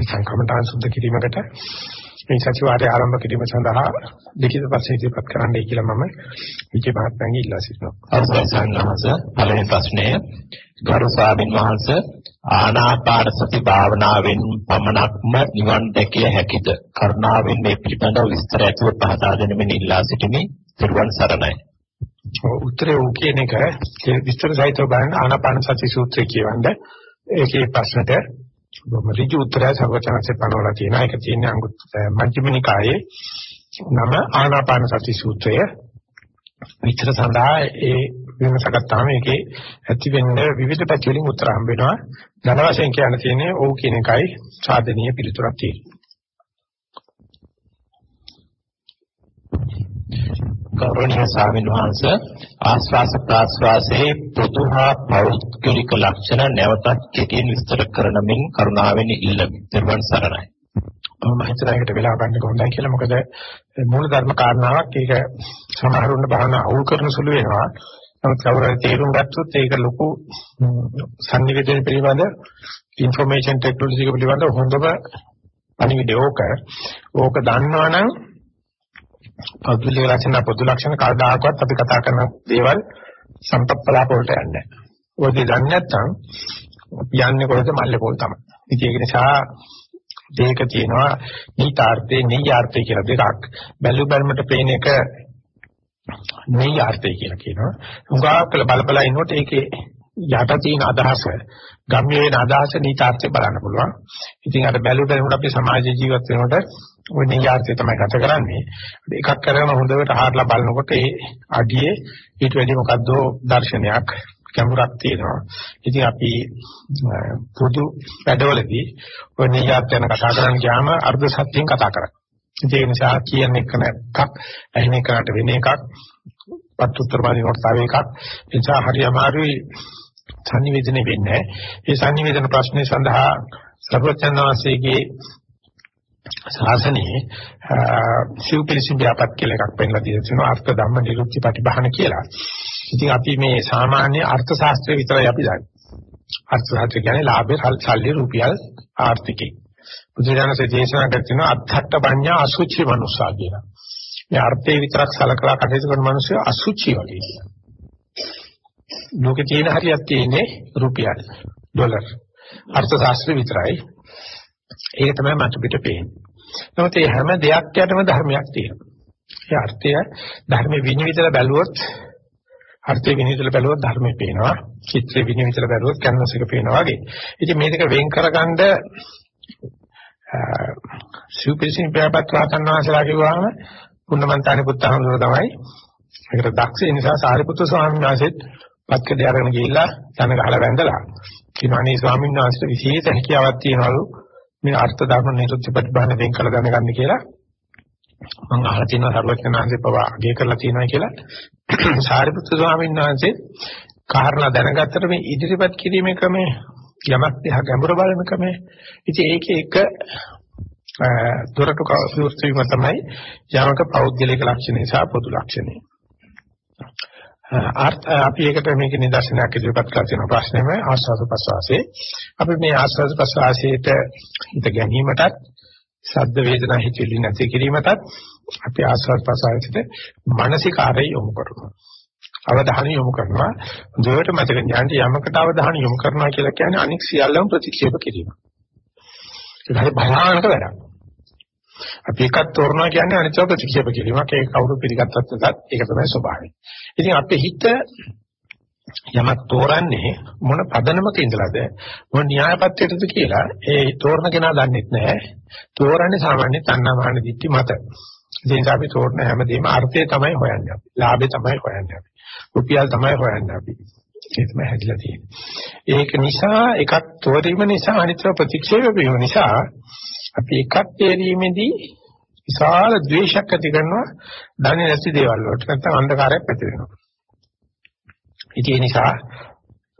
සංකමඨාන් සුද්ධ කිරීමකට මේ සතිವಾರය ආරම්භ කිරීම සඳහා ලිඛිත ප්‍රශ්න ඉදිරිපත් කරන්නයි කියලා මම විජේ මහත්මයාගෙන් ඉල්ලා සිටිනවා. සංඝාස පළවෙනි ප්‍රශ්නය ගරු ස්වාමීන් වහන්සේ ආනාපාන සති භාවනාවෙන් පමණක්ම නිවන් දැකිය හැකිද? කරුණාවෙන් මේ පිළිබඳව විස්තර ඇතුව පහදා දෙනෙමින් ඉල්ලා සිටිමි. ත්‍රිවන් සරණයි. උත්තරේ ඕ කියන එක විස්තර සහිතව බලන්න ආනාපාන සති සූත්‍රය කියවන්නේ ඒකේ ප්‍රශ්නට බොහොම ඍජු උත්තරය සර්වචනසේ පනවලා තියෙනවා. ඒක තියෙන්නේ අංගුත් මජ්ක්‍ධිම නිකායේ නම ආනාපාන සති සූත්‍රය. විතර සඳහා ඒ විමසකට තමයි ඒකේ ඇති වෙන්න විවිධ පැති වලින් උත්තර හම්බ වෙනවා. ධන වශයෙන් කියන්න තියෙන්නේ ඔව් කියන එකයි සාධනීය පිළිතුරක් තියෙන්නේ. ගෞරවනීය ස්වාමීන් වහන්ස ආස්වාස ප්‍රාස්වාසයේ පොදුහා පෞද්ගලික ලක්ෂණ නැවතත් කෙටියෙන් විස්තර කරනමින් කරුණාවෙන් ඉල්ලමි. ධර්මං සරණයි. මම හිතනකට වෙලා ගන්න කොහොමද කියලා මොකද මූල ධර්ම කාරණාවක් ඒක සමහරුන්න බහන අවුල් කරන සුළු වෙනවා. නමුත් කවුරු හරි තේරුම් ගත්තොත් ඒක ලොකු සංනිවේදනය පිළිබඳ ইনফরমේෂන් ටෙක්නොලොජි එක පිළිබඳ හොඳම අනිවිඩෝක ඕක දන්නවනම් පෞද්ගලික ලක්ෂණ පොදු ලක්ෂණ කවදාකවත් අපි කතා කරන දේවල් සම්පප්පලාප වලට යන්නේ නැහැ. ඔය දේ දන්නේ නැත්නම් යන්නේ කොහෙද මල්ලේ පොල් තමයි. ඉතින් ඒක නිසා දෙයක තියෙනවා නීතාර්ථේ නීයාර්ථේ කියලා දෙකක්. බැලු බැලමට පේන එක නීයාර්ථේ කියලා කියනවා. උගාකල බලබලා ඉන්නකොට ඒකේ යට තියෙන අදහස ගම්ම්‍ය වෙන අදහස නීතාර්ථේ බලන්න පුළුවන්. ඉතින් අර බැලු බැලමට අපි සමාජ ජීවත් වෙනකොට ওই නියාර්ථය තමයි ගත කරන්නේ. එකක් කරගෙන හොඳට අහලා බලනකොට ඒ අඩියේ ඊට වැඩි මොකද්ද දර්ශනයක් ගැඹුරක් තියෙනවා. ඉතින් අපි පොදු වැඩවලදී ওই නියාර්ථය ගැන කතා කරන්න ගියාම අර්ධ සත්‍යයෙන් කතා කරා. ඒ නිසා කියන්නේ එක නැක්ක් ඇහෙන එකට වෙන එකක් පත්තුත්තර බාදිනකොට තව එකක්. ඒ නිසා හරි අමාරුයි සංනිවේදනය වෙන්නේ. ඒ සංනිවේදන ප්‍රශ්නේ සඳහා සර්වචන් වාසීගේ ශාසනයේ සිව්පිලිසිම් ව්‍යාපත් කියලා එකක් පෙන්නලා දීලා තියෙනවා අර්ථ ධම්ම නිරුක්ති ප්‍රතිබහන කියලා. ඉතින් අපි මේ සාමාන්‍ය අර්ථ ශාස්ත්‍රය විතරයි අපි දන්නේ. අර්ථ ශාස්ත්‍රය කියන්නේ ලාභේ සල්ලි රුපියල් ආර්ථිකේ. බුදුරජාණන්සේ දේශනා කරන අත්ථට්ඨ පඤ්ඤා අසුචි මනුස්සා කියලා. මේ අර්ථේ විතරක් සලකලා කටයුතු කරන මිනිස්සු අසුචි වගේ කියලා. ලෝකේ තියෙන හරියක් තියෙන්නේ රුපියල් ඩොලර් අර්ථ ශාස්ත්‍රය විතරයි. ඒක තමයි මට පිට පේන්නේ. නමුත් මේ හැම දෙයක් යටම ධර්මයක් තියෙනවා. ඒ අර්ථය ධර්මයේ විනිවිදලා බැලුවොත් අර්ථය විනිවිදලා බැලුවොත් ධර්මයේ පේනවා. චිත්‍රය විනිවිදලා බැලුවොත් කැන්වස් එක පේනවා වගේ. ඉතින් මේ දෙක වෙන් කරගන්න සුපිරිසින් ප්‍රයත්න කරනවා කියවහම පුන්නමන්තානි පුත්තහමතුර තමයි. ඒකට දක්ෂ නිසා සාරිපුත්‍ර ස්වාමීන් වහන්සේත් පත්කඩ අරගෙන ගිහිල්ලා යන ගහලා වැඳලා කියනවා අනේ ස්වාමීන් වහන්සේට විශේෂ හැකියාවක් තියෙනවලු මේ අර්ථ ධර්ම නිරුද්ධ ප්‍රතිබාහන වෙන් කළ දැනගන්න කියලා. මම අහලා තියෙනවා සර්වඥාන්සේ පවා අගය කරලා තියෙනවා කියලා. සාරිපුත්‍ර ස්වාමීන් වහන්සේ කාරණා දැනගත්තට මේ ඉදිරිපත් කිරීමේ ක්‍රමය යමක් දිහා ගැඹුර බලන ක්‍රමය ඉතින් ඒකේ එක දොරටු කවුරුත් වීම තමයි යමක පෞද්ගලික ලක්ෂණය සහ පොදු ලක්ෂණය. අර්ථ අපි ඒකට මේක නිදර්ශනයක් ඉදිරිපත් කර තියෙන ප්‍රශ්නේම ආස්වාද ප්‍රසවාසයේ. අපි මේ ආස්වාද ප්‍රසවාසයේට හිත ගැනීමටත් ශබ්ද වේදනා හිතෙලි නැති කිරීමටත් අපි ආස්වාද ප්‍රසවාසයට මානසිකාරය යොමු කරනවා. අවධානය යොමු කරනවා. දෙවට මතක ඥාන්ති යමකට අවධානය යොමු කරනවා කියලා කියන්නේ අනික් සියල්ලම ප්‍රතික්ෂේප කිරීම. ඒක භයානක වැඩක්. අපි එකක් තෝරනවා කියන්නේ අනිත්ව ප්‍රතික්ෂේප කිරීමක්. ඒක කවුරු පිළිගත්තත් නැතත් ඒක තමයි ස්වභාවය. ඉතින් අපේ හිත යමක් තෝරන්නේ මොන පදනමක ඉඳලාද මොන න්‍යායපත්‍යයටද කියලා ඒ තෝරන කෙනා දන්නේ නැහැ. තෝරන්නේ සාමාන්‍ය තණ්හාමාන දිට්ඨි මත. ඒ නිසා අපි තෝරන හැමදේම අර්ථය තමයි හොයන්නේ අපි. ලාභය තමයි හොයන්නේ අපි. රුපියල් තමයි හොයන්නේ අපි. ඒක තමයි හැදිලා තියෙන්නේ. ඒක නිසා එකක් තෝරීම නිසා අනිත්ව ප්‍රතික්ෂේප වීම නිසා අපි එකක් තේරීමේදී විශාල ද්වේෂයක් ඇති කරනවා දන්නේ නැති දේවල් වලට නැත්නම් අන්ධකාරයක් ඇති වෙනවා. ඉතින් ඒ නිසා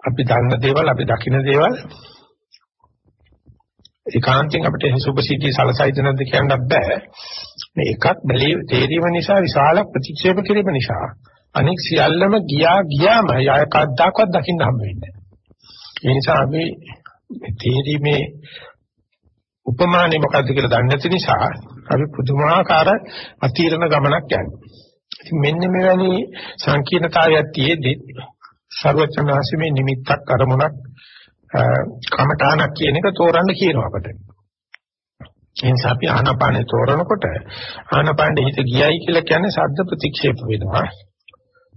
අපි දන්න දේවල් අපි දකින දේවල් ඒකාන්තයෙන් අපිට සුභසිද්ධිය සලසයිද නැද්ද කියන්න බෑ. මේ එකක් බැලී තේරීම නිසා විශාල ප්‍රතික්ෂේප කිරීම නිසා අනෙක් සියල්ලම ගියා ගියාම යාය කද්දාකවත් දකින්න හම්බ වෙන්නේ නැහැ. ඒ නිසා අපි තේරීමේ උපමානේ මොකද්ද කියලා දන්නේ නැති නිසා අපි පුදුමාකාර අතීරණ ගමනක් යන්නේ. ඉතින් මෙන්න මෙවැනි සංකීර්ණතාවයක් තියේදී ਸਰවචනාසීමේ නිමිත්තක් අරමුණක් කමඨානක් කියන එක තෝරන්න කියනවා අපට. ඒ නිසා අපි ආනාපානේ තෝරනකොට ආනාපානෙ හිත ගියයි කියලා කියන්නේ ශබ්ද ප්‍රතික්ෂේප වෙනවා.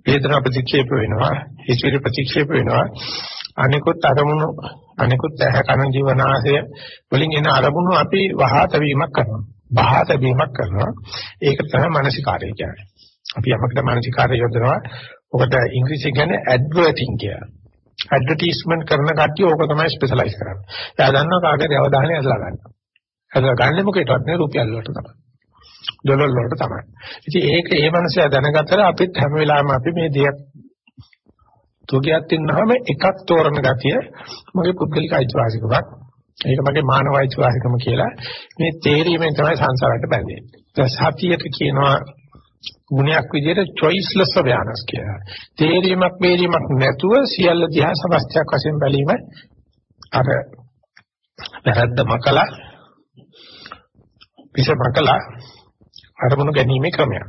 වේදනා ප්‍රතික්ෂේප වෙනවා. හිතේ ප්‍රතික්ෂේප වෙනවා. අනිකුත් අරමුණු අනිකුත් ඇහ කන ජීවනාශය වලින් එන අරමුණු අපි වහත වීමක් කරනවා. බහත වීමක් කරනවා. ඒක තමයි මානසිකාරය කියන්නේ. අපි යමකට මානසිකාරය යොදනවා. ඔකට ඉංග්‍රීසියෙන් කියන්නේ ඇඩ්වර්ටිං කියලා. ඇඩ්වර්ටයිස්මන්ට් කරන කට්ටිය ඕක තමයි ස්පෙෂලායිස් කරන්නේ. එයා දන්නවා කාගෙද අවධානය ඇදලා ගන්නවා. ඇදලා ගන්න මොකේටවත් නේ රුපියල් වලට තමයි. ඩොලර් වලට තමයි. ඉතින් ඒක ඒ මනසයා දැනගත්තට අපිත් හැම වෙලාවෙම අපි මේ දෙයක් තුගයක් තින්නාම එකක් තෝරන ගතිය මගේ පුද්ගලික අයිතිවාසිකමක්. ඒක මගේ මානව අයිතිවාසිකම කියලා මේ තේරීමෙන් තමයි සංසාරයට බැඳෙන්නේ. සතියට කියනවා ගුණයක් විදිහට choiceless awareness කියලා. තේරීමක් වේරීමක් නැතුව සියල්ල දිහා සමස්තයක් වශයෙන් බැලීම අර වැරද්ද මකලා පිස මකලා අරමුණු ගැනීමේ ක්‍රමයක්.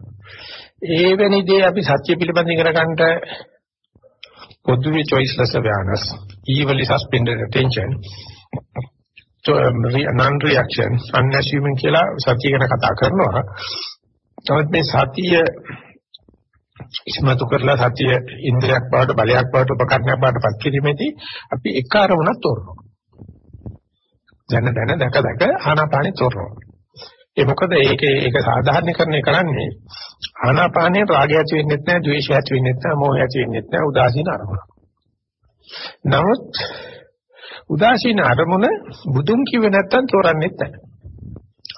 ඒ වෙනි දේ අපි සත්‍ය පිළිබඳ ඉගෙන ගන්නට පොදුවේ choiceless awareness, evenly suspended attention, to um, non reaction, unassuming කියලා සත්‍ය ගැන කතා කරනවා. තවත් මේ සතිය ඉස්මතු කරලා සතිය ඉන්ද්‍රියක් බවට බලයක් බවට උපකරණයක් බවට පත් කිරීමේදී අපි එක අරමුණක් තෝරනවා. දැන දැන දැක දැක ආනාපානෙ තෝරනවා. ඒ මොකද ඒක ඒක සාධාරණීකරණය කරන්නේ ආනාපානයේ රාගය ඇති වෙන්නේ නැහැ, ද්වේෂය ඇති වෙන්නේ නැහැ, මෝහය ඇති වෙන්නේ නැහැ, උදාසීන අරමුණ. නමුත් උදාසීන අරමුණ බුදුන් කිව්වේ නැත්තම් තෝරන්නේ නැහැ.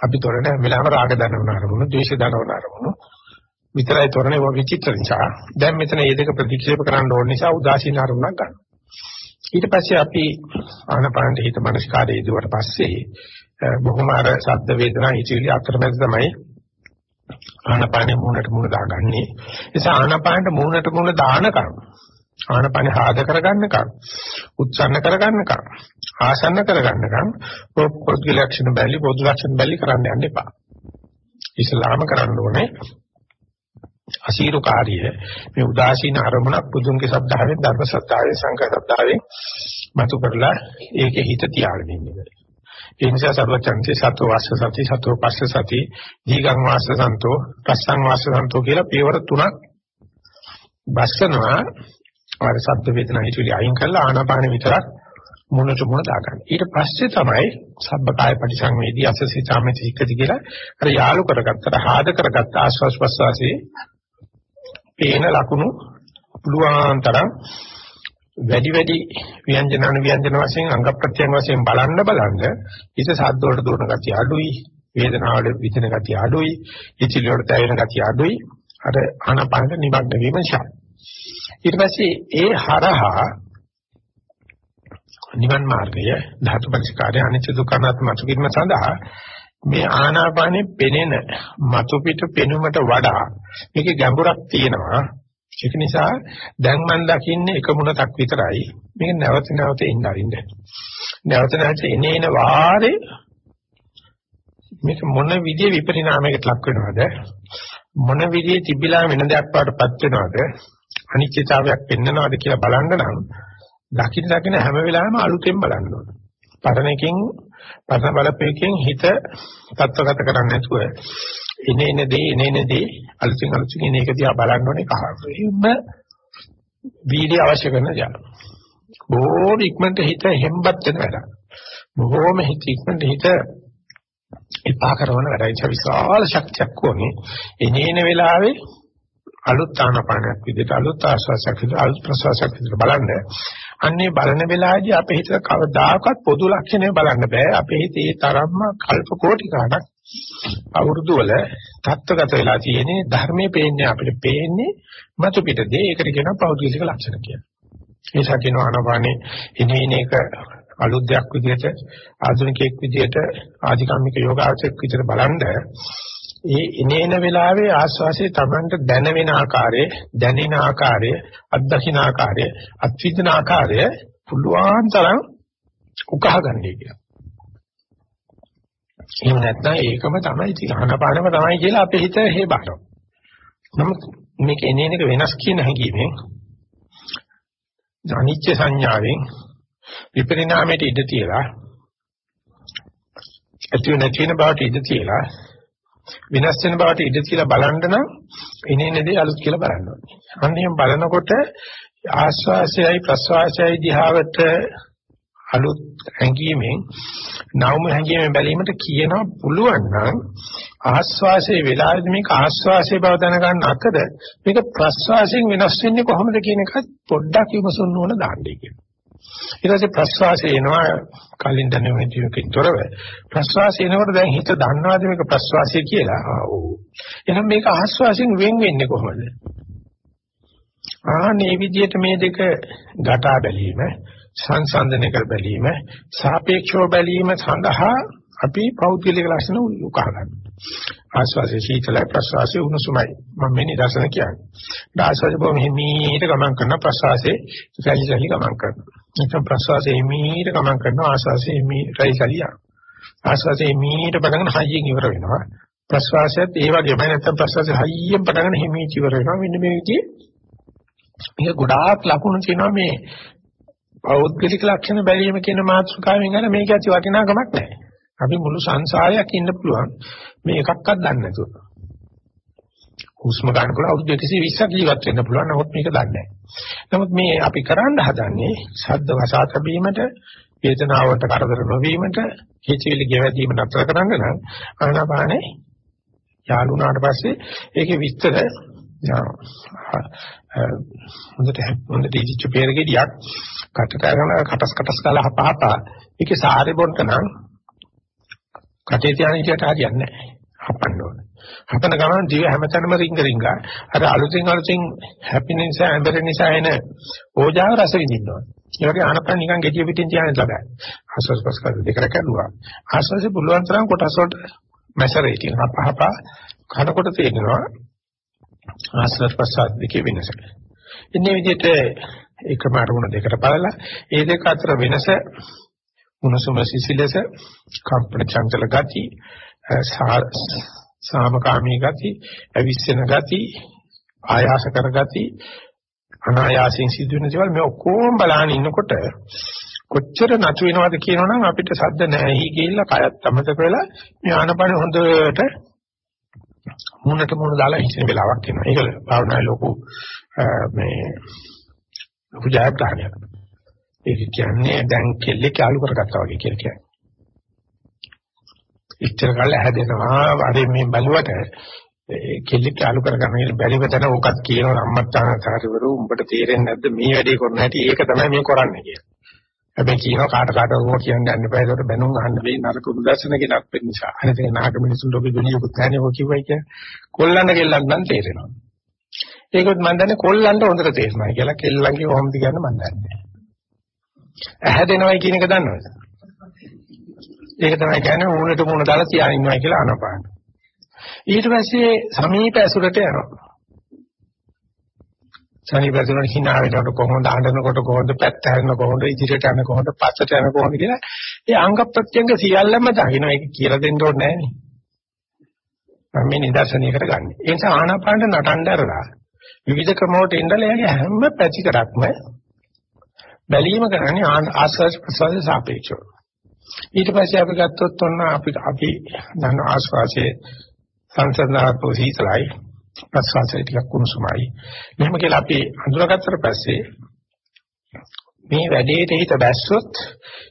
අපි තොරණ වෙලාවම රාග දනවන අරමුණු, ද්වේෂ දනවන අරමුණු විතරයි තොරණ ඒවා විචිත්‍ර නිසා. දැන් මෙතන මේ දෙක ප්‍රතික්ෂේප කරන්න ඕන නිසා උදාසීන අරමුණක් ගන්න. ඊට පස්සේ අපි ආනපානට හිත මනස්කාරයේ දුවට පස්සේ බොහොම අර ශබ්ද වේදනා හිතවිලි අතරමැද තමයි ආනපානේ මූණට මූණ දාගන්නේ. ඒ නිසා ආනපානට මූණට මූණ දානකම් ආනපන හාද කරගන්නකම් උත්සන්න කරගන්නකම් ආසන්න කරගන්නකම් පොදු ලක්ෂණ බැලි පොදු ලක්ෂණ බැලි කරන්න යන්න එපා. ඉස්ලාම කරන්න ඕනේ අසීරු කාර්ය මේ උදාසීන අරමුණක් බුදුන්ගේ ශ්‍රද්ධාවෙන් ධර්ම ශ්‍රද්ධාවෙන් සංඝ ශ්‍රද්ධාවෙන් මතු කරලා ඒකේ හිත තියාගෙන ඉන්නේ. ඒ නිසා සර්වචන්ති සතෝ වාස්ස සති සතෝ පස්ස සති දීගං වාස්ස සන්තෝ පස්සං වාස්ස සන්තෝ කියලා පියවර තුනක් බස්සනවා ආර සද්ද වේදනා හිතුවේ අයින් කරලා ආනාපාන විතරක් මුණට මුණ දාගන්න. ඊට පස්සේ තමයි සබ්බකාය පරිසංවේදී අසසිතාමේ තිකති කියලා අර යාලු කරගත්තට ආද කරගත්ත ආස්වාස් ප්‍රස්වාසයේ පේන ලකුණු පුළුවන් තරම් වැඩි වැඩි ව්‍යංජන අනු ව්‍යංජන වශයෙන් අංග ප්‍රත්‍යංග වශයෙන් බලන්න බලන්න හිත සද්ද වලට දුවන ගතිය අඩුයි වේදනාවල විදින ගතිය අඩුයි ඉතිලි වලට දැවෙන ගතිය අඩුයි. අර ආනාපානට නිමග්න වීම ශා ඊට පස්සේ ඒ හරහා නිවන් මාර්ගය ධාතු පරිස්කාරය අනිත්‍ය දුක්ඛ අනාත්ම මතුකිරීම සඳහා මේ ආනාපානේ පෙනෙන මතු පිට පෙනුමට වඩා මේකේ ගැඹුරක් තියෙනවා. ඒක නිසා දැන් මම දකින්නේ එක මුණක් විතරයි. මේක නැවත නැවත එන්න අරින්න. නැවත නැවත එනේන වාරේ මේක මොන විදිහේ විපරිණාමයකට ලක් වෙනවද? මොන විදිහේ තිබිලා වෙන දෙයක් වඩපත් වෙනවද? අනිත්‍යතාවයක් පෙන්නනවාද කියලා බලන්න නම් දකින්න දකින්න හැම වෙලාවෙම අලුතෙන් බලන්න ඕන. පරණකින් පරණ බලපෑමකින් හිත තත්ත්වගත කරන්නේ නැතුව එනේ එනේ දේ එනේ එනේ දේ අලුතින් අලුතින් එන එක දිහා බලන්න ඕනේ කහරෙම වීර්ය අවශ්‍ය කරන ජාන. බොහෝම ඉක්මනට හිත හෙම්බත් වෙන වැඩ. බොහෝම හිත ඉක්මනට හිත එපා කරන වැඩ. ඒක විශාල ශක්තියක් ඕනේ. එනේන වෙලාවේ අලුත් ආනපානයක් විදිහට අලුත් ආස්වාසයක් විදිහට අලුත් ප්‍රසවාසයක් විදිහට බලන්න. අන්නේ බලන වෙලාවේදී අපේ හිතට කවදාකවත් පොදු ලක්ෂණය බලන්න බෑ. අපේ හිතේ තරම්ම කල්ප කෝටි ගණක් අවුරුදු වල தත්ත්වගත වෙලා තියෙන්නේ ධර්මයේ පේන්නේ අපිට පේන්නේ මතු පිටදී ඒකට කියනවා පෞද්ගලික ලක්ෂණ කියලා. ඒ සකින ආනපානේ ඉනේන එක අලුත් දෙයක් විදිහට ආධුනිකයෙක් විදිහට ආධිකම්මික යෝගාචරයක් විදිහට බලන්න ඒ ඉනේන වෙලාවේ ආස්වාසිය Tamanට දැනෙන ආකාරය, දැනෙන ආකාරය, අත්දකින්න ආකාරය, අත්විඳින ආකාරය පුළුවන් තරම් උකහා ගන්නයි කියලා. එහෙම නැත්නම් ඒකම තමයි ආනාපානම තමයි කියලා අපේ හිත හේබහනවා. නමුත් මේක එනේන එක වෙනස් කියන හැඟීමෙන් අනිච්ච සංඥාවෙන් විපරිණාමයට ඉඩ තියලා ඇති නැති වෙන බවට ඉඩ තියලා වෙනස් වෙන බවට ඉඩ තියලා බලන්න නම් එනේන දේ අලුත් කියලා බලන්න ඕනේ. අන්න බලනකොට ආස්වාසයයි ප්‍රස්වාසයයි දිහාවට අලුත් හැඟීමෙන් නවම හැඟීමෙන් බැලීමට කියනවා පුළුවන් නම් ආස්වාසයේ වෙලාවෙදි මේක ආස්වාසයේ බව දැනගන්න අතර මේක ප්‍රස්වාසයෙන් වෙනස් වෙන්නේ කොහොමද කියන එකත් පොඩ්ඩක් විමසන්න ඕන දාන්නේ කියලා. ඊට පස්සේ ප්‍රස්වාසය එනවා කලින් දැනෙන්නේ තොරව. ප්‍රස්වාසය එනකොට දැන් හිත දන්නවාද මේක ප්‍රස්වාසය කියලා? ඔව් එහෙනම් මේක ආස්වාසයෙන් වෙන් වෙන්නේ කොහොමද? ආනේ විදිහට මේ දෙක ගටා බැලීම සංසන්දනය කර බැලීම සාපේක්ෂව බැලීම සඳහා අපි පෞද්ගලික ලක්ෂණ උකහා ගන්නවා ආස්වාසේ සීතලයි ප්‍රස්වාසයේ උණුසුමයි. මම මේ නිදර්ශන කියන්නේ. ආස්වාසේ බොහොම හිමීට ගමන් කරන ප්‍රස්වාසයේ සැලි සැලි ගමන් කරනවා. නැත්නම් ප්‍රස්වාසයේ හිමීට ගමන් කරනවා. ආස්වාසේ හිමීට සැලි ආස්වාසේ හිමීට පටන් හයියෙන් ඉවර වෙනවා. ප්‍රස්වාසයත් ඒ වගේමයි. නැත්නම් ප්‍රස්වාසයේ හයියෙන් පටන් හිමීට ඉවර වෙනවා. මෙන්න මේ විදිහේ මේක ගොඩාක් ලකුණු තියෙනවා මේ පෞද්ගලික ලක්ෂණ බැලීම කියන මාතෘකාවෙන් ගන්න මේක ඇති වටිනාකමක් නැහැ. අපි මුළු සංසාරයක් ඉන්න පුළුවන් මේ එකක්වත් දන්නේ නැතුව. හුස්ම ගන්නකොට අවුරුදු 120ක් ජීවත් වෙන්න පුළුවන් නමුත් මේක දන්නේ නැහැ. නමුත් මේ අපි කරන්න හදන්නේ ශබ්ද වසාත බීමට වේදනාවට කරදර නොවීමට හිතවිලි ගෙවැදීම නතර කරන්න නම් ආනාපානේ යාලුනාට පස්සේ ඒකේ විස්තර හොඳට හොඳට ඉදිච්ච peerගෙඩියක් කටට අරගෙන කටස් කටස් කාලා හපහපා ඒකේ සාරේ බොන්න නම් කටේ තියාගෙන ඉතියට හරියන්නේ නැහැ. හපන්න ඕනේ. හපන ගමන් දිව හැමතැනම රිංග රිංගා අර අලුතෙන් අලුතෙන් හැපින නිසා ඇඹර නිසා එන ඕජාව රස විඳින්න ඕනේ. ඒ වගේ ආනපන නිකන් ගෙඩිය පිටින් තියාගෙන ලබයි. ආස්වාස් පස්කාර දෙකර කරුවා. ආස්වාසේ පුළුවන් තරම් කොටස් වලට මැසරේටින් හපහපා කනකොට තේරෙනවා ආස්වාස් ප්‍රසාද දෙකේ වෙනස. ඉන්නේ විදිහට එකම අරමුණ දෙකට බලලා ඒ දෙක අතර වෙනස උණුසුම සිසිලස කම්පන චංචල ගති සාමකාමී ගති අවිස්සන ගති ආයාස කර ගති අනායාසයෙන් සිදුවෙන දේවල් මේ ඔක්කොම බලන ඉන්නකොට කොච්චර නතු වෙනවද කියනවනම් අපිට සද්ද නැහැ ගිහිල්ලා කයත් අමතක වෙලා මේ ආනපන හොඳට මුණට මුණ දාලා හිටින වෙලාවක් එනවා. ඒක භාවනාවේ ලොකු මේ ලොකු ජයග්‍රහණයක්. ඒක කියන්නේ දැන් කෙල්ලෙක් යාළු කරගත්තා වගේ කියලා කියන්නේ. ඉච්චර කල් හැදෙනවා වරේ මේ බලුවට කෙල්ලෙක් යාළු කරගන්න බැරිව තන ඕකත් කියනවා අම්මත්තාන සාරිවරු උඹට තේරෙන්නේ නැද්ද මේ වැඩේ කරන්න හැටි ඒක තමයි මේ කරන්නේ කියලා. හැබැයි කියනවා කාට කාට ඕක කියන්න යන්න එපා ඒකට බැනුම් අහන්න වෙයි නරක උදාසන කෙනක් වෙන්න නිසා. අනිත් එක නාග මිනිසුන් ලෝකෙ දුනියකුත් නැහැ ඔය කිව්වයි කියන්නේ. කොල්ලන්න කෙල්ලන් නම් තේරෙනවා. ඒකත් මම දන්නේ කොල්ලන්ට හොඳට තේරෙනවා කියලා කෙල්ලන්ගේ කොහොමද කියන්නේ මම දන්නේ. ඇහැ දෙනවයි කියන එක දන්නවද? ඒක තමයි කියන්නේ මූණට මූණ දාලා තියාගෙන ඉන්නවා කියලා අනපාන. ඊට පස්සේ සමීප ඇසුරට යනවා. සමීප ඇසුරට hina වෙනකොට කොහොමද අඬනකොට කොහොමද පැත්ත හැරෙන කොහොමද ඉදිරියට යන කොහොමද පස්සට යන කොහොමද කියලා ඒ අංග ප්‍රත්‍යංග සියල්ලම දකින්න ඒක කියලා දෙන්න ඕනේ නැහැ නේ. මම මේ නිදර්ශනයකට ගන්න. ඒ නිසා ආනාපානට නටන්න ඇරලා විවිධ ක්‍රමවලට ඉඳලා එයාගේ හැම පැතිකඩක්ම බැලීම කරන්නේ ආස්වාද ප්‍රසවාස සාපේක්ෂව. ඊට පස්සේ අපි ගත්තොත් ඔන්න අපි අපි දන්න ආස්වාසේ සංසන්දනාත්මක සීතලයි ප්‍රසවාසය ටිකක් කුණුසුමයි. මෙහෙම කියලා අපි අඳුරගත්තට පස්සේ මේ වැඩේට හිත බැස්සොත්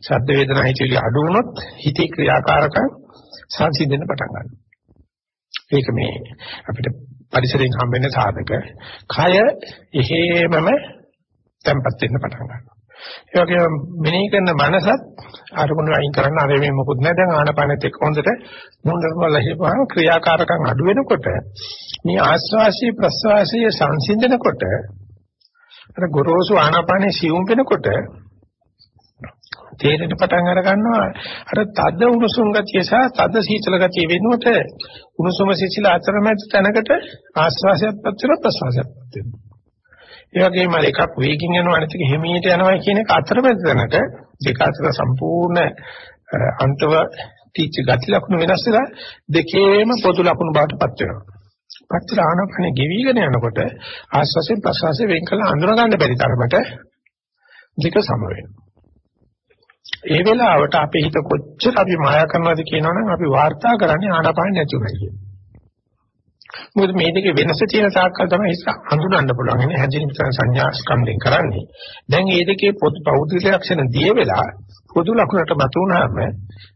ශබ්ද වේදනා හිතවිලි අඩු වුණොත් හිතේ ක්‍රියාකාරකම් සංසිඳෙන්න පටන් ගන්නවා. ඒක මේ අපිට පරිසරයෙන් හම්බෙන සාධක. කය එහෙමම තැම්පත් වෙන්න පටන් ගන්නවා. ඒ වගේම මෙනෙහි කරන මනසත් අරමුණු අයින් කරන්න අර මේ මොකුත් නැහැ. දැන් ආනපානෙත් එක්ක හොඳට මොනතර බලහිපහම ක්‍රියාකාරකම් අඩු වෙනකොට මේ ආස්වාසී ප්‍රස්වාසී සංසිඳනකොට අර ගොරෝසු ආනාපානේ සියුම් වෙනකොට තේරෙන්න පටන් අර ගන්නවා. අර තද උණුසුම් ගතිය සහ තද සීතල ගතිය වෙනුවට උණුසුම සීතල අතරමැද තැනකට ආස්වාසයත් පත් වෙනවා ප්‍රස්වාසයත් පත් වෙනවා ඒ වගේම එකක් වේගින් යනවා අනිත් එක හිමීට යනවා කියන එක අතරමැද තැනක දෙක අතර සම්පූර්ණ අන්තව තීච්ච ගති ලක්ෂණ වෙනස් වෙලා දෙකේම පොදු ලක්ෂණ බවට පත් වෙනවා. පත් වෙලා ආනපන ගෙවිගෙන යනකොට ආස්වාසයෙන් ප්‍රසවාසයෙන් වෙන් කළ අඳුර ගන්න බැරි තරමට දෙක සම වෙනවා. ඒ වෙලාවට අපේ හිත කොච්චර අපි මායා කරනවද කියනවනම් අපි වාර්තා කරන්නේ ආනාපාන නැති උනායි කියන. මොකද මේ දෙකේ වෙනස තියෙන සාකල් තමයි හිත හඳුනන්න පුළුවන්. එනේ හැදින් සංඥා ස්කන්ධෙන් කරන්නේ. දැන් මේ දෙකේ පොදු පෞද්ගලික ලක්ෂණ දිය වෙලා පොදු ලක්ෂණට මත උනාම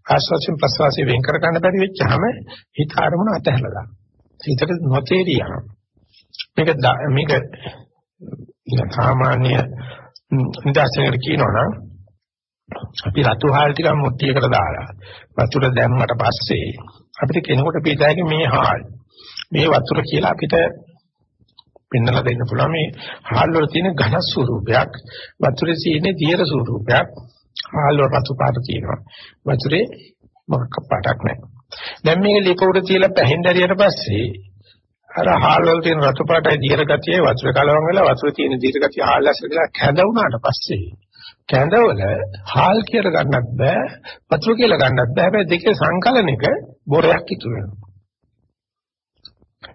ආස්වාසින් ප්‍රසවාසයෙන් වෙන් කර ගන්න බැරි වෙච්චාම හිත අරමුණ අතහැරලා දානවා. හිතට නොතේරිය යනවා. මේක මේක සාමාන්‍ය නිදර්ශනයකට කියනවනම් අපි රතු හාල් ටික මුට්ටියකට දාලා වතුර දැම්මට පස්සේ අපිට කෙනෙකුට පිටාගේ මේ හාල් මේ වතුර කියලා අපිට පෙන්වලා දෙන්න පුළුවන්. මේ හාල් වල තියෙන ඝන ස්වරූපයක් වතුරේ තියෙන දියර ස්වරූපයක් හාල් වල රතු පාට තියෙනවා. වතුරේ මොකක් පාටක් නැහැ. දැන් මේක ලිප උඩ තියලා පැහෙන්දරියට පස්සේ අර හාල් වල තියෙන රතු පාටයි දියර ගතියයි වතුර කලවම් වෙලා වතුරේ තියෙන දියර ගතිය හාල් ඇසලා කැඳ වුණාට පස්සේ කැඳවල හාල් කියලා ගන්නත් බෑ වතුර කියලා ගන්නත් බෑ. හැබැයි දෙකේ සංකලනයක බොරයක් ඉතුරු වෙනවා.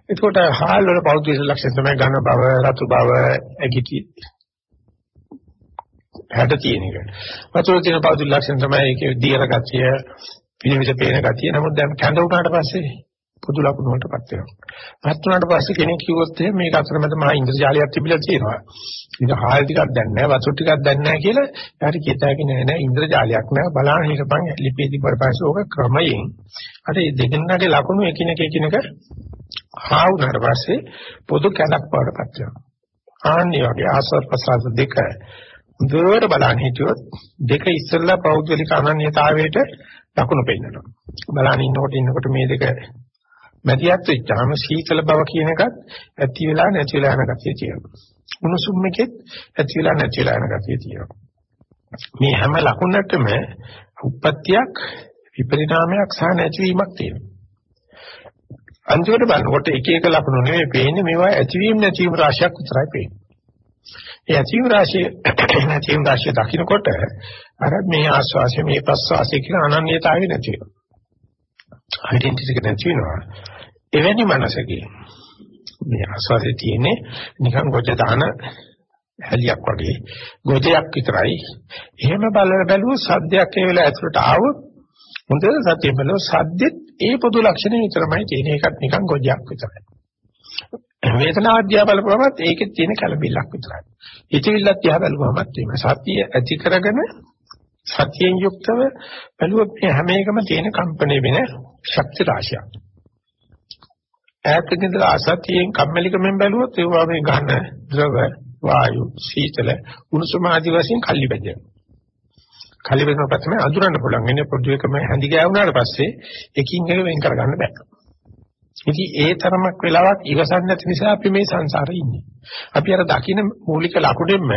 එතකොට හාල් වල පෞද්ගලික ලක්ෂණ තමයි ඝන බව රතු බව ඇගිටි හැඩ තියෙන එක. වතුර තියෙන පෞද්ගලික ලක්ෂණ තමයි ඒකේ දියර ගතිය පිළිවිද පේන ගතිය. නමුත් දැන් කැඳ උනාට පස්සේ පොදු ලකුණු වලටපත් වෙනවා. පත් වුණාට පස්සේ කෙනෙක් කිව්වොත් එහෙනම් මේක අතරමැද මහා ඉන්ද්‍රජාලයක් තිබිලා තියෙනවා. ඒක හාල් ටිකක් දැන් නැහැ වතුර ටිකක් දැන් නැහැ කියලා යාට කියතයි නෑ නෑ ඉන්ද්‍රජාලයක් නෑ. බලන්න හිටපන් ලිපේදී පරපස්සේ ඕක ක්‍රමයෙන්. අර මේ දෙකෙනාගේ ලකුණු එකිනෙක එකිනෙක හා වුණාට පස්සේ පොදු කැලක් වඩපත් වෙනවා. ආන්නේ වගේ ආස්වාද ප්‍රසආස දෙක දුර බලන්න හිටියොත් දෙක ඉස්සෙල්ලා පෞද්ගලික අනන්‍යතාවයට ලකුණු පෙන්නනවා. බලන්න ඉන්නකොට ඉන්නකොට මේ දෙක මැදිහත් වෙච්චාම සීතල බව කියන එකත් ඇති වෙලා නැති වෙලා යන ගතිය තියෙනවා. උණුසුම් එකෙත් ඇති වෙලා නැති වෙලා යන ගතිය තියෙනවා. මේ හැම ලකුණකම උප්පත්තියක් විපරිණාමයක් සහ නැතිවීමක් තියෙනවා. අන්තිමට බලනකොට එක එක ලකුණු නෙවෙයි පේන්නේ මේවා ඇතිවීම නැතිවීම රාශියක් විතරයි පේන්නේ. ඒ ඇතිවීම රාශිය නැතිවීම රාශිය දකින්නකොට අර මේ ආස්වාසය මේ ප්‍රස්වාසය කියන අනන්‍යතාවය නැති වෙනවා. ඩෙන්ටිටි එක නැති වෙනවා. එවැනි මනසකින් මේ ආස්වාදේ තියෙන්නේ නිකන් ගොජ දාන හැලියක් වගේ ගොජයක් විතරයි. එහෙම බලන බැලුවොත් සද්දයක් ඒ වෙලාව ඇතුළට ආවොත් හොඳට සතිය බලුවොත් සද්දෙත් ඒ පොදු ලක්ෂණ විතරමයි තියෙන එකක් නිකන් ගොජයක් විතරයි. වේදනාව අධ්‍යා බලපුවමත් ඒකෙත් තියෙන කලබිල්ලක් විතරයි. හිතවිල්ලක් දිහා බලපුවමත් එහෙම සතිය ඇති කරගෙන සතියෙන් යුක්තව බැලුවොත් මේ හැම එකම තියෙන කම්පණය වෙන ශක්ති රාශියක්. ඈතකින් ඉඳලා අසතියෙන් කම්මැලිකමෙන් බැලුවොත් ඒ වගේ ඝන ද්‍රව වායු සීතල උණුසුම ආදී වශයෙන් කල්ලි බැදෙනවා. කල්ලි බැදෙනකොට තමයි අඳුරන්න පුළුවන්. එන්නේ පොඩි එකම හැඳි ගෑවුනාට පස්සේ එකින් එක වෙන් කරගන්න බෑ. ඉතින් ඒ තරමක් වෙලාවක් ඉවසන්නේ නැති නිසා අපි මේ සංසාරේ ඉන්නේ. අපි අර දකින්න මූලික ලකුණෙම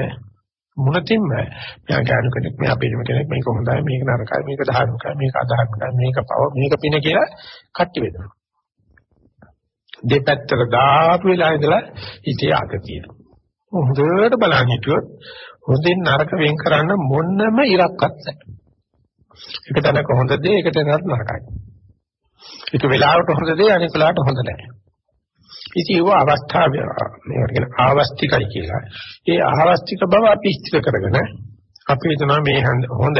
මුණතින්ම මෙයා ගෑනු කෙනෙක් මෙයා පිළිම කෙනෙක් මේක හොඳයි මේක නරකයි මේක ධාර්මිකයි මේක අධාර්මිකයි මේක පව මේක පින කියලා කට්ටි වෙනවා. දෙපැත්තට දාපු වෙලා ඉඳලා හිතේ ආගතිය. හොඳට බලන්න හිටියොත් හොඳින් නරක වෙන් කරන්න මොන්නම ඉරක්වත් නැහැ. එක තැනක හොඳ දේ එක තැනකට නරකයි. එක වෙලාවට හොඳ දේ අනික වෙලාවට හොඳ නැහැ. ඉතින් ඒව අවස්ථාව මේකට කියන ආවස්තිකයි කියලා. ඒ ආවස්තික බව අපි ඉස්තිර කරගෙන අපි හිතනවා මේ හොඳ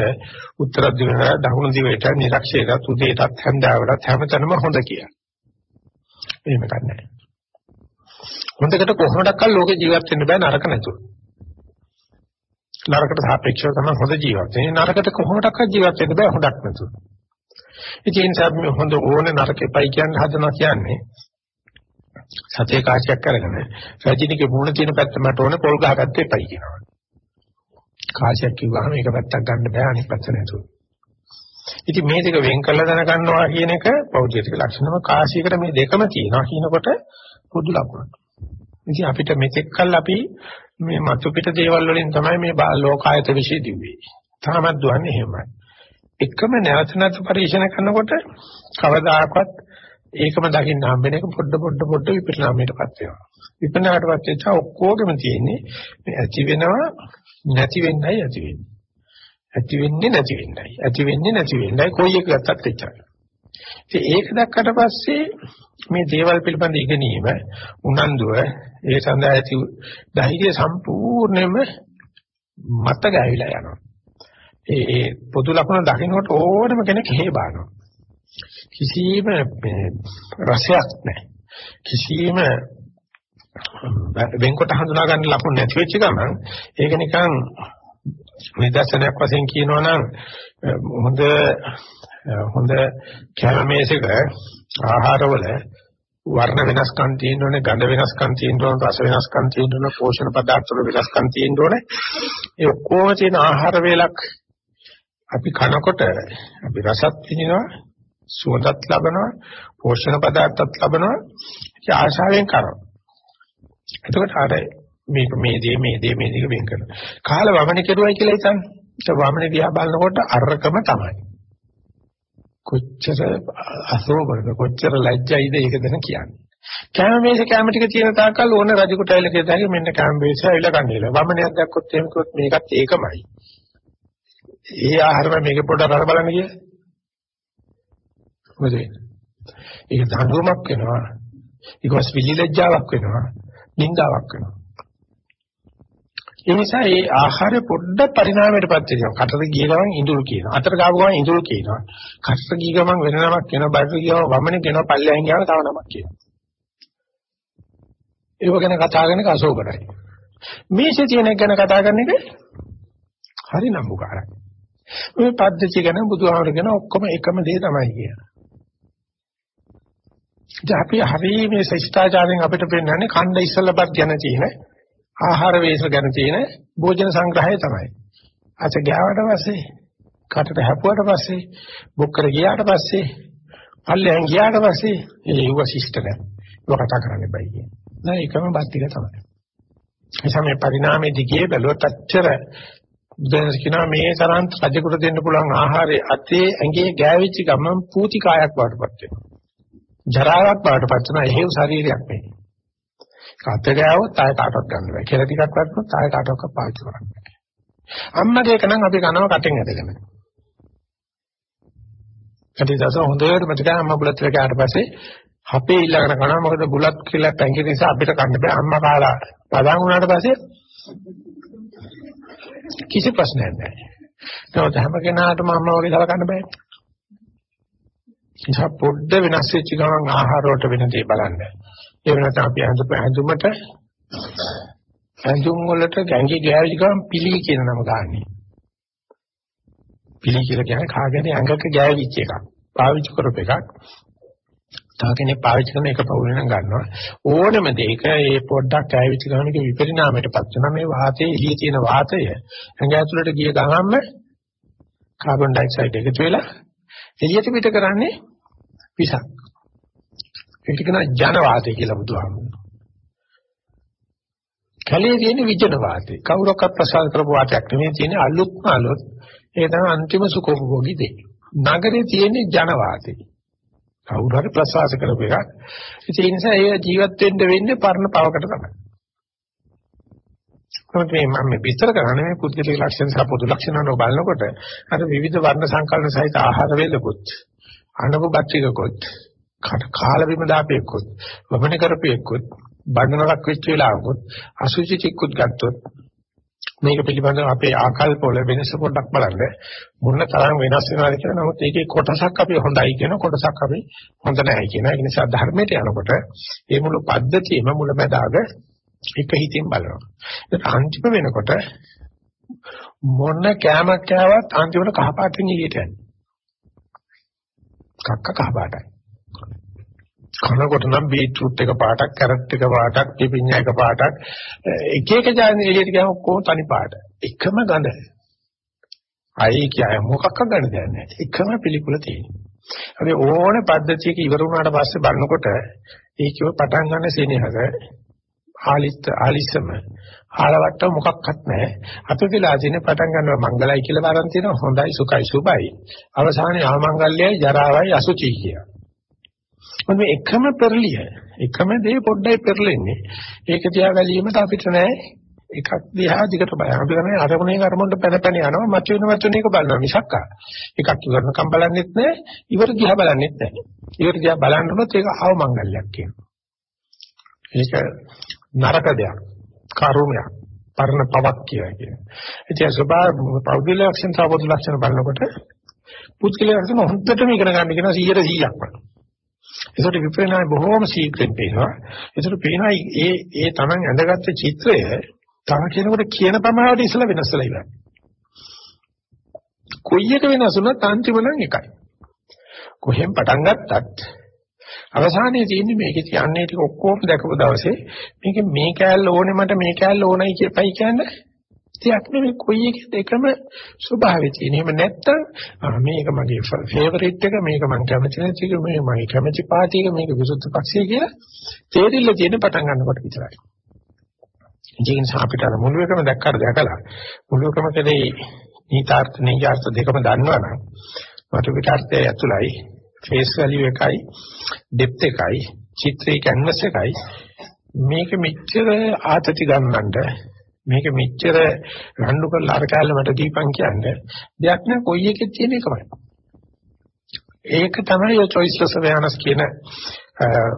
උත්තර දිවට දකුණු දිවට නිරක්ෂේට උදේටත් හැන්දාවටත් හැමතැනම හොඳ කියලා. එහෙම ගන්නෑ. හොඳකට කොහොමඩක්කල් ලෝකේ ජීවත් වෙන්න බෑ නරක නැතුව. නරකට සාපේක්ෂව තමයි හොඳ ජීවත් වෙන්නේ. නරකට කොහොමඩක්වත් ජීවත් වෙන්න බෑ හොඳක් නැතුව. ඉතින් ඒ හොඳ ඕනේ නරකෙපයි කියන්නේ හදනවා කියන්නේ සතේ කාසියක් කරගෙන රජිනිගේ මුණ තියෙන පැත්ත මට ඕනේ පොල් ගහගත්ත එපයි කියනවා. කාසියක් කිව්වහම ඒක පැත්තක් ගන්න බෑ අනිත් පැත්ත නේතු. ඉතින් මේ දෙක වෙන් කළා දැනගන්නවා කියන එක පෞද්ගලික ලක්ෂණම කාසියකට මේ දෙකම තියෙනවා කියනකොට පොදු ලකුණක්. ඉතින් අපිට මෙතෙක් කල් අපි මේ මතු පිට දේවල් වලින් තමයි මේ ලෝකායත විශ්ේ දිව්වේ. තාමත් දුවන්නේ එහෙමයි. එකම නැවත නැවත පරීක්ෂණ කරනකොට කවදාකවත් ඒකම දකින්න හම්බෙන එක පොඩ පොඩ පොඩ විපරිණාමයටපත් වෙනවා. විපරිණාමයටපත් වෙච්චා ඔක්කොගෙම තියෙන්නේ මේ ඇති වෙනවා නැති වෙන්නයි ඇති වෙන්නේ. ඇති වෙන්නේ නැති වෙන්නයි. ඇති වෙන්නේ නැති වෙන්නයි කොයි එක ගත්තත් එච්චරයි. ඉතින් ඒක දැක්කට පස්සේ මේ දේවල් පිළිබඳ ඉගෙනීම උනන්දුව ඒ සඳහා ඇති ධෛර්යය සම්පූර්ණයෙන්ම මත ගෑවිලා යනවා. ඒ ඒ පොදු ලක්ෂණ දකින්නකොට ඕනම කෙනෙක් හේබානවා. කිසිම රසයක් නැහැ. කිසිම වෙන්කොට හඳුනා ගන්න ලකුණු නැති වෙච්ච ගමන් ඒක නිකන් නිදර්ශනයක් වශයෙන් කියනවා නම් හොඳ හොඳ කැමමේසක ආහාරවල වර්ණ වෙනස්කම් තියෙන්න ඕනේ, ගඳ වෙනස්කම් තියෙන්න ඕනේ, රස වෙනස්කම් තියෙන්න ඕනේ, පෝෂණ පදාර්ථ වල වෙනස්කම් තියෙන්න ඕනේ. ඒ ඔක්කොම තියෙන ආහාර වේලක් අපි කනකොට අපි රසත් විඳිනවා, සුවඳත් ලබනවා, පෝෂණ පදාර්ථත් ලබනවා. ඒ ආශාවෙන් කරනවා. එතකොට අර මේක මේ දේ මේ දේ මේ දේ වෙන් කරනවා. කාල වමන කෙරුවයි කියලා හිතන්න. ඒ වමන දිහා බලනකොට අරකම තමයි. කොච්චර අසෝබරද කොච්චර ලැජ්ජයිද ඒක දැන කියන්නේ. කැම මේස කැම ටික තියෙන තාක්කල් ඕන රජුට ඇවිල්ලා කියදාගේ මෙන්න කැම මේස ඇවිල්ලා කන්නේලා. වමනයක් දැක්කොත් එහෙම කිව්වොත් මේකත් ඒකමයි. ඒ ආහාරම මේක පොඩ්ඩක් අර බලන්න කියලා. මොකද වෙන්නේ? ඒක දඬුවමක් වෙනවා. ඒක වස්විලි ලැජ්ජාවක් වෙනවා. නින්දාවක් වෙනවා. ඒ නිසා මේ ආහාරය පොඩ්ඩක් පරිණාමයටපත් වෙනවා. කටට ගිය ගමන් ඉඳුල් කියනවා. අතට ගාව ගමන් ඉඳුල් කියනවා. කටට ගිය ගමන් වෙන නමක් කියනවා. බඩට ගියව වමනේ කියනවා. පල්ලෙන් ගියාම තව නමක් කියනවා. ඒව ගැන කතා කරන එක අශෝකරයි. මේසේ තියෙන එක ගැන කතා කරන එක හරි නම්බුකාරයි. මේ පද්ධතිය ගැන බුදුහාමර ගැන ඔක්කොම එකම දේ තමයි කියන්නේ. ඉතින් අපි හරි මේ ශිෂ්ටාචාරයෙන් අපිට පෙන්වන්නේ ඛණ්ඩ ඉස්සලපත් ගැන තියෙන ආහාර වේස ගැන තියෙන භෝජන සංග්‍රහය තමයි. අත ගෑවට පස්සේ කටට හැපුවට පස්සේ බොක්කර ගියාට පස්සේ පල්ලෙන් ගියාට පස්සේ ඒව ශිෂ්ට නැහැ. ඒක කතා කරන්න බෑ කියන්නේ. නෑ ඒකම බාත්තික තමයි. එසම මේ පරිණාමයේ දිගේ බැලුවත් අච්චර දැන් කියනවා මේ තරම් රජකුට දෙන්න පුළුවන් ආහාරය අතේ ඇඟේ ගෑවිච්ච ගමන් පූති කායක් වඩපත් වෙනවා. ජරාවක් වඩපත් වෙනවා. එහෙව් ශරීරයක් නෙවෙයි. කත ගෑවොත් ආය කාටවත් ගන්න බෑ. කියලා ටිකක් වත්නොත් ආය කාටවත් පාවිච්චි කරන්න බෑ. අම්මගේ එක නම් අපි කනවා කටෙන් ඇදගෙන. කටිදස හොඳට මතකයි අම්මා බුලත් එක කෑවට පස්සේ අපේ ඊළඟට කනවා මොකද බුලත් කියලා පැංගි නිසා අපිට කන්න බෑ. අම්මා කාලා පදන් වුණාට පස්සේ කිසි ප්‍රශ්නයක් නැහැ. ඒත් හැම කෙනාටම අම්මා වගේ සලකන්න බෑ. නිසා පොඩ්ඩ වෙනස් වෙච්ච ගමන් ආහාර වලට වෙන දේ බලන්න. ඒ වෙනත් අපි අඳුම ඇඳුමට ඇඳුම් වලට ගැංගි ගෑවිලි ගමන් පිලි කියන නම ගන්නෙ. පිලි කියලා කියන්නේ කාගෙන ඇඟක ගෑවිච්ච එකක්. පාවිච්චි කරපු එකක්. තව කෙනෙක් පාවිච්චි කරන එක පවුල නම් ගන්නවා. ඕනම දෙයක මේ පොඩ්ඩක් ගෑවිච්ච ගමන් එක විපරිණාමයටපත් වෙනවා. මේ වාතයේ එළියේ තියෙන වාතය ඇඟ ඇතුළට ගිය ගමන්ම කාබන් ඩයොක්සයිඩ් එකතු වෙලා එළියට පිට කරන්නේ විසක්. ඒක කියන ජන වාතය කියලා බුදුහාමුදුරුවෝ. කැලේ තියෙන විජන වාතය. කවුරක්වත් ප්‍රසාර කරපු වාතයක් නෙමෙයි තියෙන්නේ අලුත්ම අලුත්. ඒ තමයි අන්තිම සුඛෝපභෝගී දෙය. නගරේ තියෙන්නේ ජන වාතය. කවුරු හරි ප්‍රසවාස කරපු එකක්. ඒ නිසා ඒ ජීවත් වෙන්න වෙන්නේ පරණ පවකට තමයි. කොහොමද මේ මම විස්තර කරන්නේ මේ පුද්ගලික ලක්ෂණ සහ පොදු ලක්ෂණ වල බලනකොට අර විවිධ වර්ණ සංකල්ප සහිත ආහාර වේලකුත් අනබබත්තිකකොත් කාල බිම දාපේකොත් වමන කරපේකොත් බණ්ඩනක් වෙච්ච වෙලාවකොත් අසුචි චික්කුත් ගත්තොත් මේක පිළිබඳව අපේ ආකල්ප වල වෙනස පොඩ්ඩක් බලන්න. මොන තරම් වෙනස් වෙනවද කියලා නමුත් ඒකේ කොටසක් අපි හොඳයි කියන කොටසක් අපි හොඳ නැහැ කියන ඒ නිසා ධර්මයට යනකොට මේ මුළු පද්ධතියම මුලැමැදාග එක හිතින් බලනවා. ඒක අන්තිම වෙනකොට මොන කෑමක් කෑවත් අන්තිමට කහ පාටින් එළියට යන්නේ කක්ක කහ පාටයි කනකොට නම් බීට්‍රූට් එක පාටක් කැරට් එක පාටක් පිපිඤ්ඤා එක පාටක් එක එක ජාති එළියට ගියාම ඔක්කොම තනි පාට. එකම ගඳ. අයි කියයි මොකක්ක ගඳ දැනන්නේ එකම පිළිකුල තියෙනවා. අපි ඕනේ පද්ධතියක ඉවර වුණාට පස්සේ බලනකොට ඒකව පටන් ගන්න සෙනෙහස ආලිත් ආලිසම ආලවට මොකක්වත් නැහැ. අපි වෙලා තියෙන පටන් ගන්නවා මංගලයි කියලා බාරන් තියෙනවා. හොඳයි සුඛයි සුබයි. අවසානයේ ආමංගල්‍යයි ජරාවයි අසුචි කියලා. මොකද මේ එකම පෙරලිය එකම දේ පොඩ්ඩයි පෙරලෙන්නේ ඒක තියා ගැනීමට අපිට නෑ එකක් දිහා දිගට බලනවා. අපි කරන්නේ අරමුණේ කර්මොන්ට පැන පැන යනවා මත වෙන වචන එක බලනවා මිසක් එකක් ඉවරනකම් බලන්නෙත් නැහැ ඉවර දිහා බලන්නෙත් නැහැ. ඉවර දිහා බලනකොට ඒක අවමංගල්‍යයක් කියනවා. ඒක නරක දෙයක්. කරුණයක්. පරණ පවක් කියලා කියනවා. ඒ ස්වභාව පෞද්ගල ලක්ෂණ සාපෝත් ලක්ෂණ බලනකොට පුද්ගල ලක්ෂණ හොඳටම ඉගෙන ගන්න කියනවා 100 100ක්ම. ඒකට විපරිණාමය බොහෝම ශීඝ්‍රයෙන් පේනවා. ඒකට පේනවා ඒ ඒ Taman ඇඳගත්ත චිත්‍රය තව කෙනෙකුට කියන ප්‍රමාණයට ඉස්සලා වෙනස් වෙලා ඉවරයි. කොයි එක වෙනස් වුණත් අන්තිම නම් එකයි. කොහෙන් පටන් ගත්තත් අවසානයේ තියෙන්නේ මේකේ තියන්නේ ටික ඔක්කොම දැකපු දවසේ මේක මේ කෑල්ල ඕනේ මට මේ කෑල්ල ඕනයි කියපයි කියන්නේ දෙයක් නෙමෙයි කොයි එකද එකම ස්වභාවය තියෙන. එහෙම නැත්තම් මේක මගේ ෆේවරිට් එක මේක මම කැමති නැති එක මේ මගේ කැමති පාටි එක මේක විසුද්ධ පක්ෂය කියලා තේරිල්ල තියෙන පටන් ගන්නකොට විතරයි. ඒ නිසා අපිට අර මුළු එකම දැක්කට දැකලා මුළු එකම කලේ නීතාර්ථ නීයාර්ථ දෙකම දන්නවනම් මට පිටාර්ථය ඇතුළයි ෆේස් වැලියු එකයි ඩෙප්ත් එකයි චිත්‍රයේ කැන්වස් එකයි මේක මෙච්චර ආතති ගන්නඳ මේක මෙච්චර රණ්ඩු කරලා අර කාලේ මට දීපන් කියන්නේ දෙයක් නෑ කොයි එකෙත් තියෙන එකමයි. ඒක තමයි ඔය choiceless awareness කියන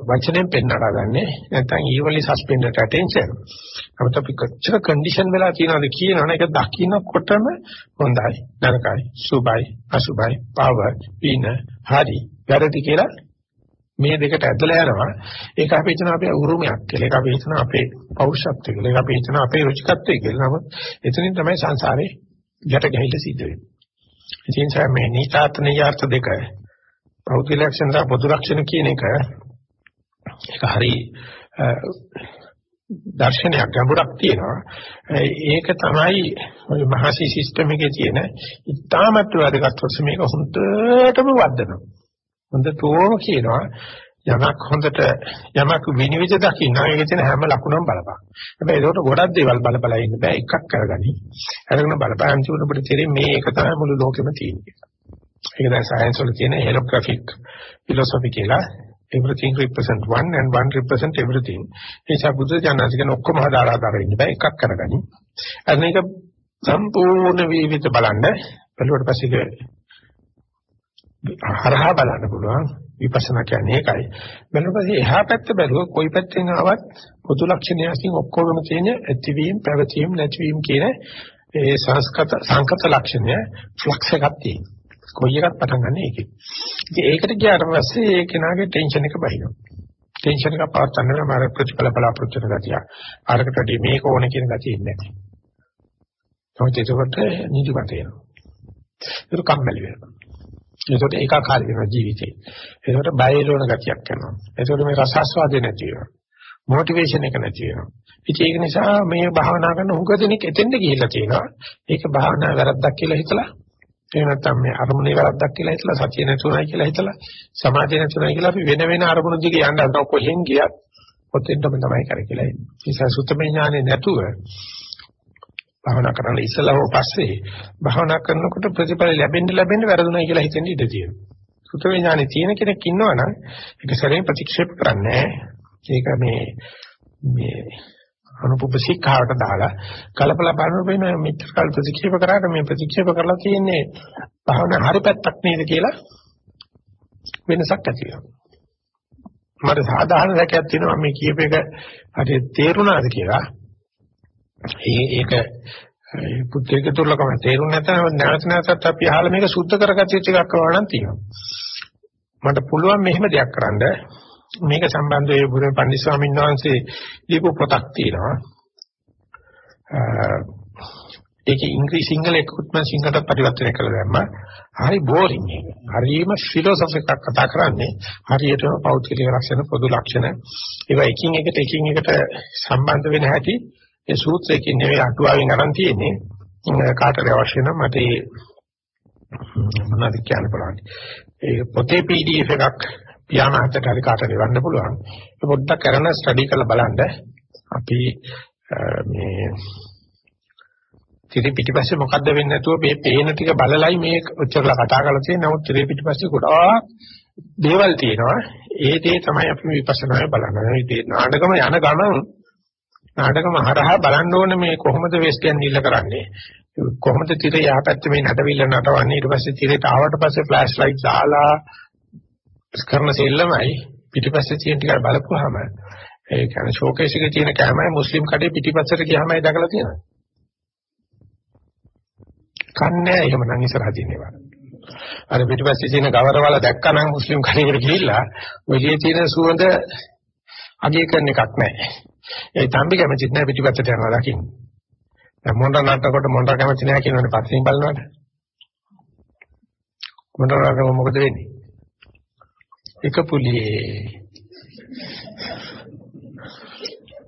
වචනෙන් පෙන්නලා ගන්නෙ. නැත්නම් evenly suspended attention. අපිට අපි කොච්චර condition වෙලා තියෙනවද කියනවනේ ඒක දකින්නකොටම හොඳයි, නරකයි, සුභයි, අසුභයි, power, පින, හරි, වැරදි කියලා මේ දෙකට ඇදලා යනවා. ඒක අපි හිතන අපේ උරුමයක් කියලා. ඒක අපි හිතන අපේ පෞරුෂත්වය කියලා. ඒක අපි හිතන අපේ රුචිකත්වය කියලා. නමුත් එතනින් තමයි සංසාරේ යට ගැහිලා සිද්ධ වෙන්නේ. ඉතින් සෑ මේ නීතාත්මීයාර්ථ දෙක භෞතික ලක්ෂණ සහ පොදු ලක්ෂණ කියන එක ඒක හරි දර්ශනයක් ගැඹුරක් තියෙනවා. ඒක තමයි ඔය මහසි සිස්ටම් එකේ තියෙන ඉතාමත් වැදගත් වශයෙන් මේක හොඳටම වදනවා හොඳටම කියනවා යමක් හොඳට යමක් විනිවිද දකින්න ඒක තියෙන හැම ලකුණම බලපන්. හැබැයි ඒකට ගොඩක් දේවල් බල බල ඉන්න බෑ එකක් කරගනි. අරගෙන බලපන් අන්තිමට අපිට තේරෙන්නේ මේ එක තමයි මුළු ලෝකෙම තියෙන්නේ. ඒක දැන් සයන්ස් වල තියෙන හෙලෝග්‍රැෆික් ෆිලොසොෆි කියලා everything represent one and one represent everything. ඒ නිසා බුද්ධ ඥානසිකන ඔක්කොම හදාලා දාලා ඉන්න බෑ එකක් කරගනි. අර මේක සම්පූර්ණ විවිධ බලන්න බලුවට පස්සේ හරහා බලන්න පුළුවන් විපස්සනා කියන්නේ ඒකයි. බලනකොට එහා පැත්ත බැලුවොත් කොයි පැත්තෙන් ආවත් පොදු ලක්ෂණයකින් ඔක්කොම තියෙන ඇතිවීම, පැවතීම, නැතිවීම කියන ඒ සංස්කත සංකත ලක්ෂණය ෆ්ලක්ස් එකක් තියෙනවා. කොයි එකක් පටන් ගන්න ඒකේ. ඉතින් ඒකට ගියාට පස්සේ ඒ කෙනාගේ ටෙන්ෂන් එක බහිනවා. ටෙන්ෂන් එක පවත්තන්න නම් අර ප්‍රතිඵල බලාපොරොත්තු වෙන ගතිය. අරකට වඩා මේක ඕනේ කියන ගතිය ඉන්නේ නැහැ. තමයි ඒකට නිදිමත එනවා. ඒක කම්මැලි වෙනවා. ඒකට ඒකාකාරී වෙනවා ජීවිතේ. ඒකට බය එළවන ගතියක් යනවා. ඒකට මේ රසාස්වාදේ නැති වෙනවා. මොටිවේෂන් එක නැති වෙනවා. ඉතින් ඒක නිසා මේ භාවනා කරන හුඟ දෙනෙක් එතෙන්ද ගිහිල්ලා තියෙනවා. ඒක භාවනා වැරද්දක් කියලා හිතලා ඒ නැත්තම් මේ අරමුණේ වැරද්දක් කියලා හිතලා සතිය නැතුණයි කියලා හිතලා සමාධිය නැතුණයි කියලා අපි වෙන වෙන අරමුණු දිගේ යන්න හදන කොහෙන් ගියත් ඔතෙන්ටම තමයි කරේ කියලා ඉන්නේ. ඒ නිසා සුත්තමේ ඥානෙ නැතුව භාවනා කරන්න ඉස්සලා හෝ පස්සේ භාවනා කරනකොට ප්‍රතිඵල ලැබෙන්න ලැබෙන්න වැරදුණයි කියලා හිතෙන්න ඉඩ තියෙනවා. සුත විඥානේ තියෙන කෙනෙක් ඉන්නවනම් ඒක සැරේ ප්‍රතික්ෂේප කරන්නේ ඒක මේ මේ අනුපුප ශික්ෂාවට දාලා කලපලා බලනකොට වෙන මෙච්චර කල් ප්‍රතික්ෂේප කරාට මේ ප්‍රතික්ෂේප කරලා තියෙන්නේ භාවනා හරි පැත්තක් නේද කියලා වෙනසක් ඇති වෙනවා. මට සාධාරණ දැකයක් තියෙනවා මේ කියප එක හරි තේරුණාද කියලා. ඒ ඒක පුත්‍රික දුර්ලභම තේරුම් නැත්නම් නැවත නැවතත් අපි අහලා මේක සුද්ධ කරගatiච්ච එකක් කරනවා නම් තියෙනවා. මට පුළුවන් මෙහෙම දෙයක් කරන්න මේක සම්බන්ධව ඒ බුදුන් පන්දි ස්වාමීන් වහන්සේ ලියපු පොතක් තියෙනවා. ඒකේ ඉංග්‍රීසි සිංහල එකකුත් මම සිංහලට පරිවර්තනය කළා දැම්මා. හරි බෝරින් එක. හරිම ෆිලොසොෆි එකක් කතා කරන්නේ. හරියටම පෞද්ගලික ලක්ෂණ පොදු ලක්ෂණ ඒවා එකින් එකට එකින් එකට සම්බන්ධ වෙන හැටි ඒ සූත්‍රයකින් නෙවෙයි අටුවාවෙන් අරන් තියෙන්නේ. කාටද අවශ්‍ය නම් මට ඒ මොනවද කියන්න පුළුවන් ඒ පොතේ PDF එකක් පියාණහතට හරි කාටද වන්න පුළුවන්. ඒ පොඩ්ඩක් කරන ස්ටඩි කරලා බලන්න. අපි මේ ඉතින් පිටිපස්සේ මොකද්ද වෙන්නේ නැතුව මේ පේන ටික බලලයි මේ ඔච්චරලා කතා කරලා තියෙන්නේ. නමුත් ඉතින් පිටිපස්සේ ගොඩාක් දේවල් තියෙනවා. ඒ දේ තමයි අපි විපස්සනාවේ බලන්නේ. ඒ නාටකම යන ගමන් නාටකම හරහා බලන්න ඕනේ මේ කොහොමද වෙස්ටර්න් නිල කරන්නේ. කොහොමද තිරේ යහපැත්තේ මේ නටවිල්ල නටවන්නේ ඊට පස්සේ තිරේට ආවට පස්සේ ෆ්ලෑෂ් ලයිට් දාලා කරන සෙල්ලමයි පිටිපස්සේ තියෙන ටික බලපුවාම ඒ කියන්නේ ෂෝකේස් එකේ තියෙන කැමයි මුස්ලිම් කඩේ පිටිපස්සට ගියාමයි දැකලා තියෙනවා. කන්නේ එහෙමනම් ඉස්සරහ තියෙනවා. අර පිටිපස්සේ තියෙන ගවරවල දැක්කනම් මුස්ලිම් කඩේකට ගිහිල්ලා ඔය තියෙන සුවඳ අගය කරන එකක් නැහැ. ඒ තම්බි කැමතිත් නැහැ පිටිපස්සට යනවා දකින්න. දැන් මොණ්ඩ නටනකොට මොණ්ඩ කැමති නැහැ කියනවනේ පස්සෙන් බලනවාට. මොණ්ඩ නටනකොට මොකද වෙන්නේ? එක පුලියේ.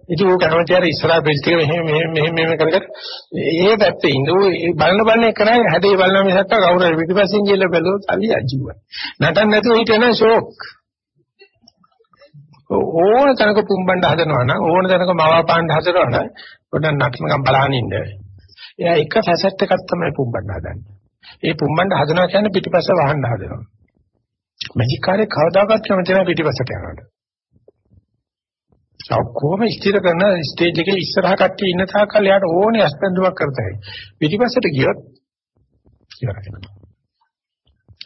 ඉතින් ਉਹ කැමති අර ඉස්සරහා බෙල්ට් එක මෙහෙම මෙහෙම මෙහෙම මෙහෙම කර කර ඒ පැත්තේ ඉඳ ඒ බලන බලන කරායි හැදේ බලන මිසක් කවුරු පිටිපස්සෙන් ගිහලා බැලුවොත් අලි අජීව. නටන්න නැතුව හිටියන ෂෝක්. ඕන තැනක පුම්බන්න හදනවා නම් ඕන තැනක මවාපාන්න හදනවා නම් පොඩ්ඩක් නටනකම් බලහන් ඉන්න. එයා එක ෆැසට් එකක් තමයි පුම්බන්න හදන්නේ. ඒ පුම්බන්න හදනවා කියන්නේ පිටිපස්ස වහන්න හදනවා. මැජික් කාර්යය කවදාකවත් කැමති නැහැ පිටිපස්සට යනකොට. ඔක්කොම ස්ථිර කරන ස්ටේජ් එකේ ඉස්සරහ කට්ටිය ඉන්න තාක්කල් යාට ඕනේ අස්පෙන්දුවක් කරතයි. පිටිපස්සට ගියොත් ඉවරයි.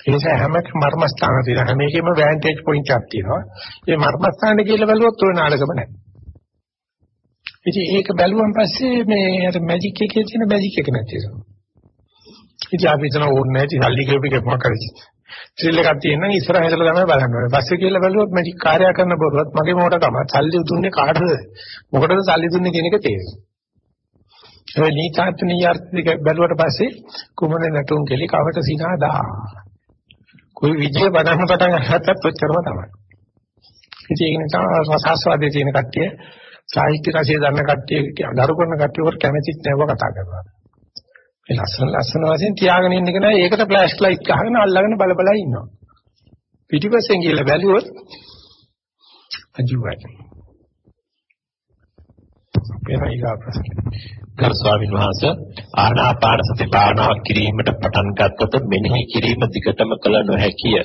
ඒ නිසා හැම මර්මස්ථාන තියෙන හැම එකෙම වැන්ටේජ් පොයින්ට් එකක් තියෙනවා. ඒ මර්මස්ථානේ කියලා බැලුවොත් ඔය නාලකම නැහැ. ඉතින් ඒක බැලුවන් පස්සේ මේ අර මැජික් එකේ තියෙන මැජික් එක නැති වෙනවා. ඉතින් අපි හිතන ඕනේ නැති සල්ලි කියපු එක මොකක් කරේ. ත්‍රිල් එකක් තියෙනවා ඉස්සරහ ඉඳලා තමයි බලන්න ඕනේ. පස්සේ කියලා බැලුවොත් මැජික් කාර්යය කරන බොරුවත් මගේ මොකටද සල්ලි දුන්නේ කාටද? මොකටද සල්ලි දුන්නේ කියන එක තේරෙනවා. ඒ නීතාර්ථ නියර්ථ දෙක බැලුවට පස්සේ කුමන නටුන් කෙලි කවට සිනාදා. કોઈ විජය බණන්න පටන් ගත්තත් ඔච්චරම තමයි. ඉතින් ඒක නිසා රසාස්වාදයේ තියෙන කට්ටිය සාහිත්‍ය රසය දන්න කට්ටිය දරු කරන කට්ටිය වර කැමැතිත් නැව කතා කරනවා. ඒ ලස්සන ලස්සන වශයෙන් තියාගෙන ඉන්න එක නෑ ඒකට ෆ්ලෑෂ් ලයිට් ගහගෙන අල්ලගෙන බල බල ඉන්නවා. පිටිපස්සෙන් ගිහලා බැලුවොත් අජුවයි. පෙරයිලා ප්‍රශ්න. ගරු ස්වාමීන් වහන්සේ ආනාපාන සති භාවනාව කිරීමට පටන් ගත්තොත් මෙනෙහි කිරීම දිගටම කළ නොහැකිය.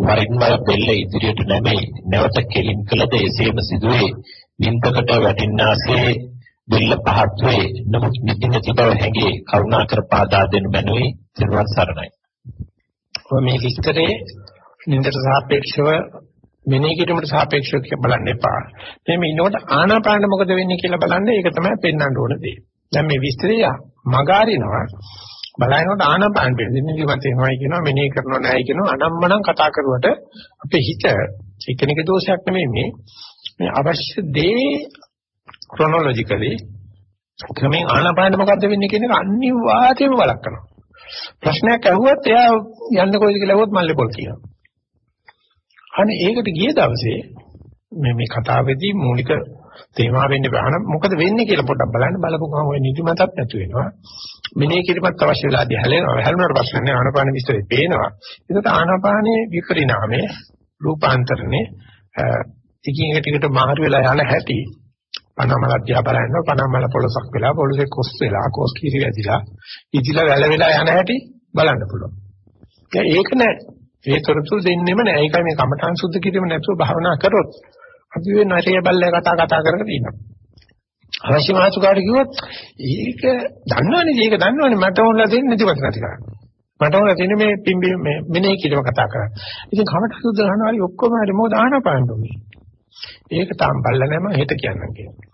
වරින් වර බෙල්ල ඉදිරියට නැමෙයි. නැවත කෙලින් කළද එසේම සිදුවේ. නින්දකට වැටෙන්නාසේ බෙල්ල පහත් වේ. නමුත් නිදින තිබව හැඟේ. කරුණාකර පාදා දෙනු මැනුවේ. සිරුවන් සරණයි. මේ විස්තරේ නින්දට සාපේක්ෂව මෙනෙහි කිරීමට සාපේක්ෂව බලන්න එපා. මේ ඉන්නකොට ආනාපාන මොකද වෙන්නේ කියලා බලන්න ඒක තමයි පෙන්වන්න ඕන දේ. දැන් මේ විස්තරය මගාරිනවා බලනකොට ආනාපාන වෙන්නේ නිදිමත එනවායි කියනවා මෙනෙහි කරනවා නැහැ කියනවා අනම්මනම් කතා කරුවට අපේ හිත එකිනෙක දෝෂයක් නෙමෙයි මේ මේ අවශ්‍ය දේ ක්‍රොනොලොජිකලි ක්‍රමෙන් ආනාපාන මොකද්ද වෙන්නේ කියන එක අනිවාර්යයෙන්ම බලක්නවා. ප්‍රශ්නයක් අහුවත් එයා යන්න කොයිද කියලා අහුවොත් මල්ලේ පොල් කියනවා. අනේ ඒකට ගිය දවසේ මේ මේ කතාවේදී මූලික තේමා වෙන්නේ බහන මොකද වෙන්නේ කියලා පොඩ්ඩක් බලන්න බලපුවම ඔය නිදිමතක් නැතු වෙනවා. මෙනේ කිරීමත් අවශ්‍ය වෙලාදී හැලෙනවා. හැලුණාට පස්සේ නේ ආනාපාන විස්තරේ පේනවා. ඒකට ආනාපානයේ විපරිණාමේ රූපාන්තරනේ ටිකින් ටිකට මාරු වෙලා යන හැටි පනමල අධ්‍යා බලන්න පනමල පොලසක් වෙලා පොලසේ කොස් වෙලා කොස් කීරි වැදිලා ඉදිලා වැල වෙලා යන හැටි බලන්න පුළුවන්. ඒක නෑ ඒ තොරතුරු දෙන්නෙම නෑ. ඒකයි මේ කමඨං සුද්ධ කිරීම නැතුව භාවනා කරොත් අපි වෙන නැටේ බල්ලේ කතා කතා කරගෙන ඉන්නවා. අවශ්‍ය මාතුකාට කිව්වොත් ඒක දන්නවනේ මේක දන්නවනේ මට ඕනලා දෙන්නේ නැතිවත් නැති කරන්නේ. මට ඕන තියෙන්නේ මේ පිම්බි මේ මෙනේ කියලා කතා කරන්නේ. ඉතින් කමඨ සුද්ධ කරනවා හරි ඔක්කොම හරි මොකද ආනපාන දුන්නේ. ඒක තාම බල්ල නැම හෙට කියන්නම් කියනවා.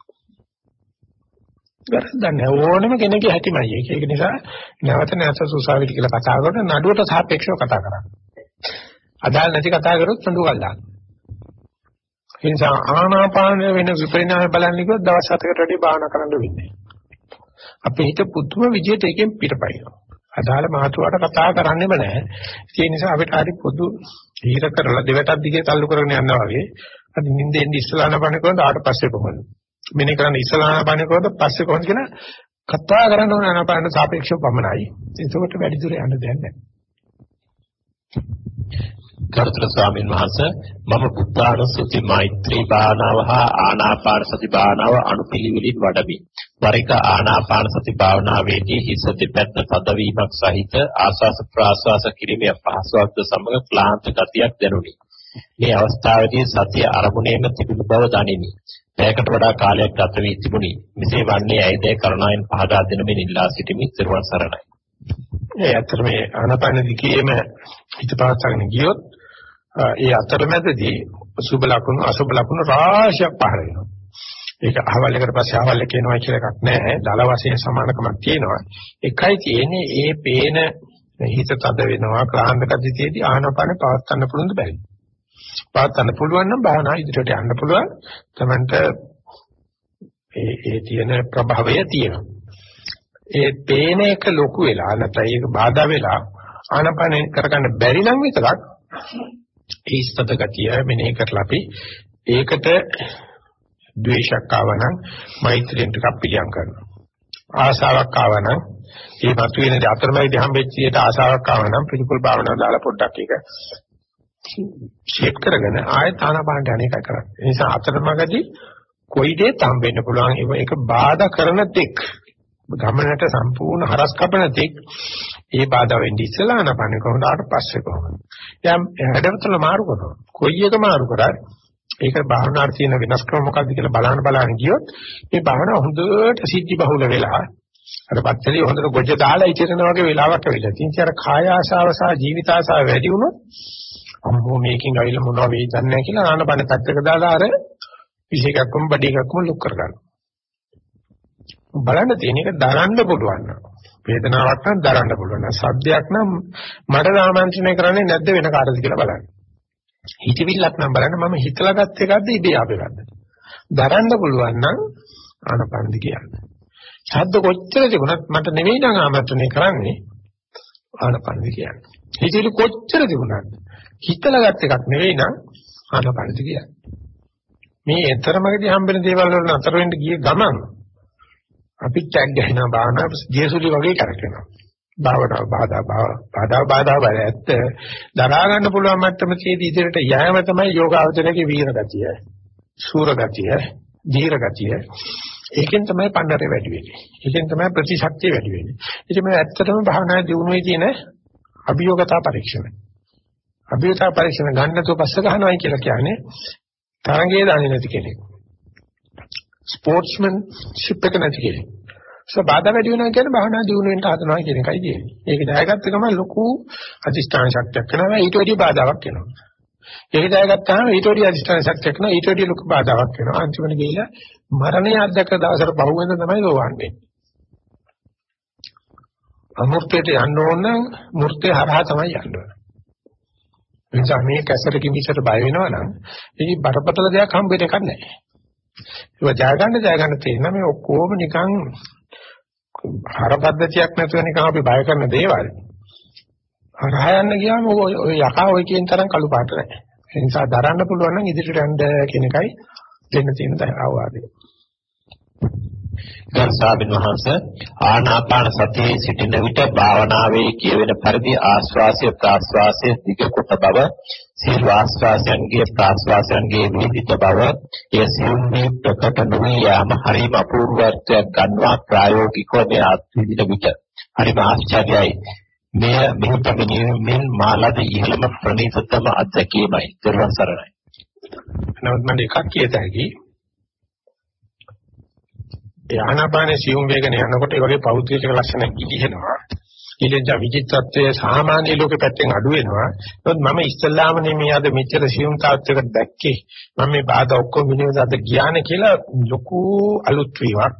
වැරද්දක් ඕනම කෙනෙක්ගේ හැටිමයි ඒක. ඒක නිසා නැවත නැවත සුසාවිලි කියලා කතා කරනකොට නඩුවට සාපේක්ෂව කතා කරන්නේ. අදාළ නැති කතා කරොත් සඳු ගල්ලා. ඒ නිසා ආනාපාන වෙන විපරිණාමය බලන්න කිව්වොත් දවස් 7කට වැඩි භාවනා කරන්න වෙන්නේ. අපේ හිත පුදුම විදියට එකෙන් පිටපයින්නවා. අදාළ මාතුවට කතා කරන්නෙම නැහැ. ඒ නිසා අපිට හරි පොදු ඊර කරලා දෙවටක් දිගේ තල්ලු කරගෙන යනවා වගේ. අද නිින්දෙන් ඉස්සලාන බණකවද ආට පස්සේ කොහොමද? මෙනේ කරන්න ඉස්සලාන බණකවද පස්සේ කොහොමද කියලා කතා කරන්න ඕන ආනාපාන සාපේක්ෂව පමණයි. ඒකට වැඩි දුර යන්න දෙයක් නැහැ. ගරුතර ස්වාමීන් වහන්සේ මම බුද්ධානුස්සති මෛත්‍රී භාවනාව හා ආනාපාන සති භාවනාව අනුපිළිවෙලින් වඩමි. වරික ආනාපාන සති භාවනාවේදී හිස දෙපැත්ත තදවීමක් සහිත ආස්වාස ප්‍රාස්වාස කිරීමේ පහසුවක්ද සමග ක්ලාන්ත ගතියක් දැනුනි. මේ අවස්ථාවේදී සතිය අරමුණේම තිබුණු බව දනිමි. පැයකට වඩා කාලයක් ගත වී තිබුණි. මෙසේ වන්නේ ඇයිද කරුණාවෙන් පහදා දෙන මෙන් ඉල්ලා සිටිමි. ත්‍රිවන් සරණයි. ඒ අතර මේ ආනපන දිගේම හිත පවත්වාගෙන ගියොත් ඒ අතරමැදදී සුබ ලකුණු අසුබ ලකුණු රාශියක් පහළ වෙනවා. ඒක අහවල් එකට පස්සේ අහවල් එක එනවා කියලා එකක් නැහැ. දල වශයෙන් සමානකමක් තියෙනවා. එකයි තියෙන්නේ ඒ පේන හිත තද වෙනවා ක්ලාන්ත ගතියේදී ආනපන පවත්වන්න පුළුවන් බැරි. පවත්වන්න පුළුවන් නම් භාවනා ඉදිරියට යන්න පුළුවන්. තමන්ට ඒ ඒ තියෙන ප්‍රභවය තියෙනවා. ඒ පේන එක ලොකු වෙලා නැත්නම් ඒක බාධා වෙලා ආනපන කරගන්න බැරි නම් විතරක් ඒ ස්තත ගතිය මෙනෙහි කරලා අපි ඒකට ද්වේෂයක් ආවනම් මෛත්‍රියෙන් ටිකක් පිළියම් කරනවා. ආසාවක් ආවනම් ඒ මතුවෙන අතරමැදි හම්බෙච්ච ඊට ආසාවක් ආවනම් පිළිකුල් භාවනාව දාලා පොඩ්ඩක් ඒක ෂේප් කරගෙන ආයෙත් ආනාපානට අනේක කරන්නේ. ඒ නිසා අතරමඟදී කොයි දෙයක් හම්බෙන්න පුළුවන් ඒක බාධා කරන තෙක් ගමනට සම්පූර්ණ හරස් කපන තෙක් ඒ බාධා වෙන්නේ ඉස්සලා ආනාපාන කොහොමද ආට පස්සේ කොහොමද. දැන් හැඩවතල මාරු කරනවා. කොයි එක මාරු කරාද ඒක භාවනාවේ තියෙන වෙනස්කම මොකක්ද කියලා බලන්න බලන්න ගියොත් මේ භාවනාව හොඳට සිද්ධි බහුල වෙලා අර පත්තලිය හොඳට ගොජ දාලා ඉතිරෙන වගේ වෙලාවක් වෙලා. ඉතින් අර කාය ආශාව සහ ජීවිත ආශාව වැඩි වුණොත් අම්මෝ මේකෙන් ගවිල මොනවා වෙයිද නැහැ කියලා ආනපන පැත්තක දාලා අර විශේෂකම් බඩ එකක්ම ලොක් කරගන්නවා. බලන්න තියෙන එක දරන්න පුළුවන්. වේදනාවක් නම් දරන්න පුළුවන්. සද්දයක් නම් මට ආමන්ත්‍රණය කරන්නේ නැද්ද වෙන කාටද කියලා බලන්න. හිතවිල්ලක් නම් බලන්න මම හිතලා ගත්ත එකක්ද ඉබේ ආපෙවන්න. දරන්න පුළුවන් නම් ආනපනද කියන්නේ. ශබ්ද කොච්චර තිබුණත් මට නෙවෙයි නම් ආමන්ත්‍රණය කරන්නේ ආනපනද කියන්නේ. හිතවිලි කොච්චර තිබුණත් හිතලා ගත්ත එකක් නෙවෙයි නම් ආනපනද කියන්නේ. මේ තරමකදී හම්බෙන දේවල් වල නතර වෙන්න ගිය ගමන් අපි ටැග් ගහනවා බාහන ජේසුලි වගේ කරකිනවා. භාවනාව බාධා බාධා බාධා වල ඇත්ත දරා ගන්න පුළුවන් මට්ටම තියදී ඉදිරියට යෑම තමයි යෝගාවචරයේ වීර ගතිය. සූර ගතිය, ධීර ගතිය. ඒකෙන් තමයි පණ්ඩරේ වැඩි වෙන්නේ. ඒකෙන් තමයි ප්‍රතිශක්තිය වැඩි වෙන්නේ. ඉතින් මේ ඇත්තටම භාවනා දියුණුවේ තියෙන අභියෝගතා පරීක්ෂණ. අභියෝගතා පරීක්ෂණ ගන්නතෝ පස්ස ගන්නවයි කියලා කියන්නේ තරංගයේ දන්නේ නැති කෙනෙක්. ස්පෝර්ට්ස්මන් ෂිප් එක නැති කෙනෙක්. ඒක බාධා වැඩි වෙනවා කියන්නේ භාවනා දියුණු වෙන්න හදනවා කියන එකයි තියෙන්නේ. ඒක දැයගත්ත ගමන් ලොකු අධිෂ්ඨාන ශක්තියක් වෙනවා ඊට වැඩි බාධාවක් වෙනවා. ඒක දැයගත්තාම ඊට වැඩි අධිෂ්ඨාන ශක්තියක් වෙනවා ඊට වැඩි ලොකු බාධාවක් වෙනවා. අන්තිමට ගිහිලා මරණය අධ්‍යක්ෂ දවසට පහුවෙන්ද තමයි ලෝවන්නේ. අමෘතයට යන්න ඕන නම් මූර්තේ හරහා තමයි යන්න ඕන. එනිසා මේ කැසට කිමිසට බය වෙනවා නම් ඉතින් බරපතල දෙයක් හම්බෙන්න එකක් නැහැ. ඒක ජය ගන්න ජය ගන්න තියෙන මේ ඔක්කොම නිකන් හර පද්ධතියක් නැතුව නිකන් අපි බය කරන දේවල්. හරහා යන්න ගියාම ඔය යකා ඔය කියන තරම් කළු පාට නැහැ. ඒ නිසා දරන්න පුළුවන් නම් ඉදිරියට යන්න කියන එකයි දෙන්න තියෙන අවවාදය. ගර්සාබින් වහන්සේ ආනාපාන සතියේ සිටින විට භාවනාවේ කියවෙන පරිදි ආස්වාසය ප්‍රාස්වාසය දිග කොට බව සීල ආස්වාසයන්ගේ ප්‍රාස්වාසයන්ගේ විවිධ බව ඒ සියුම්දී ප්‍රකට නොවේ යාම හරිම අපූර්වත්වයක් ගන්නවා ප්‍රායෝගිකව මේ අත්විඳින විට. හරිම ආශ්චර්යයි. මෙය මෙහි පැමිණීමෙන් මාලද ඉහළම ප්‍රණීතතම අත්දැකීමයි. දර්වන් සරණයි. නමුත් මම එකක් කියත හැකි. ඒ ආනාපාන සියුම් වේගන යනකොට ඒ වගේ පෞද්ගලික ලක්ෂණ ඉදිහෙනවා. ඊළඟ විචිත්තත්වයේ සාමාන්‍ය ලෝකෙ පැත්තෙන් අඩු වෙනවා. ඒත් මම ඉස්සල්ලාම නෙමෙයි අද මෙච්චර සියුම් තාත්වයකට දැක්කේ. මම මේ බාධා ඔක්කොම විනිවිද අද ගියානේ කියලා ලොකු අලුත් වීමක්,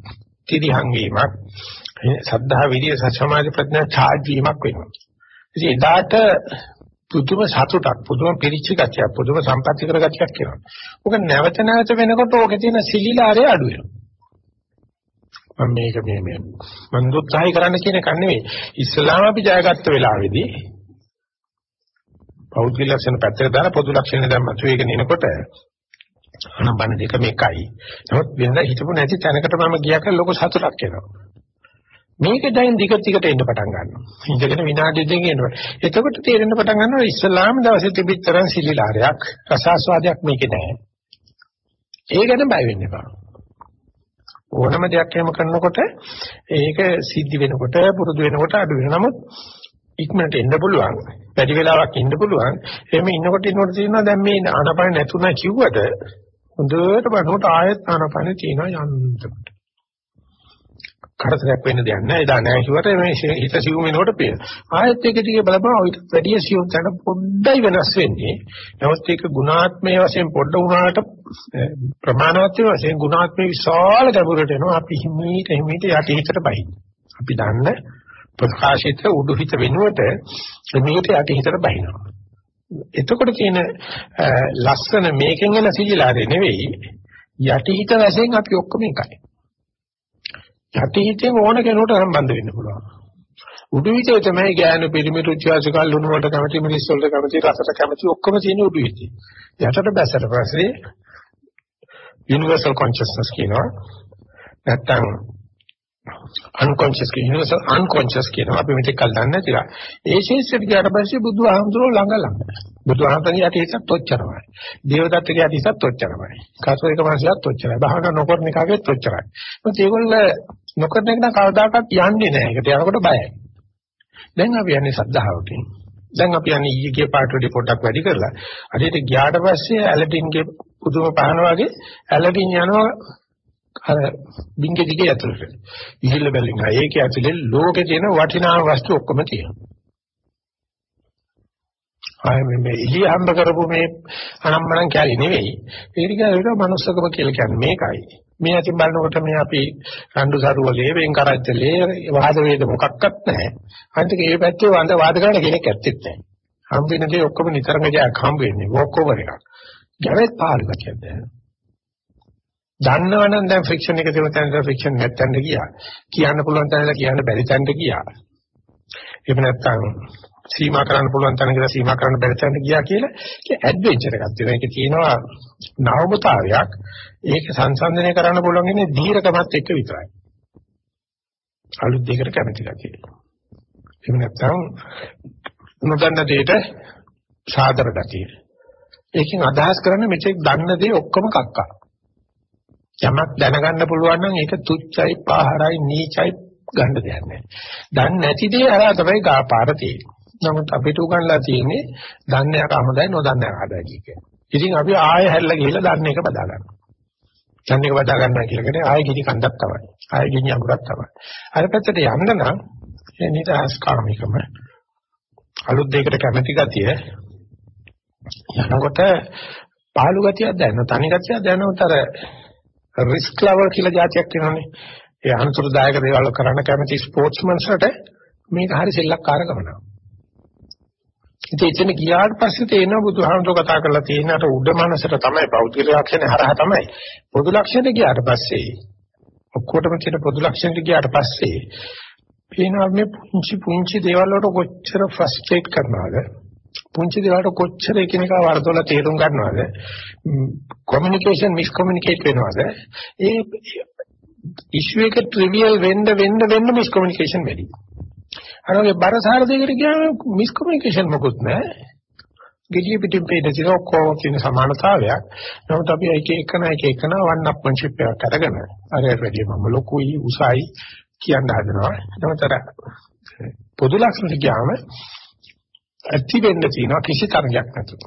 තිරිහන් වීමක්, සද්ධා විරිය සමාධි ප්‍රඥා ඡාජ් වීමක් වෙනවා. ඉතින් එදාට පුදුම සතුටක් පුදුම පිරිච්ච ගතියක් පුදුම සම්පත්‍ති කර ගතියක් එනවා. ඔක නැවත නැවත වෙනකොට ඕකේ තියෙන සිලිලාරය අඩු වෙනවා. මම මේක මේ මේ මම උත්සාහය කරන්න කියන එක නෙවෙයි. ඉස්ලාම අපි ජයගත්ත වෙලාවේදී පෞද්ගලික ලක්ෂණ පැත්තට දාලා පොදු ලක්ෂණ දැන් මතුවේගෙන එනකොට අනබන දෙක මේකයි. නමුත් වෙනදා හිතපු නැති තැනකට මම ගියා කියලා ලොකු සතුටක් එනවා. මේක දැන් දිග දිගට එන්න පටන් ගන්නවා. ඉඳගෙන විනාඩි දෙකකින් එනවා. එතකොට තේරෙන්න පටන් ගන්නවා ඉස්ලාම දවසේ තිබිච්ච සිලිලාරයක් රසාස්වාදයක් මේකේ නැහැ. ඒ ගැන බය වෙන්න එපා. ඕනම දෙයක් එහෙම කරනකොට ඒක සිද්ධ වෙනකොට පුරුදු වෙනකොට අඩු වෙනවා. නමුත් ඉක්මනට එන්න පුළුවන්. වැඩි වෙලාවක් ඉන්න පුළුවන්. එහෙම ඉන්නකොට ඉන්නකොට තියෙනවා දැන් මේ ආනපන නැතුණා කිව්වට හොඳට බලනකොට ආයෙත් ආනපන තියෙනවා යන්තමට. කරදරයක් වෙන්න දෙයක් නැහැ. එදා නැහැ කිව්වට මේ හිත සිවුම් වෙනකොට පේන. ආයෙත් ඒක ටිකේ බලපුවා ඊට වැඩි සිවුම් තැන පොඩ්ඩයි වෙනස් වෙන්නේ. නමුත් ඒක ගුණාත්මයේ වශයෙන් පොඩ්ඩ වුණාට ප්‍රමාණවත් වශයෙන් ගුණාත්මයේ විශාල ගැඹුරට එනවා. අපි හිමීට හිමීට යටි හිතට බහින්න. අපි දන්න ප්‍රකාශිත උඩුහිත වෙනුවට මේකට යටි හිතට බහිනවා. එතකොට තියෙන ලස්සන මේකෙන් එන සීලාරේ නෙවෙයි යටි හිත වශයෙන් අපි ඔක්කොම එකයි. යටි හිතෙන් ඕන කෙනෙකුට සම්බන්ධ වෙන්න පුළුවන්. උඩු හිතේ තමයි ඥාන පිරිමිතු ත්‍යාසිකල් ලුණු වලට කැමති මිනිස් වලට කැමති රසට කැමති ඔක්කොම තියෙන උඩු හිතේ. යටට බැසට පස්සේ universal consciousness කියනවා. නැත්තම් unconscious කියන universal unconscious කියනවා අපි මෙතෙක් කල් දන්නේ නැතිලා. ඒ ශේෂ්ත්‍රයට ගියාට පස්සේ බුදුහාමුදුරුවෝ ළඟ ළඟ. බුදුහාමුදුරුවෝ යටි හිතත් ඔච්චරමයි. දේවදත්තගේ යටි හිතත් ඔච්චරමයි. කසෝයක මාසියත් ඔච්චරයි. බහන නොකරන එකාගෙත් ඔච්චරයි. මොකද ඒගොල්ල නොකරන එක නම් කවදාකවත් යන්නේ නැහැ. ඒකට යනකොට බයයි. දැන් අපි යන්නේ සද්ධාවකින්. දැන් අපි යන්නේ ඊයේ ගිය පාට වලට පොඩ්ඩක් වැඩි කරලා අදට ගියාට පස්සේ ඇලටින්ගේ පුදුම පහන වගේ ඇලටින් යනවා අර බින්ගේ දිගේ ඇතුළට. ඉහිල්ල බැලින් ඒක ඇතුලේ ලෝකේ තියෙන වටිනා වස්තු ඔක්කොම තියෙනවා. ආය මේ මේ ඉලි හම්බ කරපු මේ අනම්මනම් කැලේ නෙවෙයි. ඒක කියන්නේ මනුස්සකම කියලා කියන්නේ මේකයි. මේ අතින් බලනකොට මේ අපි රණ්ඩු සරුවලේ වෙන් කරච්චලේ වාද වේද මොකක්වත් නැහැ. අනිත් ඒ පැත්තේ වඳ වාද කරන කෙනෙක් ඇත්තෙත් නැහැ. හම්බ වෙන දේ ඔක්කොම නිතරම ජයක් හම්බ වෙන්නේ. වොක් ඕවර් එකක්. ගැවෙත් පාළු ගැටියක් දැනෙනවා. දන්නවනම් දැන් ෆ්‍රික්ෂන් එක තියෙන තැනට ෆ්‍රික්ෂන් නැත්තඳ ගියා. කියන්න පුළුවන් තැනට කියන්න බැරි තැනට ගියා. එහෙම නැත්නම් සීමා කරන්න පුළුවන් තැනකට සීමා කරන්න බැරි තැනට ගියා කියලා ඒක ඇඩ්වෙන්චර් එකක් තියෙනවා. ඒක තියෙනවා නවමතාවයක්. ඒක සංසන්දනය කරන්න පුළුවන් ඉන්නේ ධීරකමත් එක්ක විතරයි. අලුත් දෙයකට කැමතිලා කියනවා. එහෙම නැත්නම් නොදන්න දෙයට සාදර ගතිය. ඒකෙන් අදහස් කරන්නේ මෙතෙක් දන්න දේ ඔක්කොම කක්කා. යමක් දැනගන්න පුළුවන් නම් ඒක තුච්චයි, පාහරයි, නීචයි ගන්න දෙයක් නැහැ. දන්නේ නැති දේ අරා තමයි ගාපාර තියෙන්නේ. නමුත් අපිට උගන්ලා තියෙන්නේ දන්නේ යක හොඳයි නොදන්නේ යක හදයි කියන්නේ. ඉතින් අපි ආයෙ හැල්ලා ගිහිල්ලා දන්නේ එක බදා ගන්නවා. දන්නේ එක බදා ගන්නවා කියලා කියන්නේ ආයෙ ගිනි කන්දක් තමයි. ආයෙ ගිනි අඟුරක් තමයි. අර පැත්තට යන්න නම් ඒ නිදහස් කාමිකම අලුත් දෙයකට කැමැති ගතිය යනකොට පාළු ගතියක් දැනෙනවා. තනි ගතියක් දැනෙනකොට අර රිස්ක් ලවර් කියලා જાතියක් වෙනවනේ. ඒ අනුතරදායක දේවල් කරන්න කැමති ස්පෝර්ට්ස්මන්ස්ලට මේක හරි සෙල්ලක්කාර ගමනක්. ඉතින් එතන ගියාට පස්සේ තේනවා බුදුහාමුදුර කතා කරලා තියෙන අර උඩ මනසට තමයි භෞතික ලක්ෂණ හරහා තමයි. පොදු ලක්ෂණ ගියාට පස්සේ ඔක්කොටම තියෙන පොදු ලක්ෂණ ගියාට පස්සේ පේනවා මේ පුංචි පුංචි දේවල් වලට කොච්චර ෆ්‍රස්ට්‍රේට් කරනවද පුංචි දේවල්ට කොච්චර එකිනෙකා වරදොල තේරුම් ගන්නවද කොමියුනිකේෂන් මිස්කොමියුනිකේට් වෙනවද ඒ ඉෂුව එක ට්‍රිවියල් වෙන්න වෙන්න වෙන්න මිස්කොමියුනිකේෂන් වැඩි අර වගේ බරසාර දෙයකට ගියාම මිස්කොමියුනිකේෂන් මොකුත් නැහැ gediya pitin පේන තියෙන ඔක්කොම තියෙන සමානතාවයක්. නමුත් අපි එක එකන එක එකන වන් අප්මන්ෂිප් එකක් අරගෙන අර වැඩි මම ලොකුයි උසයි කියන්න හදනවා. නමුත් අර පොදු ලක්ෂණ ගියාම ඇති වෙන්න තියෙනවා කිසි තරගයක් නැතුව.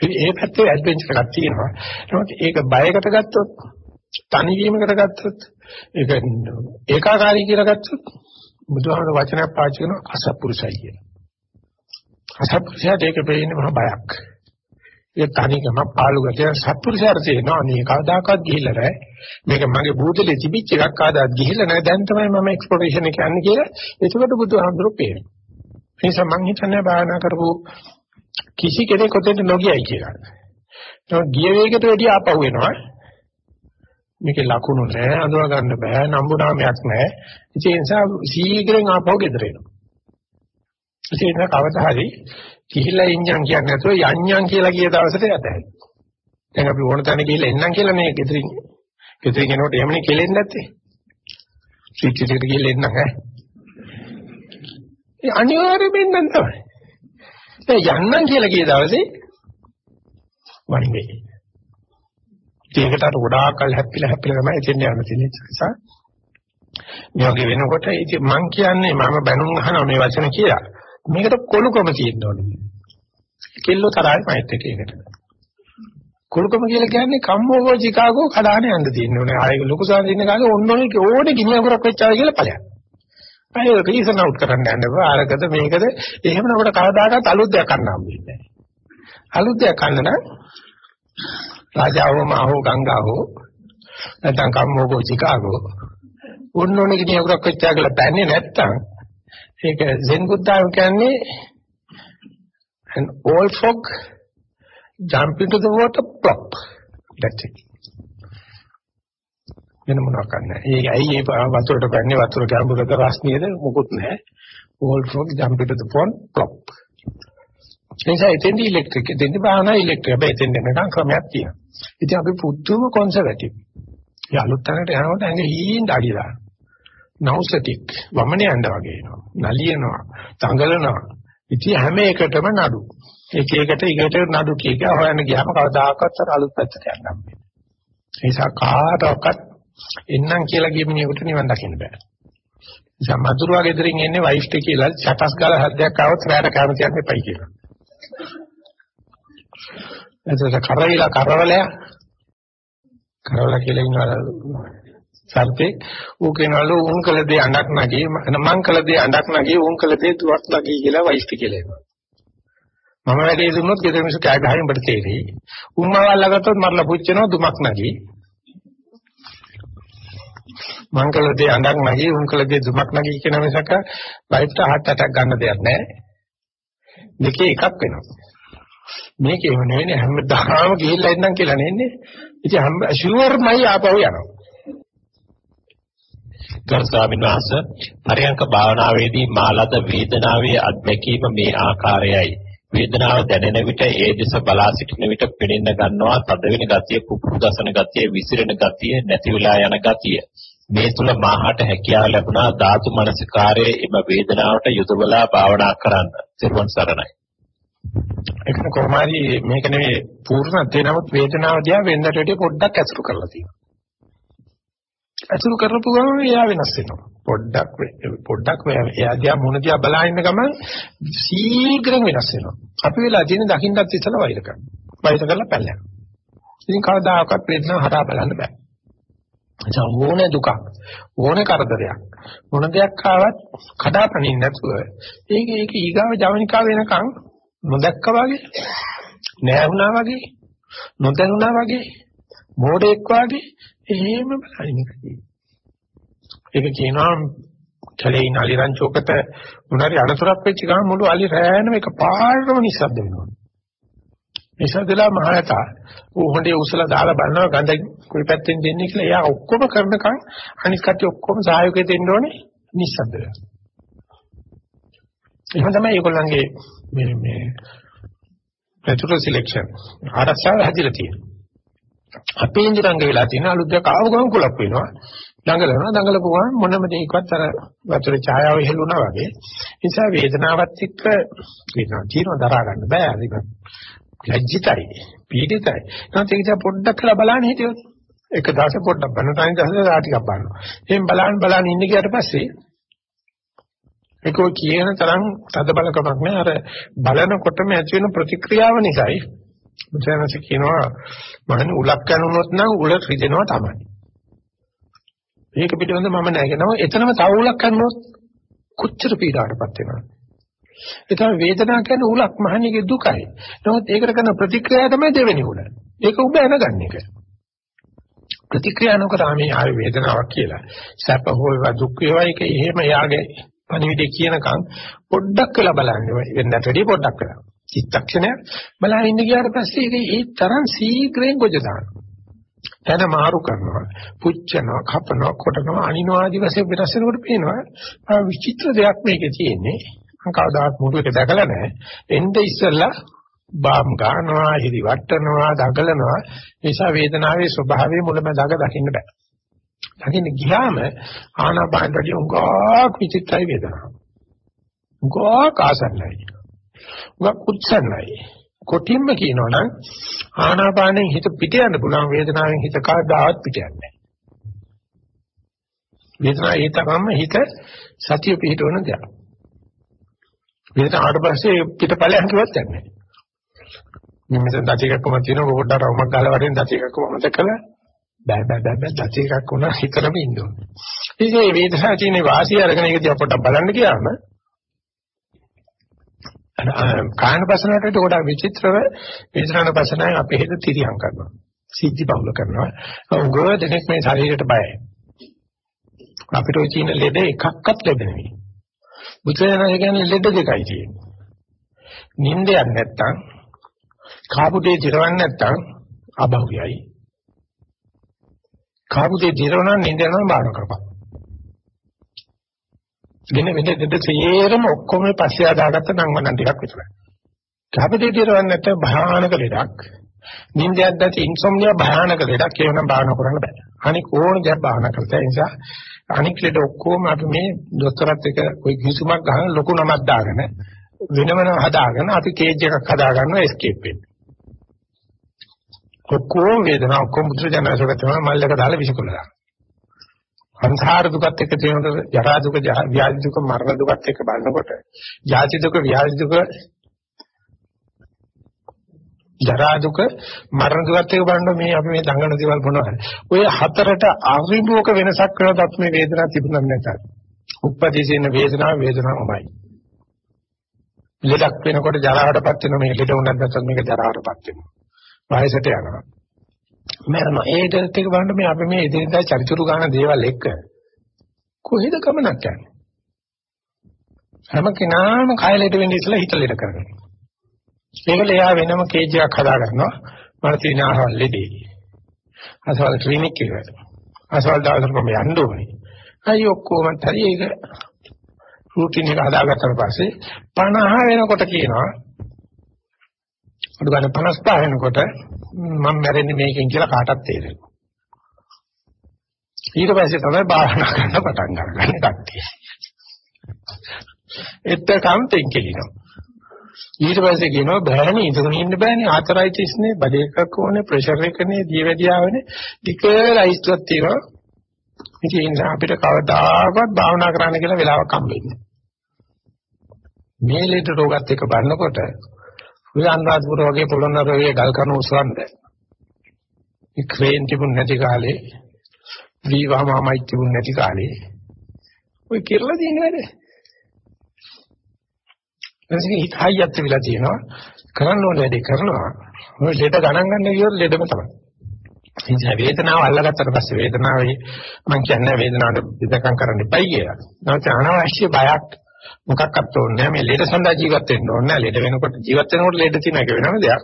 ඒ පැත්තේ ඇඩ්වෙන්චර් එකක් තියෙනවා. නමුත් ඒක බයකට ගත්තොත්, තනිවීමකට ගත්තොත්, ඒක ඒකාකාරී කියලා ගත්තොත් බුදුහාමර වචනයක් පාවිච්චි කරන අසත්පුරුෂයි කියන. අසත්පුරුෂයාට ඒක පෙන්නේ මහ බයක්. ඒ තනිකම පාළු ගතිය සත්පුරුෂයාට තේනවා මේ කවදාකවත් ගිහිල්ලා නැහැ. මේක මගේ බුදුලේ තිබිච්ච එකක් ආදාත් ගිහිල්ලා නැහැ. දැන් තමයි මම එක්ස්ප්ලෝරේෂන් එක යන්නේ කියලා. ඒකකට බුදුහාමර පේනවා. ඒ නිසා මං හිතන්නේ භාවනා කරපු කිසි කෙනෙක් ඔතෙන්ට නොගියයි කියලා. ඒක ගිය වේගයට වැඩිය ආපහු වෙනවා. මේකේ ලකුණු නැහැ, අඳුර ගන්න බෑ, නම්බු නාමයක් නැහැ. ඒ නිසා සීඝ්‍රයෙන් ආපහු ගෙදර එනවා. ඒ නිසා කවදා හරි කිහිලා ඉන්ජන් කියන්නේ නැතුව යන්යන් කියලා කිය දවසට යතයි. දැන් අපි ඕන තැන ගිහිල්ලා එන්නම් කියලා මේ ගෙදරින් ගෙදරින් එනකොට එහෙමනේ කෙලෙන්නේ නැත්තේ. සීට් එකට ගිහිල්ලා එන්නම් ඈ. ඒ අනිවාර්යයෙන්ම නම් තමයි. දැන් යන්නම් කියලා කිය දවසේ වණින්නේ. ඒකට අර ගොඩාක් කල් හැප්පිලා හැප්පිලා තමයි එතෙන් යන්න තියෙන්නේ නිසා. මේ වගේ වෙනකොට ඉතින් මං කියන්නේ මම බැනුම් අහනවා මේ වචන කියලා. මේකට කොළුකම තියෙන්න ඕනේ. කෙල්ලෝ තරහයි මයිත් එක එකට. කොළුකම කියලා කියන්නේ කම්මෝගෝ චිකාගෝ කඩාන යන්න තියෙන්න ඕනේ. ආයෙ ලොකු සාන්දින්න කාගේ ඔන්න ඕනේ ඕනේ ගිනි අඟුරක් වෙච්චා කියලා ඵලයක්. අය රීසන් අවුට් කරන්න යන්න බෑ. අරකද මේකද එහෙම නකොට කවදාකවත් අලුත් දෙයක් ගන්න හම්බෙන්නේ නැහැ. අලුත් දෙයක් ගන්න නම් රාජාවෝ මාහෝ ගංගාවෝ නැත්නම් කම්මෝගෝ චිකාගෝ ඔන්න ඕනේ ගිනි අඟුරක් වෙච්චා කියලා බෑන්නේ නැත්තම් ඒක සෙන් බුද්ධාව කියන්නේ an old frog jump into the water plop that's it වෙන මොනවක් නැහැ. ඒක ඇයි ඒ වතුරට පැන්නේ වතුර ගැඹුරක රස්නියද මොකුත් නැහැ. old frog jump into the pond plop. එනිසා එතෙන්දි ඉලෙක්ට්‍රික් එතෙන්දි බාහන ඉලෙක්ට්‍රික් හැබැයි එතෙන් දෙනකන් ක්‍රමයක් තියෙනවා. ඉතින් අපි පුදුම කොන්සර්වටිව්. ඒ අලුත් තැනකට යනකොට ඇඟ හීන් ඩාඩි දානවා. නෞසටික් වමනේ යන්න වගේ එනවා. නලියනවා, තංගලනවා. ඉතින් හැම එකටම නඩු. එක එකට එකට නඩු කීක හොයන්න ගියාම කවදාකවත් අර අලුත් පැත්තට යන්න බෑ. ඒ නිසා කාටවත් එන්නම් කියලා ගිය මිනිහෙකුට නිවන් දකින්න බෑ. නිසා මధుරවා ගෙදරින් එන්නේ වයිෆ්ට කියලා සටස් ගාලා හදයක් ආවොත් රැයට කාම කියන්න එපයි කියලා. එතකොට කරවිලා කරවලයා කරවලා කියලා ඉන්නවා සර්පේ ඌ කියනවලු උන් කළ දේ අඬක් නැගී මං කළ දේ අඬක් නැගී උන් කළ දේ දුවක් නැගී කියලා වයිෆ්ට කියලා එනවා. මම වැඩේ දුන්නොත් ගෙදර මිනිස්සු කෑ ගහින් බඩ තේරෙයි. උම්මවල් ළඟතොත් මරලා පුච්චනවා දුමක් නැගී. මං කළ දේ අඬක් නැගී උන් කළ දේ දුමක් නැගී කියන මිසක වයිෆ්ට හાર્ට් ඇටැක් ගන්න දෙයක් නැහැ. දෙකේ එකක් වෙනවා. මේකේ නෙවෙයි හැමදාම ගිහිල්ලා ඉන්නම් කියලා නෙන්නේ. ඉතින් හැම ෂුවර්මයි ආපහු යනවා. ගරු ස්වාමීන් වහන්සේ පරයන්ක භාවනාවේදී මාලද වේදනාවේ අත්දැකීම මේ ආකාරයයි. වේදනාව දැනෙන විට ඒ දෙස බලා සිටින විට පෙනෙන්න ගන්නවා තද වෙන ගතිය, කුපුරු දසන ගතිය, විසිරෙන ගතිය, නැති වෙලා යන ගතිය. මේ තුල මාහට හැකියාව ලැබුණා ධාතු මනසිකාරයේ එම වේදනාවට යොදවලා භාවනා කරන්න. සිරුවන් සරණයි. ඒක කොහොමරි මේක නෙවෙයි පූර්ණත්වේ නමුත් වේදනාව දිහා වෙනදට වඩා පොඩ්ඩක් ඇසුරු කරලා තියෙනවා. ඇසුරු කරපු ගමන් එයා වෙනස් වෙනවා. පොඩ්ඩක් පොඩ්ඩක් එයා දිහා මුණ දිහා බලා ඉන්න ගමන් ශීඝ්‍රයෙන් වෙනස් වෙනවා. අපි වෙලා තියෙන දකින්නත් ඉස්සලා වෛර කරනවා. වෛර කරලා පැල්ලෙනවා. ඉතින් කවදාකවත් වේදනාව හරහා බලන්න බෑ. ඕනේ දුකක් ඕනේ කරදරයක් මොන දෙයක් ආවත් කඩාපනින්න නැතුව ඒක ඒක ඊගාව ජවනිකා වෙනකන් නොදැක්කා වගේ නෑ වුණා වගේ නොදැනුණා වගේ මෝඩෙක් වගේ එහෙම බලන්නේ කදී. ඒක කියනවා කලේ ඉන්න අලිරංචෝකට මොනාරි අනතුරක් වෙච්ච ගමන් මුළු අලි රෑනම එක පාරම නිස්සද්ද වෙනවා. නිස්සද්දලා මහයතා ඌ හොඬේ උසලා දාලා බලනවා ගඳ කොයි පැත්තෙන් දෙන්නේ කියලා එයා ඔක්කොම කරනකන් අනිත් කට්ටිය ඔක්කොම සහයෝගය දෙන්න ඕනේ නිස්සද්ද වෙනවා. එහෙනම් තමයි ඒගොල්ලන්ගේ මේ මේ natural selection ආරක්ෂාව හැදිලා තියෙන්නේ. අපේ ඉන්ද්‍රංග වෙලා තියෙන අලුත් දෙයක් ආව ගමන් කුලප් වෙනවා. දඟලනවා දඟලපු ගමන් මොනම දෙයකවත් අර වතුර ඡායාව හෙළුණා වගේ. ඒ නිසා වේදනාවත් එක්ක වේදනාව ජීව දරා ගන්න බෑ. ඒක ලැජ්ජිතයි, පීඩිතයි. නැත්නම් ඒක දිහා පොඩ්ඩක් කියලා බලන්න හිටියොත් එක දවසක් පොඩ්ඩක් බලන තනින් දවසක් රාටිකක් බලනවා. එහෙන් බලන්න බලන්න ඉන්න ගියට පස්සේ ඒක කියන තරම් තද බලකමක් නෑ අර බලනකොටම ඇති වෙන ප්‍රතික්‍රියාව නිසායි මුචනස කියනවා මහණ උලක් කනුනොත් නම් උල රිදෙනවා තමයි. මේක පිටින්ද මම නැගෙනවා එතනම තව උලක් කනුනොත් කොච්චර පීඩාවටපත් වෙනවද? ඒ තමයි වේදනාව කියන්නේ උලක් මහණිගේ දුකයි. නමුත් ඒකට කරන ප්‍රතික්‍රියාව තමයි දෙවෙනි උල. ඒක ඔබ දැනගන්න එක. ප්‍රතික්‍රියා නොකර මේ ආවේ වේදනාවක් කියලා. සැප හෝ වේවා දුක් වේවා ඒක එහෙම යාගේ පණිවිඩය කියනකම් පොඩ්ඩක් වෙලා බලන්න. වෙනදට වැඩිය පොඩ්ඩක් වෙලා. චිත්තක්ෂණය බලලා ඉන්න ගියාට පස්සේ ඒක ඒ තරම් සීඝ්‍රයෙන් ගොජ දානවා. තන මාරු කරනවා, පුච්චනවා, කපනවා, කොටනවා, අනිනවා ආදි වශයෙන් වෙනස් වෙනකොට පේනවා ආ විචිත්‍ර දෙයක් මේකේ තියෙන්නේ. මම කවදාවත් මුළු එක දැකලා නැහැ. එnde ඉස්සෙල්ලා බාම් ගන්නවා, හිරි වට්ටනවා, දඟලනවා. නිසා වේදනාවේ ස්වභාවය මුලමඳාක දකින්න බෑ. දකින්න ගියාම ආනාපානටදී උගාක් විචිත්‍රයි වේදනාව. උගාක් ආසන්නයි. උගාක් උත්සන්නයි. කොටින්ම කියනවනම් ආනාපානෙන් හිත පිට යන්න පුළුවන් වේදනාවෙන් හිත කවදාවත් පිට යන්නේ නැහැ. වේදනාව ඒ තරම්ම හිත සතිය පිටවන දෙයක්. වේදනාවට පස්සේ පිටපලයන් කිව්වත් යන්නේ. මෙන්න දතිකක් කොහොමද තියෙනවා පොඩ්ඩක් රවුමක් ගාලා වටින් දතිකක් කොහොමද කළා බෑ බෑ බෑ බෑ දතිකක් උනා හිතරම ඉන්න ඕනේ. ඉතින් මේ වේදනාව තියෙන වාසිය අරගෙන ඒක දිහා පොඩ්ඩක් බලන්න ගියාම කායන පසනට ගොඩක් විචිත්‍රව වේදනාන පසනයි අපේ හිත තිරියම් කරනවා. සිද්ධි බහුල කරනවා. උගව දෙනෙක් මේ ශරීරයට බයයි. අපිට ওই චීන ලෙඩ එකක්වත් ලෙඩ නෙවෙයි. බුදුරජාණන් කියන්නේ ලෙඩ දෙකයි තියෙන්නේ. නිින්දයක් නැත්තම් කාපු දෙය දිරවන්නේ නැත්තම් අභව්‍යයි. කාපු දෙය දිරවන නිින්ද යනවා බාර කරපන්. වෙන වෙන දෙද තේරම ඔක්කොම පස්සේ ආදාගත්ත නම් වන්න ටිකක් විතරයි. කාපු දෙය දිරවන්නේ නැත්තම් භයානක ලෙඩක්. නිින්දයක් දැති ඉන්සොම්නියා භයානක ලෙඩක් ඒ වෙනම් බාර කරන්න බෑ. අනික ඕන දෙයක් බාර කරලා ඒ නිසා අනික් ලෙඩ ඔක්කොම අපි මේ දොස්තරත් එක કોઈ කිසිමක් ගහන ලොකු නමක් දාගෙන වෙනමන හදාගෙන අපි කේජ් එකක් හදා ගන්නවා එස්කේප් වෙන්න. ඔක්කොම වේදනාව ඔක්කොම මුත්‍රාජනසක තමයි මල්ලක දාලා විසිකොලා. සංසාර දුකත් එක්ක තියෙන ජරා දුක ව්‍යාධි දුක මරණ දුකත් එක්ක බලනකොට ජාති දුක ව්‍යාධි දුක ජරා දුක මරණ දුකත් එක්ක බලනකොට මේ අපි මේ ළඟන දේවල් මොනවද? ඔය හතරට අරිබෝක වෙනසක් වෙනවත් මේ වේදනාව තිබුණා නැතත්. උපදේශින වේදනාව වේදනාවමයි. ලෙඩක් වෙනකොට ජරාවටපත් වෙන මේ ලෙඩ උනත් නැත්නම් මේක ජරාවටපත් වෙනවා. වයසට යනවා. මරණ ඒ දෙත් එක බලන්න මේ අපි මේ එදිනදා චරිචුරු ගන්න දේවල් එක්ක කොහෙද ගමනක් යන්නේ? හැම කෙනාම කයලෙට වෙන්නේ ඉස්සලා හිතලෙට කරගන්න. ඒකල එයා වෙනම කේජ් එකක් හදා ගන්නවා. මට තියෙන ආහල් ලෙඩේ. අසවල් ක්ලිනික් එකට. අසවල් දවසට මම යන්න ඕනේ. අයි ඔක්කොම හරි ඒක රූටින් එක හදාගත්තට පස්සේ 50 වෙනකොට කියනවා අඩු ගන්න 55 වෙනකොට මම මැරෙන්නේ මේකෙන් කියලා කාටවත් තේරෙනවා. ඊට පස්සේ තමයි භාවනා කරන්න පටන් ගන්න කට්ටිය. එතකම් තෙන්කෙලිනවා. ඊට පස්සේ කියනවා බෑනේ ඉඳගෙන ඉන්න බෑනේ. ආතරයිටිස් නේ බඩ එකක් ඕනේ ප්‍රෙෂර් එකනේ දියවැඩියාවනේ ටික ලයිස්ට්ුවක් තියෙනවා. ඉතින් ඒ නිසා අපිට කවදාකවත් භාවනා කරන්න කියලා වෙලාවක් හම්බෙන්නේ මේ ලෙඩ රෝගات එක බලනකොට ඔය අනුරාධපුර වගේ පොළොන්නර වගේ ගල් කණු උස්සන්න මේ ක්‍රේන් තිබුණ නැති කාලේ වීවාමයි තිබුණ නැති කාලේ ඔය කෙරලා දින වැඩේ. එනිසා හිත හයියත් වෙලා තියෙනවා. කරන්න ඕනේ වැඩේ කරනවා. ඔය ලෙඩ ගණන් ගන්න ගියොත් ලෙඩම තමයි. එනිසා වේදනාව අල්ලගත්තට පස්සේ වේදනාවේ මම කියන්නේ වේදනාවට විදකම් කරන්න එපයි කියලා. නැත්නම් අනවශ්‍ය බයක් මොකක්වත් ඕනේ මේ ලෙඩ සඳහා ජීවත් වෙන්න ඕනේ ලෙඩ වෙනකොට ජීවත් වෙනකොට ලෙඩ තියෙන එක වෙනම දෙයක්.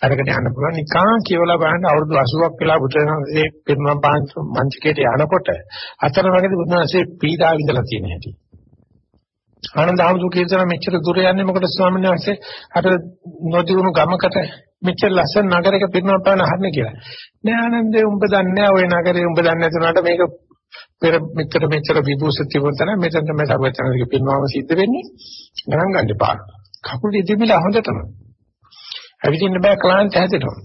අරකට යන්න පුළුවන් නිකන් කියවලා බලන්න අවුරුදු 80ක් වෙලා බුදුරජාණන්සේ පිරුණම් පාංච මංචකේට යනකොට අතර වගේ බුදුරජාණන්සේ පීඩා විඳලා තියෙන හැටි. ආනන්ද ආමතු කියන මෙච්චර දුර යන්නේ මොකද ස්වාමීන් වහන්සේ අර නොදියුණු ගමකට මෙච්චර ලස්සන නගරයක පිරුණා පාන හරිනේ කියලා. නෑ ආනන්දේ උඹ දන්නේ ඔය නගරේ උඹ දන්නේ නැතුනට මේක පෙර මෙච්චර මෙච්චර විභූෂිත වුණා මෙතන තමයි සර්වචනගේ පිරුණාම සිද්ධ වෙන්නේ. ගණන් ගන්න එපා. කකුල් ඉදිමිලා හොඳටම. ඇවිදින්න බෑ ක්ලාන්ත හැදෙනවා.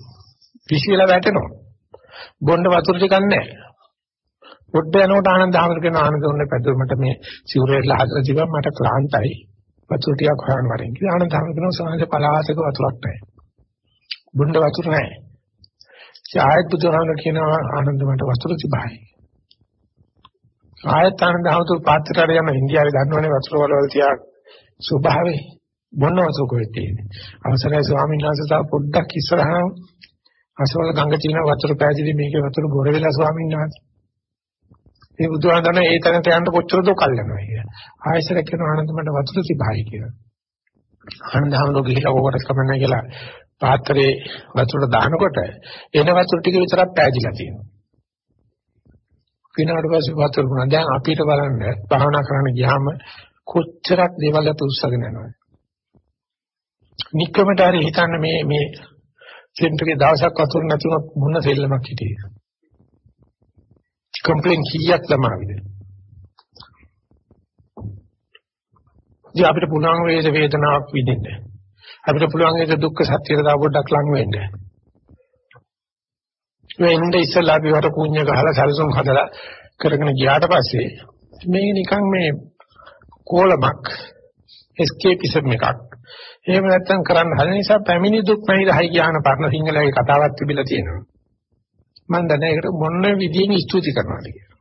පිසිවිලා වැටෙනවා. බොන්න වතුර ටිකක් නැහැ. පොඩ්ඩ යනකොට ආනන්ද ආමර කියන ආනන්ද උන්නේ පැදුමට මේ සිවුරේලා හදලා තිබ්බා මට ක්ලාන්තයි. වතුර ටිකක් හොයන්න වරින්. කියලා ආනන්ද ආමර කියන සාංශ පලාසක වතුරක් නැහැ. බුණ්ඩ වතුර නැහැ. ආයත් බුදුහාමර කියන ආනන්ද මට වතුර තිබයි ආයත් ආනන්ද ආමතුරු පාත්‍රයට යන ඉන්දියාවේ දන්නවනේ වතුර වල තියා ස්වභාවේ බොන්න වතුර කොහෙද තියෙන්නේ? අවසරයි ස්වාමීන් වහන්සේ තා පොඩ්ඩක් ඉස්සරහා අසවල ගඟ තියෙන වතුර පෑදිලි මේකේ වතුර බොර වෙලා ස්වාමීන් වහන්සේ. මේ බුදුහාමරන ඒ තැනට යන්න කොච්චර දෝ කල් යනවා කියලා. ආයෙසර කියන ආනන්ද මට වතුර තිබහයි කියලා. ආනන්දහමලෝ ගිහිලා ඕකට කමන්නේ කියලා පාත්‍රේ වතුර දානකොට එන වතුර ටික විතරක් පෑදිලා තියෙනවා. කිනාට පස්සේ වතුර වුණා. දැන් අපිට බලන්න භාවනා කරන්න ගියාම කොච්චරක් දේවල් අපු උස්සගෙන යනවද? නික්කමට හරි හිතන්න මේ මේ සෙන්ටරේ දවසක් වතුර නැතුනොත් මොන සෙල්ලමක් හිටියේ. කම්ප්ලේන් කීයක් ළමාවිද? ඉතින් අපිට පුළුවන් වේද වේදනාවක් විඳින්න. අපිට පුළුවන් වේද දුක්ඛ සත්‍යයට දා පොඩ්ඩක් ලඟ වෙන්න. වෙන්නේ ඉස්සලා අපි වට කුඤ්ඤ ගහලා සැලසුම් හදලා කරගෙන ගියාට පස්සේ මේක නිකන් මේ කෝලමක් escapeism එකක්. එහෙම නැත්නම් කරන්න හදන නිසා පැමිණි දුක් නැහිරහයි කියන පරණ සිංහලයේ කතාවක් තිබිලා තියෙනවා. මම දන්නේ ඒකට මොන විදිහෙන් ස්තුති කරනවද කියලා.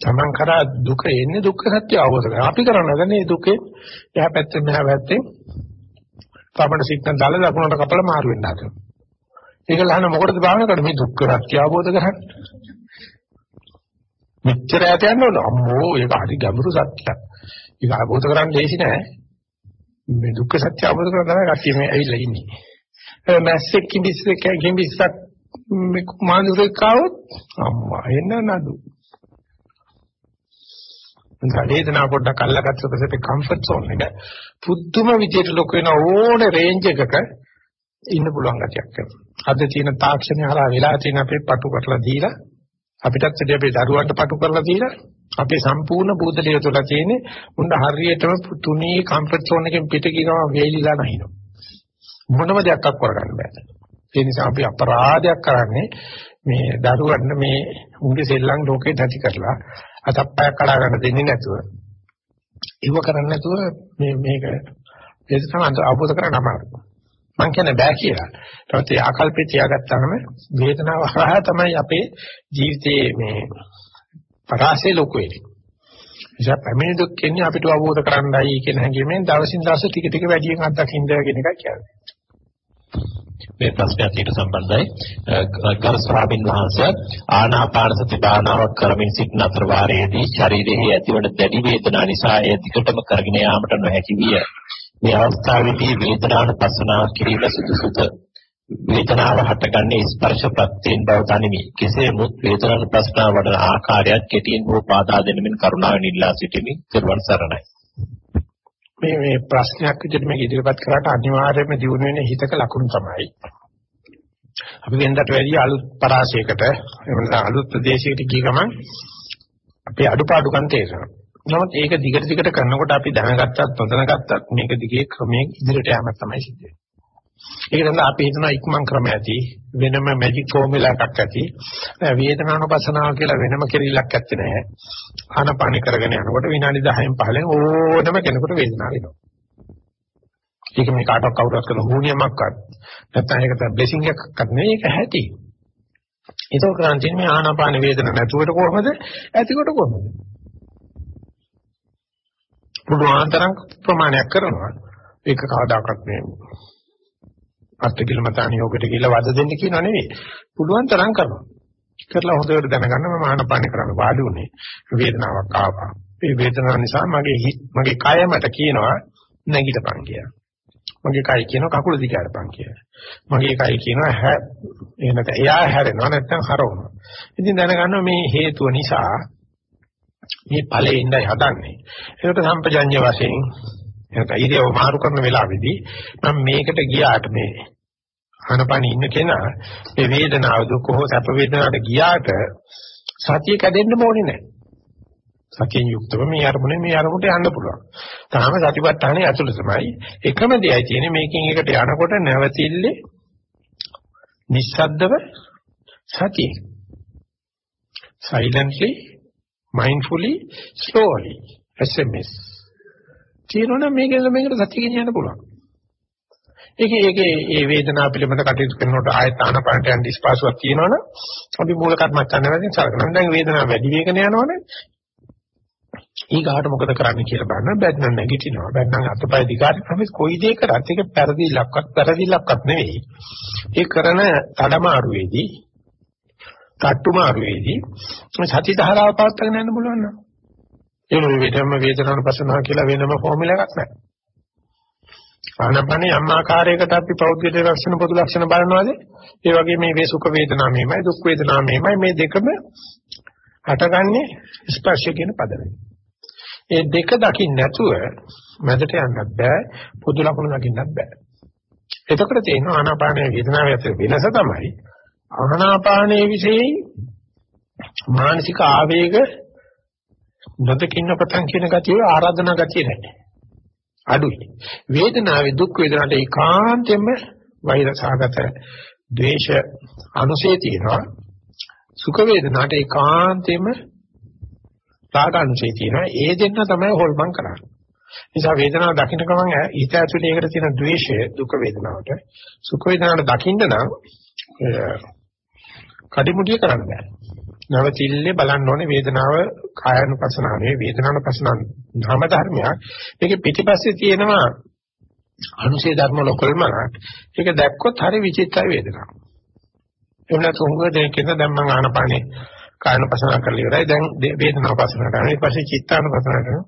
Taman කරා දුක එන්නේ දුක්ඛ සත්‍ය අවබෝධ කරගන්න. අපි කරන්නේ මේ දුකේ එහා පැත්තෙන් මෙහා පැත්තෙන් පමණ සික්කන් දාලා දකුණට කපලා මාරු වෙන්න හදනවා. ඒක ලහන මොකටද භාවනා කරන්නේ මේ දුක්ඛ සත්‍ය අවබෝධ කරගන්න. මෙච්චර යට යන්න ඕන. අම්මෝ ඒක හරි ගැඹුරු සත්‍යයක්. ඒක අවබෝධ කරගන්න ලේසි නෑ. මේ දුක්ඛ සත්‍ය අවබෝධ කරගන්න තමයි කට්ටිය මේ ඇවිල්ලා ඉන්නේ. ඒ මැස්සෙක් කිඹිස්සෙක් කිඹිස්සක් මේ මානුරෙක් ආවොත් අම්මා එන්න නඩු. වේදනාව පොඩ්ඩක් අල්ලගත්ත පස්සේ කම්ෆර්ට් සෝන් එක පුදුම විදියට ලොකු වෙන ඕන රේන්ජ් එකක ඉන්න පුළුවන් ගතියක් කරනවා. අද තියෙන තාක්ෂණය හරහා වෙලා තියෙන අපේ පටු කරලා දීලා අපිටත් ඉතින් අපේ දරුවන්ට පටු කරලා දීලා අපේ සම්පූර්ණ බුද්ධලිය තුළ තියෙන උන්ට හරියටම තුනී කම්ෆර්ට් සෝන් එකෙන් පිට ගිනවා වේලිලා නැහිනවා. මොනම දෙයක් කරගන්න බෑ. ඒ නිසා අපි අපරාධයක් කරන්නේ මේ දරුවන්ට මේ උන්ගේ සෙල්ලම් ලෝකේ නැති කරලා අතප්පයක් කඩා ගන්න දෙන්නේ නැතුව ඉව කරන්නේ නැතුව මේ මේක ඒක තමයි අවබෝධ කරගන්න අමාරුයි. මං කියන්නේ බෑ කියලා. ඒත් ඒ ආකල්පේ තියාගත්තාම වේදනාව හරහා තමයි අපේ ජීවිතයේ මේ පරාසය ලොකු වෙන්නේ. නිසා පැමිණි දුක් කියන්නේ අපිට අවබෝධ කරගන්නයි කියන හැඟීමෙන් දවසින් දවස ටික ටික වැඩියෙන් අත්දකින්න කියන එකයි කියන්නේ. මේ ප්‍රශ්නයත් ඊට සම්බන්ධයි. ගරු ස්වාමීන් වහන්සේ ආනාපාන සති භාවනාවක් කරමින් සිටින අතර වාරයේදී ශරීරයේ ඇතිවන දැඩි වේදනා නිසා එය දිගටම කරගෙන යාමට නොහැකි විය. මේ අවස්ථාවේදී වේදනානුපස්සනාව කිරීම සුදුසුද? වේදනාව හටගන්නේ ස්පර්ශ ප්‍රත්‍යයෙන් බව තනිමි. කෙසේ මුත් වේදනානුපස්සනාව වඩන ආකාරයත් කෙටියෙන් හෝ පාදා දෙනමින් කරුණාවෙන් ඉල්ලා සිටිමි. ත්වන් සරණයි. මේ මේ ප්‍රශ්නයක් විදිහට මේක ඉදිරිපත් කරාට අනිවාර්යයෙන්ම දිනු වෙන හිතක ලකුණු තමයි. අපි වෙනදට වැඩි අලුත් පරාසයකට එහෙම නැත්නම් අලුත් ප්‍රදේශයකට ගිය ගමන් අපේ අඩුපාඩුකම් තේරෙනවා. නමුත් ඒක දිගට දිගට කරනකොට අපි දැනගත්තත් නොදැනගත්තත් මේක දිගේ ක්‍රමයෙන් ඉදිරියට යamak තමයි සිද්ධ වෙන්නේ. ඒක තමයි අපි හිතනවා ඉක්මන් ක්‍රම ඇති. වෙනම මැජික් ෆෝමියුලා එකක් ඇති. වේදනානුපසනාව කියලා වෙනම කෙරිල්ලක් ඇත්තේ නැහැ ආනපානි කරගෙන යනකොට විනාඩි 10න් 15න් ඕනම කෙනෙකුට වේදනාව එනවා. ඒක මේ කාටවත් කවුරුත් කරන හුනියමක්වත්. නැත්නම් ඒක තමයි බ්ලෙසිං එකක්වත් නෙවෙයි ඒක ඇති ඒක කරන්නේ මේ ආනාපාන වේදන නැතුවට කොහොමද? ඇතිකොට කොහොමද? පුළුවන් තරම් ප්‍රමාණයක් කරනවා. ඒක කවදාකවත් මේ අත්තිකිල මතාන යෝගයට කියලා වද දෙන්න කියනවා නෙවෙයි. පුළුවන් තරම් කරනවා. කරලා හොඳට දැනගන්න මම ආනපාන කරන්න වාඩි උනේ. වේදනාවක් ආවා. මේ වේදනාව නිසා මගේ මගේ කය මට කියනවා නැගිටපන් කියලා. මගේ කය කියනවා කකුල දිගාරපන් කියලා. මගේ කය කියනවා හැ එහෙනම් එයා හැරෙනවා නැත්නම් හරවනවා. ඉතින් දැනගන්න මේ හේතුව නිසා මේ ඵලෙ ඉඳයි හදන්නේ. ඒකට සම්පජඤ්ඤ වශයෙන් එතන ඉරියව මාරු කරන වෙලාවේදී මම මේකට ගියාට මේ ආනපන ඉන්න කෙනා මේ වේදනාව දුක හෝ සැප වේදනාවට ගියාට සතිය කැඩෙන්න ඕනේ නැහැ. සතියෙන් යුක්තව මේ අරමුණේ මේ අරමුණට යන්න පුළුවන්. තාම සතිපට්ඨානේ ඇතුළතමයි. එකම දෙයයි තියෙන්නේ මේකෙන් එකට යනකොට නැවතිල්ලේ නිස්සද්දව සතිය. silently mindfully slowly sms තියෙනවනම් මේකෙන් මේකට සතිය ගෙනියන්න පුළුවන්. ඒකේ ඒකේ ඒ වේදනාව පිළිබඳ කටයුතු කරනකොට ආයත ආනපානට යන දිස්පාසුවක් තියෙනවනම් අපි මූල කර්මස්ථාන වලින් සලකනවා. දැන් වේදනාව වැඩි වේගන යනවනේ. ඊගාට මොකද කරන්න කියලා බලන්න බැත්නම් නැගිටිනවා. බැත්නම් අතපය දිගට තමයි කොයි දේ කරත් ඒක පෙරදිලක්වත් පෙරදිලක්වත් නෙවෙයි. ඒ කරන තඩමාරුවේදී කට්ටුමාරුවේදී සති ධාරාව පවත්වාගෙන යන්න පුළුවන් නේද? ඒ විදිහටම වේදනානුපස්සනාව කියලා වෙනම ෆෝමියුලා එකක් නැහැ. ආනපනේ යම් ආකාරයකට අපි පෞද්ගලික ලක්ෂණ පොදු ලක්ෂණ බලනවාද? ඒ වගේ මේ වේ සුඛ වේදනා මෙහෙමයි දුක් වේදනා මෙහෙමයි මේ දෙකම හටගන්නේ ස්පර්ශ කියන පදයෙන්. ඒ දෙක දකින්න නැතුව මැදට යන්නත් බෑ පොදු ලක්ෂණ දකින්නත් බෑ. එතකොට තියෙන ආනාපානයේ වේදනාව අතර වෙනස තමයි ආනාපානයේ විශේෂයි මානසික ආවේග නොදකින්න පටන් කියන ගතිය ආරාධනා ගතිය නැහැ. අඩුයි. වේදනාවේ දුක් වේදනාට ඒකාන්තයෙන්ම වෛර සාගත ද්වේෂ අනුසය තියෙනවා. සුඛ වේදනාට ඒකාන්තයෙන්ම රාග අනුසය තියෙනවා. ඒ දෙන්න තමයි හොල්මන් කරන්නේ. නිසා වේදනාව දකින්න ගමන් හිත ඇතුලේ ඒකට තියෙන ද්වේෂය දුක වේදනාවට සුඛ වේදනාවට දකින්න නම් කඩිමුඩිය කරන්න බෑ. නවතිල්ලේ බලන්න ඕනේ වේදනාව කායानुපසනාවේ වේදනානුපසනාව නාම ධර්මයක්. මේක පිටිපස්සේ තියෙනවා අනුසේ ධර්ම ලොකල්මනක්. ඒක දැක්කොත් හරි විචිත්තයි වේදනාව. එහෙම නැත්නම් උංග දෙක කියන දැන් මම ආනපානේ කායනුපසනාව කරලා ඉවරයි. දැන් වේදනානුපසනාව කරනවා. ඊට පස්සේ චිත්තානුපසනාව කරනවා.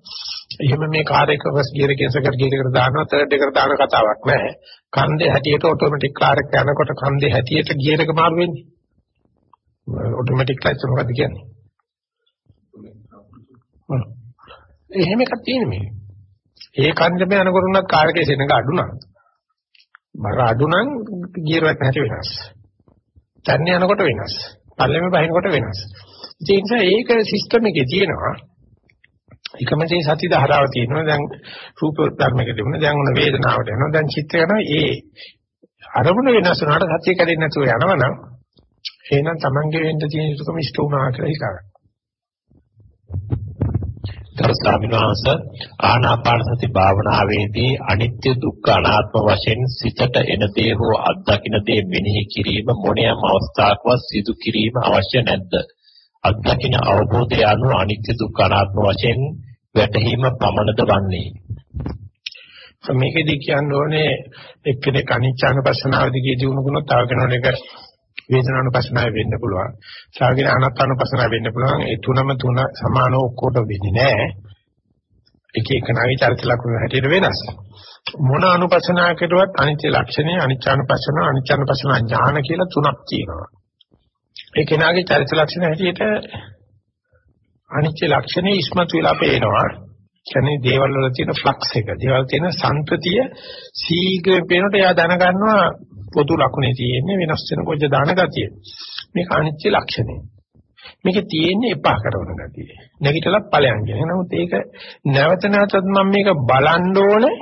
එහෙම මේ කාර් එක බස් ගියර කේසකට ගියරකට දානවා තර්ඩ් එකට දාන කතාවක් නෑ. කන්දේ හැටියට ඔටෝමැටික් කාර් එක යනකොට කන්දේ හැටියට ගියර එක මාරු වෙන්නේ. ඔටෝමැටික් ලයිට් මොකක්ද කියන්නේ? එහෙම එකක් තියෙන මේ. ඒ කන්දම යනකොට උනත් කාර් එකේ සෙනඟ අඩු නම් බර අඩු නම් ගියර එක හැටි වෙනස්. තන්නේ යනකොට වෙනස්. පල්ලෙම බහිනකොට වෙනස්. ඒ නිසා ඒක සිස්ටම් එකේ තියෙනවා. එකම දේ සති ධාරාව තියෙනවා. දැන් රූප ධර්මයක තිබුණා. දැන් උන වේදනාවට යනවා. දැන් චිත්ත යනවා. ඒ අරමුණ වෙනස් වුණාට සතිය කැඩෙන්නේ නැතුව යනවනම් එහෙනම් Tamange වෙන්න තියෙන යුතුකම ඉෂ්ට වුණා කියලා හිතනවා. ගරු ස්වාමීන් වහන්සේ ආනාපාන සති භාවනාවේදී අනිත්‍ය දුක්ඛ අනාත්ම වශයෙන් සිතට එන දේ හෝ අත්දකින්න දේ මෙනෙහි කිරීම මොනියම් අවස්ථාවකවත් සිදු කිරීම අවශ්‍ය නැද්ද? අත්දකින්න අවබෝධය අනුව අනිත්‍ය දුක්ඛ අනාත්ම වශයෙන් වැටහීම පමණද වන්නේ? මේකෙදි කියන්න ඕනේ එක්කෙනෙක් අනිච්චානුපස්සනාව දිගේ දිනු වුණොත් තව කෙනෙකුට වේදනානුපස්සනාව වෙන්න පුළුවන්. සාගින අනාත්මානුපස්සනාව වෙන්න පුළුවන්. ඒ තුනම තුන සමානව ඔක්කොට වෙන්නේ නැහැ. එක එක නායි චරිත ලක්ෂණ හැටියට වෙනස්. මොන අනුපස්සනාව කෙරුවත් අනිත්‍ය ලක්ෂණය, අනිච්චානුපස්සන, අනිච්චානුපස්සන ඥාන කියලා තුනක් තියෙනවා. ඒ කෙනාගේ චරිත ලක්ෂණ හැටියට අනිත්‍ය ලක්ෂණේ ඉස්මතු වෙලා පේනවා. කියන්නේ දේවල් වල තියෙන ෆ්ලක්ස් එක, දේවල් තියෙන සංතතිය සීඝ්‍රයෙන් පේනකොට එයා දැනගන්නවා පොදු ලක්ෂණේ තියෙන්නේ වෙනස් වෙන කොච්ච දාන ගතිය. මේක අනිත්‍ය ලක්ෂණය. මේකේ තියෙන්නේ එපා කරන ගතිය. නැගිටලා ඵලයන් කියන. නමුත් ඒක නැවත නැවතත් මම මේක බලන්න ඕනේ.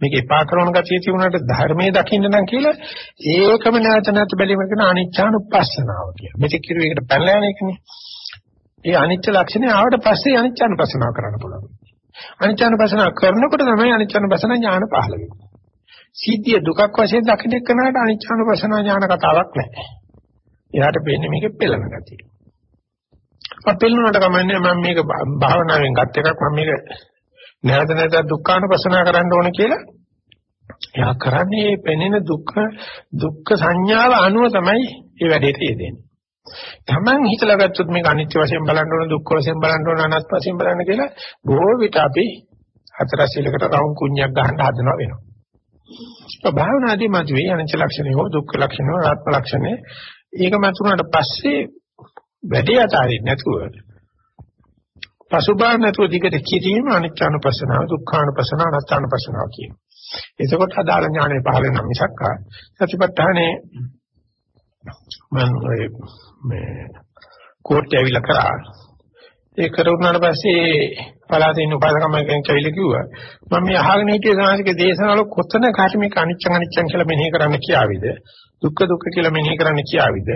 මේක එපා කරන ගතිය තිබුණාට ධර්මයේ දකින්න නම් කියලා ඒකම නැවත නැවත බැලීම කියන අනිච්චානුපස්සනාව කියන. මේක කිරුව ඒකට පැනලා යන එකනේ. ඒ අනිච්ච ලක්ෂණය ආවට පස්සේ අනිච්චානුපස්සනාව කරන්න පුළුවන්. අනිච්චානුපස්සනාව කරනකොට තමයි අනිච්චානුපස්සන ඥාන පහළ වෙන්නේ. සිද්ධිය දුකක් වශයෙන් දකින්න එක්කනට අනිච්චානුපස්සන ඥාන කතාවක් නැහැ. එයාට පේන්නේ මේකේ පෙළන ගතිය. අපෙල්ලුනට කමන්නේ මම මේක භාවනාවෙන් ගත් එකක් මම මේක නැවත නැවත දුක්ඛානුපස්සනා කරන්න ඕන කියලා එයා කරන්නේ පෙනෙන දුක්ඛ දුක්ඛ සංඥාව අනුව තමයි මේ වැඩේට යෙදෙන්නේ. Taman හිතලා ගත්තොත් මේක අනිත්‍ය වශයෙන් බලන්න ඕන දුක්ඛ වශයෙන් බලන්න ඕන අනාත්ම වශයෙන් බලන්න කියලා බොහෝ විට අපි හතර සීලකට රවුම් කුණ්‍යක් ගහන්න හදනවා වෙනවා. ඒ භාවනාදී මතුවේ අනිත්‍ය ලක්ෂණය හෝ දුක්ඛ ලක්ෂණය හෝ ආත්ම ලක්ෂණය ඒක මතුනට පස්සේ වැඩි අතාරින්න නැතුව පසුබාහ නැතුව දිගට කිරීම අනිත්‍යානුපස්සනාව දුක්ඛානුපස්සනාව අනාත්මානුපස්සනාව කියන. එතකොට අදාළ ඥානෙ පහළ වෙන මිසක් සතිපට්ඨානේ මම මේ කෝට් ඇවිල්ලා කරා. ඒ කරුණාට පස්සේ පළාතේ ඉන්න උපාසකම කෙනෙක් ඇවිල්ලා කිව්වා මම මේ අහගෙන හිටිය සාහිතික දේශනාවල කොතන කාට මේක අනිච්චං අනිච්චං කියලා මෙනෙහි කරන්න කියාවිද? දුක්ඛ දුක්ඛ කියලා මෙනෙහි කරන්න කියාවිද?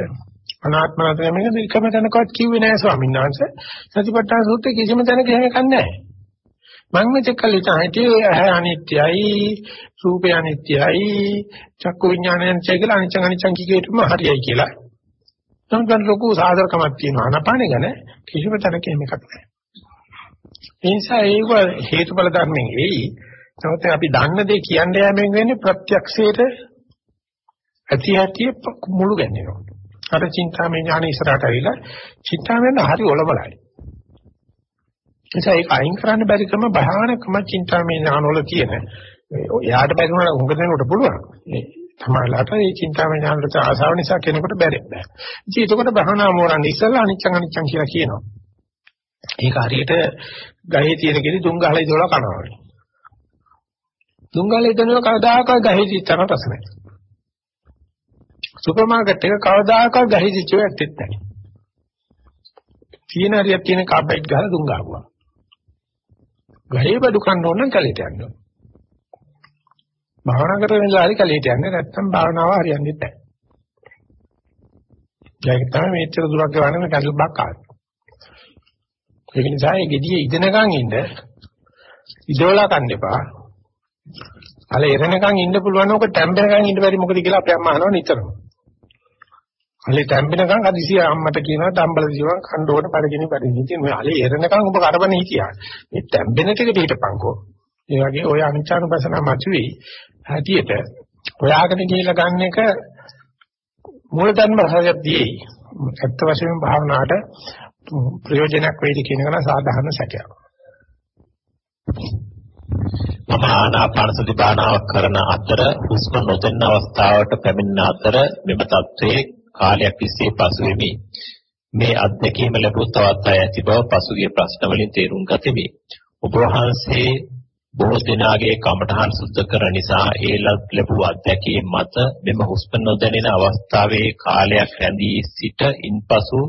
අනාත්ම නැත්නම් මේක එකම තැනකවත් කිව්වේ නෑ ස්වාමීන් වහන්සේ. සතිපට්ඨාන සූත්‍රයේ කිසිම තැනක එහෙම එකක් නෑ. මම මෙතෙක් කල් හිතන්නේ ඇහැ අනිත්‍යයි රූපය අනිත්‍යයි චක්කු විඥානයන් කියලා අනිච්චං අනිච්චං කියේටම හරියයි කියලා. සංකල්ප ලොකු සාධරකමක් තියෙනවා. අනපානේ ගැන කිසිම තැනක එහෙම එකක් නැහැ. ඒ නිසා ඒක හේතුඵල ධර්මයෙන් එයි. නමුත් අපි දන්න දේ කියන්න යෑමෙන් වෙන්නේ ප්‍රත්‍යක්ෂයට ඇති ඇති මුළු ගැන්වෙනවා. අර චින්තාමය ඥාන ඉස්සරහට ඇවිල්ලා චින්තාමයෙන් හරි ඔලවලයි. නිසා ඒක අයින් කරන්න බැරි ක්‍රම භයානකම චින්තාමය ඥාන වල තියෙන. එයාට බැරි වුණා උඟ දෙනකොට පුළුවන්. සමාලයට මේ චින්තාමය ඥානට ආසාව නිසා කෙනෙකුට බැරි බෑ. ඉතින් ඒකකොට භවනා මෝරන්නේ ඉස්සල්ලා අනිච්චං අනිච්චං කියලා කියනවා. ඒක හරියට ගහේ තියෙන කෙලි දුම් ගහලා ඉදවලා කනවා වගේ. දුම් ගහලා ඉදනව කවදාකවත් ගහේ තිත්තන රස නැහැ. සුපර් මාකට් එක කවදාකවත් ගහේ තිච්ච ඇත්තෙත් නැහැ. තියෙන හරියක් තියෙන කාපට් ගහලා දුම් ගහපුවා. ගහේ බඩු කන්න ඕන නම් කලයට යන්න ඕන. භාවනා කරන ඉඳලා හරි කලියට යන්නේ නැත්තම් භාවනාව හරියන්නේ නැහැ. ඒක තමයි මෙච්චර දුරක් ගවන්නේ කැඩල් බක් ආවේ. ඒක නිසා ඒ gediye ඉදනකන් ඉන්න ඉදවලා කන්න එපා. අල එරෙනකන් ඉන්න පුළුවන් ඕක තැම්බෙනකන් ඉන්න බැරි මොකද කියලා අපි අම්මා අහනවා නිතරම. අලේ තැම්බෙනකන් අදිසිය අම්මට කියනවා තම්බල දිවන් කන්න ඕන පරිගිනි පරිගිනි. ඉතින් මේ අලේ එරෙනකන් ඔබ කරබනේ හිටියා. මේ තැම්බෙන ටිකට හිටපන්කෝ. ඒ වගේ ඔය අනිච්චානුපසන මතුවේ හැටියට ඔයාගෙන ගිහිල්ලා ගන්න එක මූලධර්ම රහයක්දී ඇත්ත වශයෙන්ම භාවනාවට ප්‍රයෝජනක් වෙයිද කියන එක සාධාරණ සැකයක්. මම ආනාපාන සති භාවනාවක් කරන අතර හුස්ම නොදෙන්න අවස්ථාවට පැමිණෙන අතර මෙම தત્ත්වයේ කාලයක් තිස්සේ පසු වෙමි. මේ අත්දැකීම ලැබුව තවත් අය ඇති බව පසුගිය ප්‍රශ්න වලින් තේරුම් ගතිමි. ඔබ වහන්සේ බොහෝ දිනාගේ කමඨහන් සුද්ධ කර නිසා ඒ ලැබූ අත්දැකීම් මත මෙම හුස්ම නොදැනෙන අවස්ථාවේ කාලයක් රැඳී සිට ඉන්පසු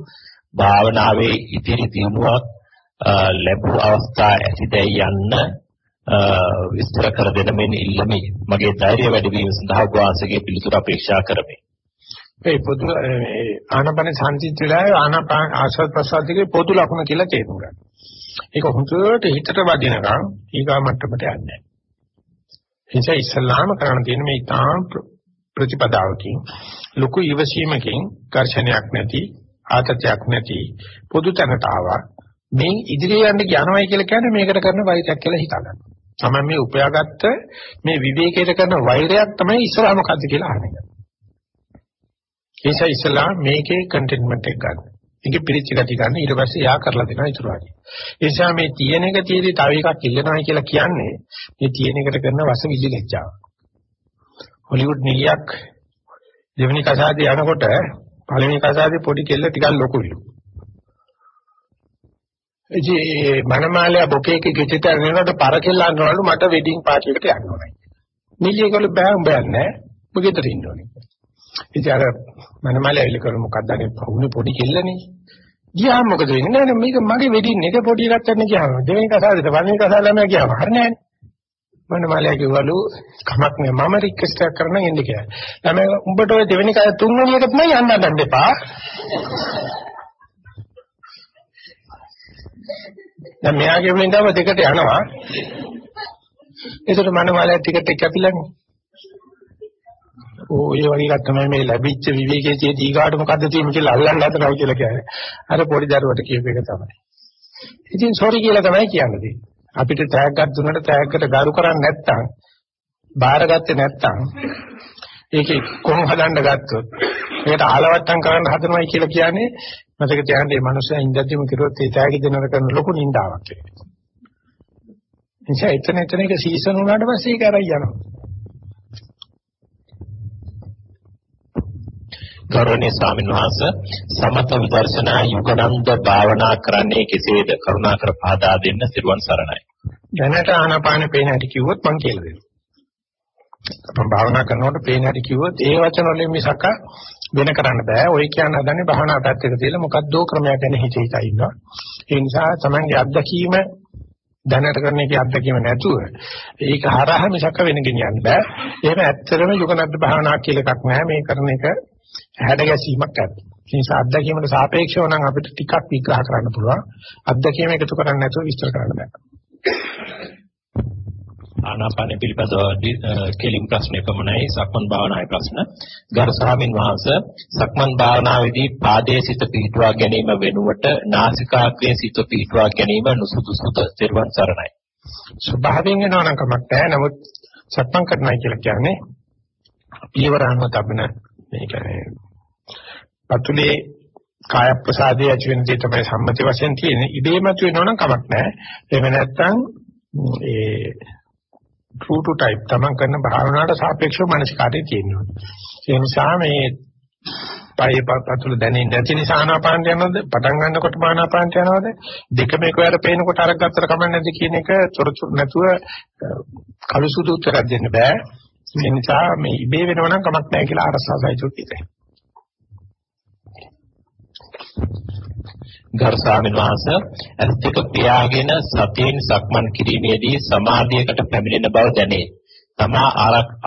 භාවනාවේ ඉදිරි දියුණුවක් ලැබූ අවස්ථා ඇතිදැයි යන්න විස්තර කර දෙන මෙන් ඉල්ලමි. මගේ ධෛර්යය වැඩි වීම සඳහා ඔබ වහන්සේගේ පිළිතුර අපේක්ෂා කරමි. ඒ පොදු ආනපන සංසිද්ධිලා ආනපාන ආශ්වාස ප්‍රශ්වාසයේ පොදු ලක්ෂණ කියලා තේරුම් ගන්න. ඒක හොඳට හිතට වදිනකම් ඊගා මට්ටමට යන්නේ. එනිසා ඉස්ලාම කරණ තියෙන මේ තාම ප්‍රතිපදාවකින් ලොකු ඉවසීමකින් ඝර්ෂණයක් නැති ආතතියක් නැති පොදු තැනට ආවා. මේ ඉදිරිය යන්න යනවයි කියලා කියන්නේ මේකට කරන වෛරයක් කියලා හිතගන්න. තමයි මේ උපයාගත්ත මේ විවේකයට කරන වෛරයක් තමයි ඉස්ලාම මොකද්ද කියලා අහන්නේ. ඒසයි ඉස්ලාම මේකේ කන්ටෙන්ට්මන්ට් එක ගන්න. ඒකේ පිරිච්ච ගති ගන්න ඊට පස්සේ යා කරලා දෙනවා ඊටු වගේ. ඒ නිසා මේ තියෙන එක තියෙදි තව එකක් ඉල්ලනවා කියලා කියන්නේ මේ තියෙන එකට කරන වස විලිච්චාව. හොලිවුඩ් නිලියක් දෙවෙනි කසාදේ යනකොට පළවෙනි කසාදේ පොඩි කෙල්ල ටිකක් ලොකුයිලු. ඒ මනමාලයා බොකේක ගෙචිට යනකොට පර කෙල්ල අන්නවලු මට වෙඩින් පාටි එකට යන්න ඕනයි. නිලියකවල බෑ උඹ යන්නේ. උඹ ගෙදර ඉන්න ඕනේ. ඉතින් අර මනමාලයා ඉල්ල කරු මොකක්ද අනේ පවුනේ පොඩි කෙල්ලනේ. ගියාම මොකද වෙන්නේ? නෑ නෑ මේක මගේ වෙඩින් එක පොඩි එකක් ගන්න ගියාම දෙවෙනි කසාදේට පළවෙනි කසාදේම ගියාම හරිනේ. මනමාලයා කිව්වලු කමක් නෑ මම රික්වෙස්ට් එකක් කරන්න එන්න කියලා. ළමයි උඹට ඔය දෙවෙනි කය තුන්වෙනි එකට නෑ යන්න ගන්න එපා. දැන් මෙයාගේ වෙනදම දෙකට යනවා. ඒකට මනමාලයා ටිකට් එක කැපිලානේ. ඕ ඒ වගේ එකක් තමයි මේ ලැබිච්ච විවේකයේ තියෙ දීගාට මොකද්ද තියෙන්නේ කියලා අල්ලන්න හදනවා කියලා කියන්නේ. අර පොඩි දරුවට කියපු එක තමයි. ඉතින් සෝරි කියලා තමයි කියන්නේ. අපිට තෑග්ගක් දුන්නට තෑග්ගට ගරු කරන්නේ නැත්නම් බාරගත්තේ නැත්නම් ඒකේ කොහොම හදන්න ගත්තොත් ඒකට ආලවට්ටම් කරන්න හදනවයි කියලා කියන්නේ මතක තියාගන්න මේ මනුස්සයා ඉඳද්දිම කිරුවොත් ඒ තෑගි දෙනවට කරන ලොකු නින්දාවක් ඒක. එනිසා එතන එතන එක සීසන් වුණාට පස්සේ ඒක අරයි යනවා. ගෞරවනීය ස්වාමීන් වහන්සේ සමත විදර්ශනා යුගනන්ද භාවනා කරන්නේ කෙසේද කරුණාකර පහදා දෙන්න සිරුවන් සරණයි. දැනට ආනාපාන පේන හැටි කිව්වොත් මම කියලා දෙනවා. අපම භාවනා කරනකොට පේන හැටි කිව්වොත් ඒ වචන වලින් මිසක වෙන කරන්න බෑ. ඔය කියන හදන්නේ භාවනා පැත්තක තියලා මොකද්දෝ ක්‍රමයක් ගැන හිත හිතා ඉන්නවා. ඒ නිසා තමන්ගේ අත්දැකීම දැනට කරන එකේ අත්දැකීම නැතුව ඒක හරහා මිසක වෙන ගෙනියන්න බෑ. එහෙම ඇත්තටම යුගනද්ද භාවනා කියලා එකක් නෑ. මේ කරන එක හැඩ ගැසීමක් ඇති. ඒ නිසා අත්දැකීමට සාපේක්ෂව නම් අපිට ටිකක් විග්‍රහ කරන්න පුළුවන්. අත්දැකීම එකතු කරන්නේ නැතුව විස්තර කරන්න බෑ. ආනාපාන පිළිබඳව කෙලින් ප්‍රශ්න පමණයි සක්මන් භාවනාවේ ප්‍රශ්න. ගරු ස්වාමින් වහන්සේ සක්මන් භාවනාවේදී පාදයේ සිත පිහිටුවා ගැනීම වෙනුවට නාසිකාග්‍රයේ සිත පිහිටුවා ගැනීම නුසුදුසුද? ත්‍රිවන් සරණයි. ස්වභාවයෙන් වෙනවනම් කමක් නැහැ. නමුත් සක්මන් කරනවා කියලා කියන්නේ පියවරහම තබන මේ කියන්නේ පතුලේ කාය ප්‍රසාදයේ ඇති වෙන දේ තමයි සම්මති වශයෙන් තියෙන්නේ. ඉබේම වෙනවනම් කමක් නැහැ. එහෙම නැත්නම් ඒ true to type තමන් කරන භාවනාවට සාපේක්ෂව මානසිකාරය තියෙනවා. ඒ නිසා මේ පය පතුල දැනෙන්නේ නැති නිසා ආනාපානට යනවද පටන් ගන්නකොට ආනාපානට යනවද දෙකම එකවර පේනකොට අරක් ගත්තට කමක් නැද්ද කියන එක තොරතුරු නැතුව කළු සුදු උත්තරයක් දෙන්න බෑ. ඒ නිසා මේ ඉබේ වෙනවනම් කමක් නැහැ කියලා අරසසයිතු කියතේ. ගරු ස්වාමීන් වහන්සේ ඇස් දෙක පියාගෙන සතියෙන් සක්මන් කිරීමේදී සමාධියකට පැමිණෙන බව දැනේ. තමා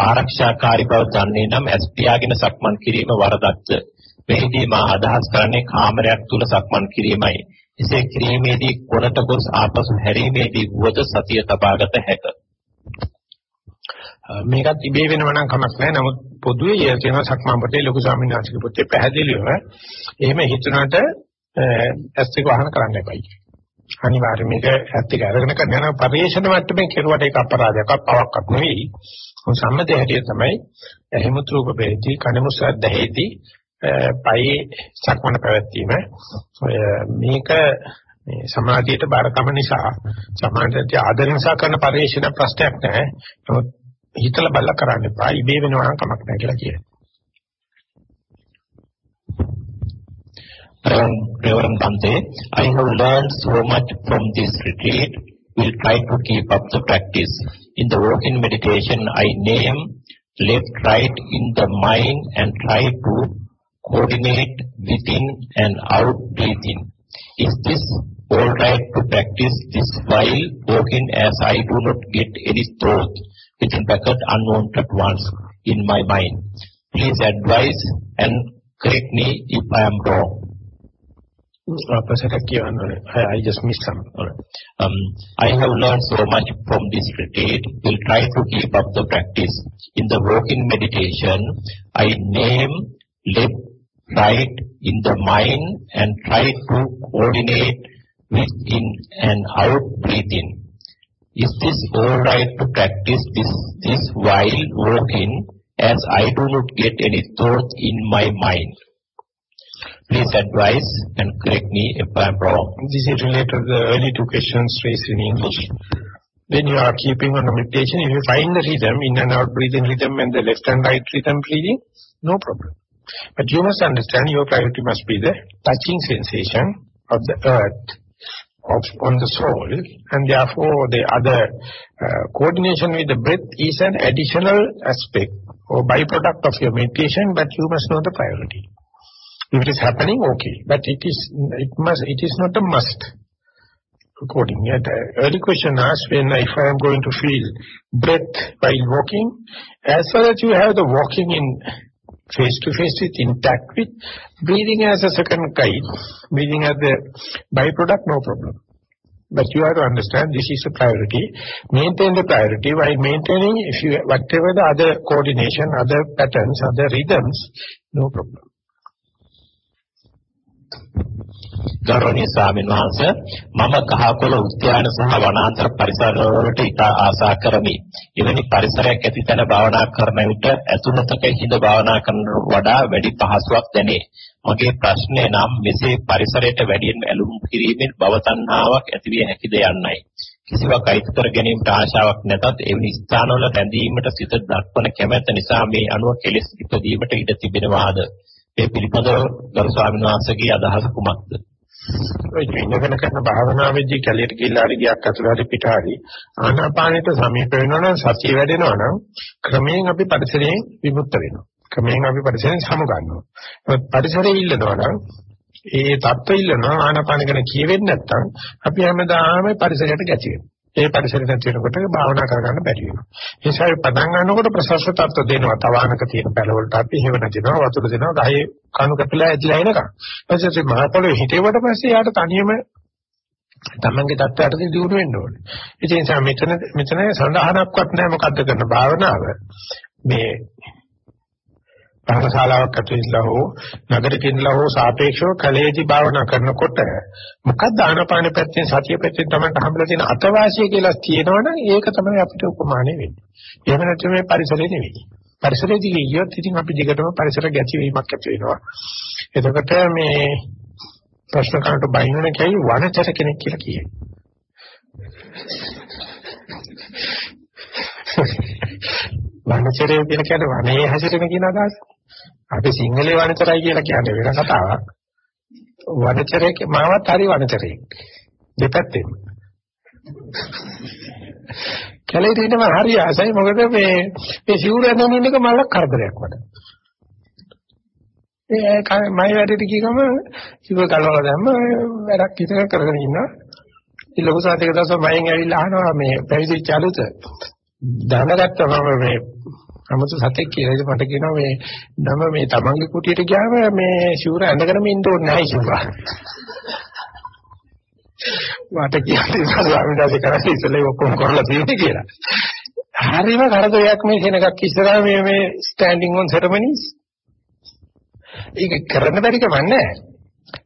ආරක්ෂාකාරී බව දන්නේ නම් ඇස් පියාගෙන සක්මන් කිරීම වරදක්ද? මෙහිදී මා අදහස් කරන්නේ කාමරයක් තුල සක්මන් කිරීමයි. එසේ කිරීමේදී කොනට ගොස් ආපසු හැරීමේදී වුවද සතිය තබාගත හැක. මේකත් ඉබේ වෙනව නම් කමක් නැහැ. නමුත් පොදුවේ කියන සක්මන් පොතේ ලොකු ස්වාමීන් වහන්සේගේ පොතේ පැහැදිලිව එහෙම හිතනට ඇස් දෙක වහන කරන්න එපයි. අනිවාර්යයෙන් මේක ඇත්ත එක අරගෙන කරන යන පරිේශන මට්ටමේ කෙරුවට ඒක අපරාධයක් පවක්ක් නෙවෙයි. සම්මත හැටිය තමයි එහිමුත් රූප වේදී කණමුසත් දැහෙති පයි සක්මන පැවැත්වීම මේක මේ සමාධියට බාරකම නිසා සමාධියට ආදර නිසා කරන පරිශන ප්‍රශ්නයක් නැහැ. නමුත් හිතලා බලලා කරන්න එපා. ඉබේ වෙනවා නම් කමක් නැහැ කියලා කියනවා. Reverend Bante, I have learned so much from this retreat. Will try to keep up the practice. In the walking meditation, I name left, right in the mind and try to coordinate within and out breathing. Is this all right to practice this while walking as I do not get any thought within bracket unwanted ones in my mind? Please advise and correct me if I am wrong. I just missed some. Um, I have learned so much from this retreat. Will try to keep up the practice. In the walking meditation, I name left right in the mind and try to coordinate with in and out breathing. Is this all right to practice this, this while walking as I do not get any thought in my mind? Please advise and correct me if I am wrong. This is related uh, to the early two questions raised in English. When you are keeping on a meditation, if you find the rhythm, in and out breathing rhythm and the left and right rhythm breathing, no problem. But you must understand your priority must be the touching sensation of the earth of, on the soul and therefore the other uh, coordination with the breath is an additional aspect or byproduct of your meditation but you must know the priority. If it is happening, okay. But it is it must it is not a must. According to the early question asked when if I am going to feel breath while walking, as far as you have the walking in face to face with intact with breathing as a second guide, breathing as the byproduct, no problem. But you have to understand this is a priority. Maintain the priority while maintaining if you whatever the other coordination, other patterns, other rhythms, no problem. ගෞරවනීය ස්වාමීන් වහන්සේ මම කහකොළ උද්‍යාන සහ වනාන්තර පරිසරවලට ඉතා ආසා කරමි. එවැනි පරිසරයක් ඇති තැන භාවනා කරන විට ඇතුළතක හිඳ භාවනා කරනට වඩා වැඩි පහසුවක් දැනේ. මගේ ප්‍රශ්නය නම් මෙසේ පරිසරයට වැඩියෙන් ඇලුම් කිරීමෙන් භව තණ්හාවක් ඇතිවිය හැකිද යන්නයි. කිසිවක් අයිති කර ගැනීමට ආශාවක් නැතත් එවැනි ස්ථානවල රැඳීමට සිත දක්වන කැමැත්ත නිසා මේ අනුව කෙලෙස් ඉපදීමට ඉඩ තිබෙනවාද? ඒ පිළිබඳව ගරු ස්වාමීන් වහන්සේගේ අදහස කුමක්ද? ඔය ජීවකන කරන භාවනාවේදී කැලියට ගිල්ලා හරි ගියක් අතුරාරි පිටාරි ආනාපානෙට සමීප වෙනවා නම් සතිය වැඩෙනවා නම් ක්‍රමයෙන් අපි පරිසරයෙන් විමුක්ත වෙනවා. ක්‍රමයෙන් අපි පරිසරයෙන් සමු ගන්නවා. පරිසරයේ ඉල්ලනවා නම් ඒ தත්ත්වය ඉල්ලනවා ආනාපාන ගැන කියෙවෙන්නේ නැත්නම් අපි හැමදාම පරිසරයට ගැටි වෙනවා. ඒ පරිසරය නැති වෙනකොට භාවනා කරගන්න බැරි වෙනවා. ඒ නිසා පටන් ගන්නකොට ප්‍රසස්ස තත්ත්ව දෙනවා. තවානක තියෙන පැලවලට අපි හේව නැතිනවා. වතුර දෙනවා. ගහේ කණු කැපිලා ඇදලා එනකම්. ඊපස්සේ මහ පොළොවේ හිටේවට පස්සේ යාට තනියම තමන්ගේ தත්ත්වයටදී දියුණු වෙන්න ඕනේ. ඒ නිසා මෙතන මෙතන සඳහනක්වත් නැහැ මොකද්ද කරන භාවනාව. මේ භාවනාශාලාවක් ඇතුළේ හෝ නගරකින්ලා හෝ සාපේක්ෂව කලේජි භාවනා කරනකොට මොකක්ද ආනපාන පැත්තෙන් සතිය පැත්තෙන් තමයි හම්බලා තියෙන අතවාසිය කියලා තියෙනවනම් ඒක තමයි අපිට උපමානෙ වෙන්නේ. එහෙම නැත්නම් මේ පරිසරය නෙවෙයි. පරිසරයේදී ගියොත් ඉතින් අපි දිගටම පරිසර ගැතිවීමක් ඇති වෙනවා. එතකොට මේ ප්‍රශ්න කරනට බයින්නනේ කියයි වනචර කෙනෙක් කියලා කියයි. වනචරය කියලා කියන්නේ වනයේ හැසිරෙන කියන අදහස. අපි සිංහලේ වනචරයි කියලා කියන්නේ වෙන කතාවක්. වනචරයේ මාවත් හරි වනචරේ. දෙපැත්තෙම. කැලේට ඉන්නම හරි ආසයි මොකද මේ මේ සිවුර ඇඳගෙන ඉන්න එක මල කරදරයක් වඩ. ඒ මයි වැඩේට ගිහම සිවුර කලවලා දැම්ම වැඩක් විතර කරගෙන ඉන්නවා. ඉතින් ලොකු සාතික දවස මයෙන් ඇවිල්ලා අහනවා මේ පැවිදිච්ච අලුත දැනගත්තම මේ අමුතු සතෙක් කියලා ඉතින් මට කියනවා මේ නම මේ තමන්ගේ කුටියට ගියාම මේ ෂූර ඇඳගෙන ඉන්න ඕනේ නැහැ ෂූරා. මට කියන්නේ ස්වාමීන් වහන්සේ කරන්නේ ඉස්සෙල්ලා ඔක්කොම කරලා තියෙන්නේ කියලා. හරිම කරදරයක් මේ කෙනෙක් ඉස්සරහා මේ මේ ස්ටෑන්ඩින් ඔන් සෙරමනිස්. ඒක කරන්න බැරි කමන්නේ.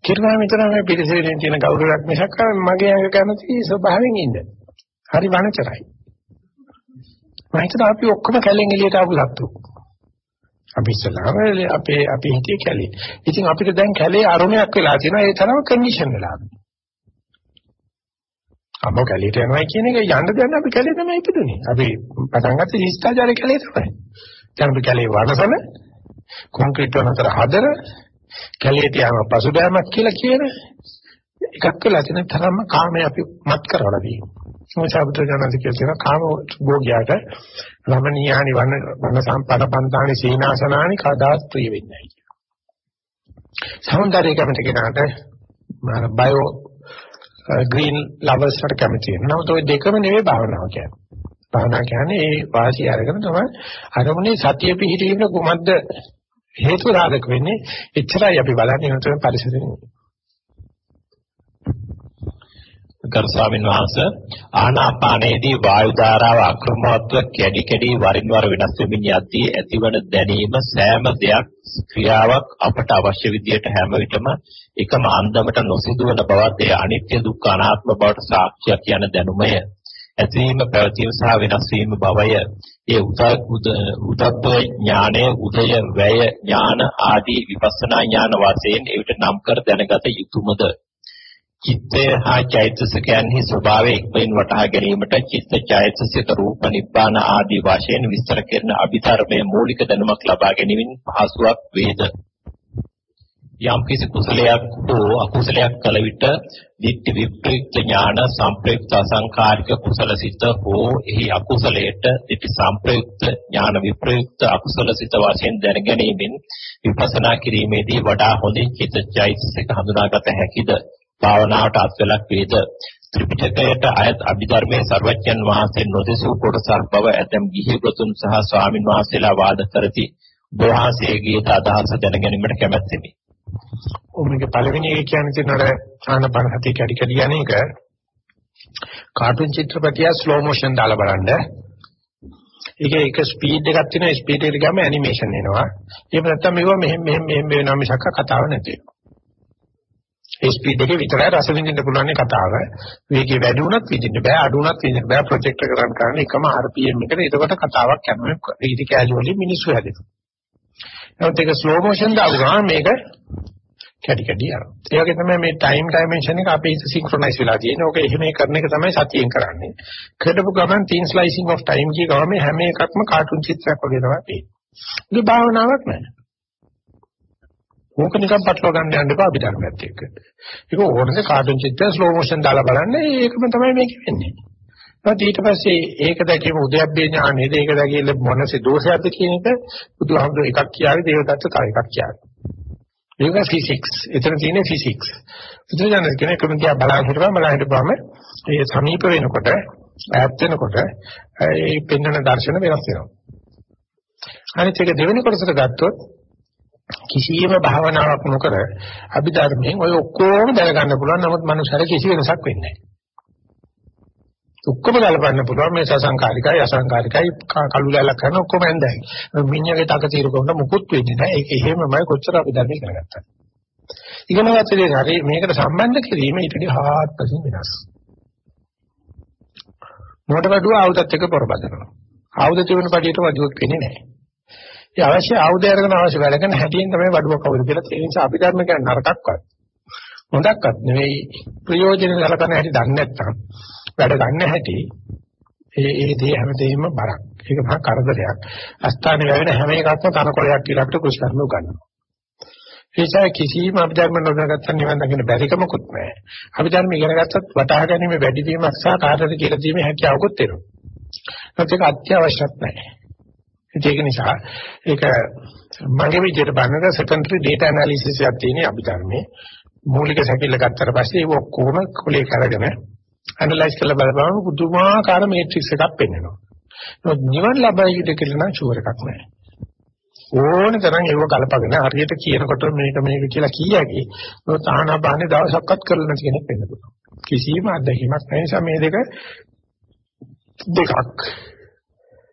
කිරුවා මෙතන මේ පිළිසෙරින් තියෙන ගෞරවයක් මිසක් මගේ අංග කැමති ස්වභාවයෙන් ඉන්න. හරි වනචරයි. මම හිතනවා අපි ඔක්කොම කැලෙන් එළියට ආපු සත්තු. අපි ඉස්සලාම අපේ අපි හිතේ කැලේ. ඉතින් අපිට දැන් කැලේ අරුමයක් වෙලා තියෙනවා ඒ තරම කන්ඩිෂන් වෙලා. අපෝ කැලේට යනවා කියන එක යන්න දෙන්න අපි කැලේ තමයි ඉපදුනේ. අපි පටන් ගත්තේ ශිෂ්ටාචාරය කැලේ තමයි. දැන් අපි කැලේ වනසන කොන්ක්‍රීට් වනතර හදර කැලේට යම පසුබෑමක් කියලා කියන එකක් වෙලා තියෙන තරම්ම කාමයේ අපි මත් කරවලා තියෙනවා. මොචාබුත ජනන්ද කියන කාම භෝගයට රමණීයානි වන වන සම්පන්න පන්තානි සීනාසනානි කදාත් ප්‍රිය වෙන්නේ නැහැ. සෞන්දර්ය කැමති කෙනාට බයෝ ග්‍රීන් ලවර්ස් වලට කැමති වෙනවා. නමුත් ওই දෙකම නෙවෙයි භාවනාව කියන්නේ. භාවනා කියන්නේ ඒ වාසිය අරගෙන තමයි අරමුණේ සතිය පිහිටීමේ කුමද්ද හේතු සාධක වෙන්නේ. එච්චරයි අපි බලන්නේ නැත්නම් පරිසරෙ ගරු ස්වාමීන් වහන්සේ ආනාපානයේදී වායු ධාරාව අක්‍රමවත්ව කැඩි කැඩි වරින් වර වෙනස් වෙමින් යද්දී ඇතිවන දැනීම සෑම දෙයක් ක්‍රියාවක් අපට අවශ්‍ය විදියට හැම විටම එකම අන්දමට නොසිදුවන බවත් ඒ අනිත්‍ය දුක්ඛ අනාත්ම බවට සාක්ෂියක් යන දැනුමය. ඇතිවීම පැවතීම සහ වෙනස් වීම බවය. ඒ උදත්ව ඥානය උදය වැය ඥාන ආදී විපස්සනා ඥාන වශයෙන් එවිට නම් කර දැනගත යුතුයමද චිත්තය හා චෛතසිකයන්හි ස්වභාවය ඉක්මනින් වටහා ගැනීමට චිත්ත චෛතසික රූප නිබ්බාන ආදී වශයෙන් විස්තර කරන අභිධර්මයේ මූලික දැනුමක් ලබා ගැනීමෙන් පහසුවක් වේද? යම් කිසි කුසලයක් හෝ අකුසලයක් කළ විට දිට්ඨි විප්‍රයුක්ත ඥාන සංප්‍රයුක්ත අසංකාරික කුසලසිත හෝ එහි අකුසලයට දිට්ඨි සංප්‍රයුක්ත ඥාන විප්‍රයුක්ත අකුසලසිත වශයෙන් දැනගැනීමෙන් විපස්සනා කිරීමේදී වඩා හොඳින් චිත්ත චෛතසික හඳුනාගත හැකිද භාවනාවට අත්වලක් වේද ත්‍රිපිටකයට අයත් අභිධර්මයේ සර්වඥන් වහන්සේ නොදෙසූ කොටසක් බව ඇතම් ගිහි ගොතුන් සහ ස්වාමින් වහන්සේලා වාද කරති. බෝහාසේගේ අදහස දැනගැනීමට කැමැත්තෙමි. ඔමගේ පළවෙනි එක කියන්නේ තියෙනවර ආනපන හතේ කැඩි කැඩි යන එක කාටුන් චිත්‍රපටිය ස්ලෝ මොෂන් දාලා බලන්න. ඒක එක ස්පීඩ් එකක් තියෙනවා ස්පීඩ් එකට ගියාම ඇනිමේෂන් එනවා. එහෙම නැත්නම් මේවා මෙහෙම මෙහෙම මෙහෙම වෙනවා මිසක් කතාව නැති වෙනවා. ඒ ස්පීඩ් එකේ විතරයි රස විඳින්න පුළුවන් කතාව. වේගය වැඩි වුණත් විඳින්න බෑ අඩු වුණත් විඳින්න බෑ ප්‍රොජෙක්ට් එක රන් කරන්න එකම RPM එකට එතකොට කතාවක් යනවා. ඊට කැජුවලි මිනිස්සු හැදෙනවා. නමුත් ඒක ස්ලෝ මොෂන් දානවා මේක කැටි කැටි යනවා. ඒ වගේ තමයි මේ ටයිම් ඩයිමන්ෂන් එක අපේ හිත සින්ක්‍රොනයිස් වෙලා තියෙන්නේ. ඕක එහෙම කරන එක තමයි සතියෙන් කරන්නේ. කරපු ගමන් තීන් ස්ලයිසිං ඔෆ් ටයිම් කිය ගමන් හැම එකක්ම කාටුන් චිත්‍රයක් වගේ තමයි පේන්නේ. ඒක භාවනාවක් නෑ. ඕක නිකන් පටලවා ගන්න යන්න එපා අභිධර්මයත් එක්ක. ඒක ඕනද කාටුන් චිත්‍රය ස්ලෝ මොෂන් දාලා බලන්න ඒකම තමයි මේක වෙන්නේ. ඊට ඊට පස්සේ ඒක දැකීම උද්‍යප්පේ ඥානෙද ඒක දැකීම මොනසේ දෝෂයක්ද කියන එක බුදුහාමුදුර එකක් කියාවේ දේවදත්ත තව එකක් කියාවේ. ඒක ෆිසික්ස්. එතන තියෙන්නේ ෆිසික්ස්. බුදුජානක කෙනෙක් කම තියා බලන් හිටපම බලන් හිටපම ඒ සමීප වෙනකොට ඈත් වෙනකොට ඒ පෙන්වන දර්ශන වෙනස් වෙනවා. අනිත් එක දෙවෙනි කොටසට ගත්තොත් කිසියම් භාවනාවක් නොකර අභිධර්මයෙන් ඔය ඔක්කොම දැනගන්න පුළුවන් නමුත් මනුස්සයර කිසි වෙනසක් වෙන්නේ නැහැ. ඔක්කොම ගලපන්න පුළුවන් මේ සසංකාරිකයි අසංකාරිකයි කළු ලැලක් කරන ඔක්කොම ඇඳයි. මිනිහගේ තක తీරු කරන මුකුත් වෙන්නේ නැහැ. ඒක එහෙමමයි කොච්චර අභිධර්මයෙන් කරගත්තා. ඉගෙන ගත්තේ හරි මේකට සම්බන්ධ කිරීම ඊට වඩා හාත්පසින් වෙනස්. මොකට වඩුව ආයුධත් එක්ක පොරබදනවා. ආයුධ තිබුණ පඩියට වඩුවක් වෙන්නේ නැහැ. ඒ අවශ්‍ය ආයුධය අරගෙන අවශ්‍ය වැඩ කරන හැටියෙන් තමයි වඩුව කවුරු කියලා ඒ නිසා අපි ධර්ම කියන්නේ නරකක්වත්. හොඳක්වත් නෙවෙයි. ප්‍රයෝජන සලකන හැටි දන්නේ නැත්නම් වැඩ ගන්න හැටි ඒ ඒ දේ හැමදේම බරක්. ඒක මහා කරදරයක්. අස්ථානේ වැවෙන හැම එකක්ම තනකොළයක් කියලා අපිට කුස්කරන උගන්වනවා. ඒසයි කිසිම අභිධර්ම නොදැනගත්ත නිවන් දකින්න බැරිකමකුත් නැහැ. අභිධර්ම ඉගෙන ගත්තත් වටහා ගැනීම වැඩි වීමක් සහ කාටද කියලා දීමේ හැකියාවකුත් තියෙනවා ඒක අත්‍යවශ්‍යත් නැහැ. ඒක නිසා ඒක මගේ විදිහට බලනක සෙකන්ඩරි ඩේටා ඇනලිසිස් එකක් තියෙන අභිධර්මයේ මූලික සැකෙල්ල ගත්තට පස්සේ ඒක ඔක්කොම කොලේ කරගෙන ඇනලයිස් කරලා බලපුවම පුදුමාකාර මේට්‍රික්ස් එකක් පෙන්වනවා. නමුත් නිවන ලබයිද කියලා නම් ෂුවර් එකක් නැහැ. ඕන තරම් ඒව කලපගෙන හරියට කියනකොට මේක මේක කියලා කියකි. ඔය තානාපානේ දවසක්වත් කරලා නැති කෙනෙක් වෙන්න පුළුවන්. කිසිම අත්දැකීමක් නැහැ නිසා මේ දෙක දෙකක්.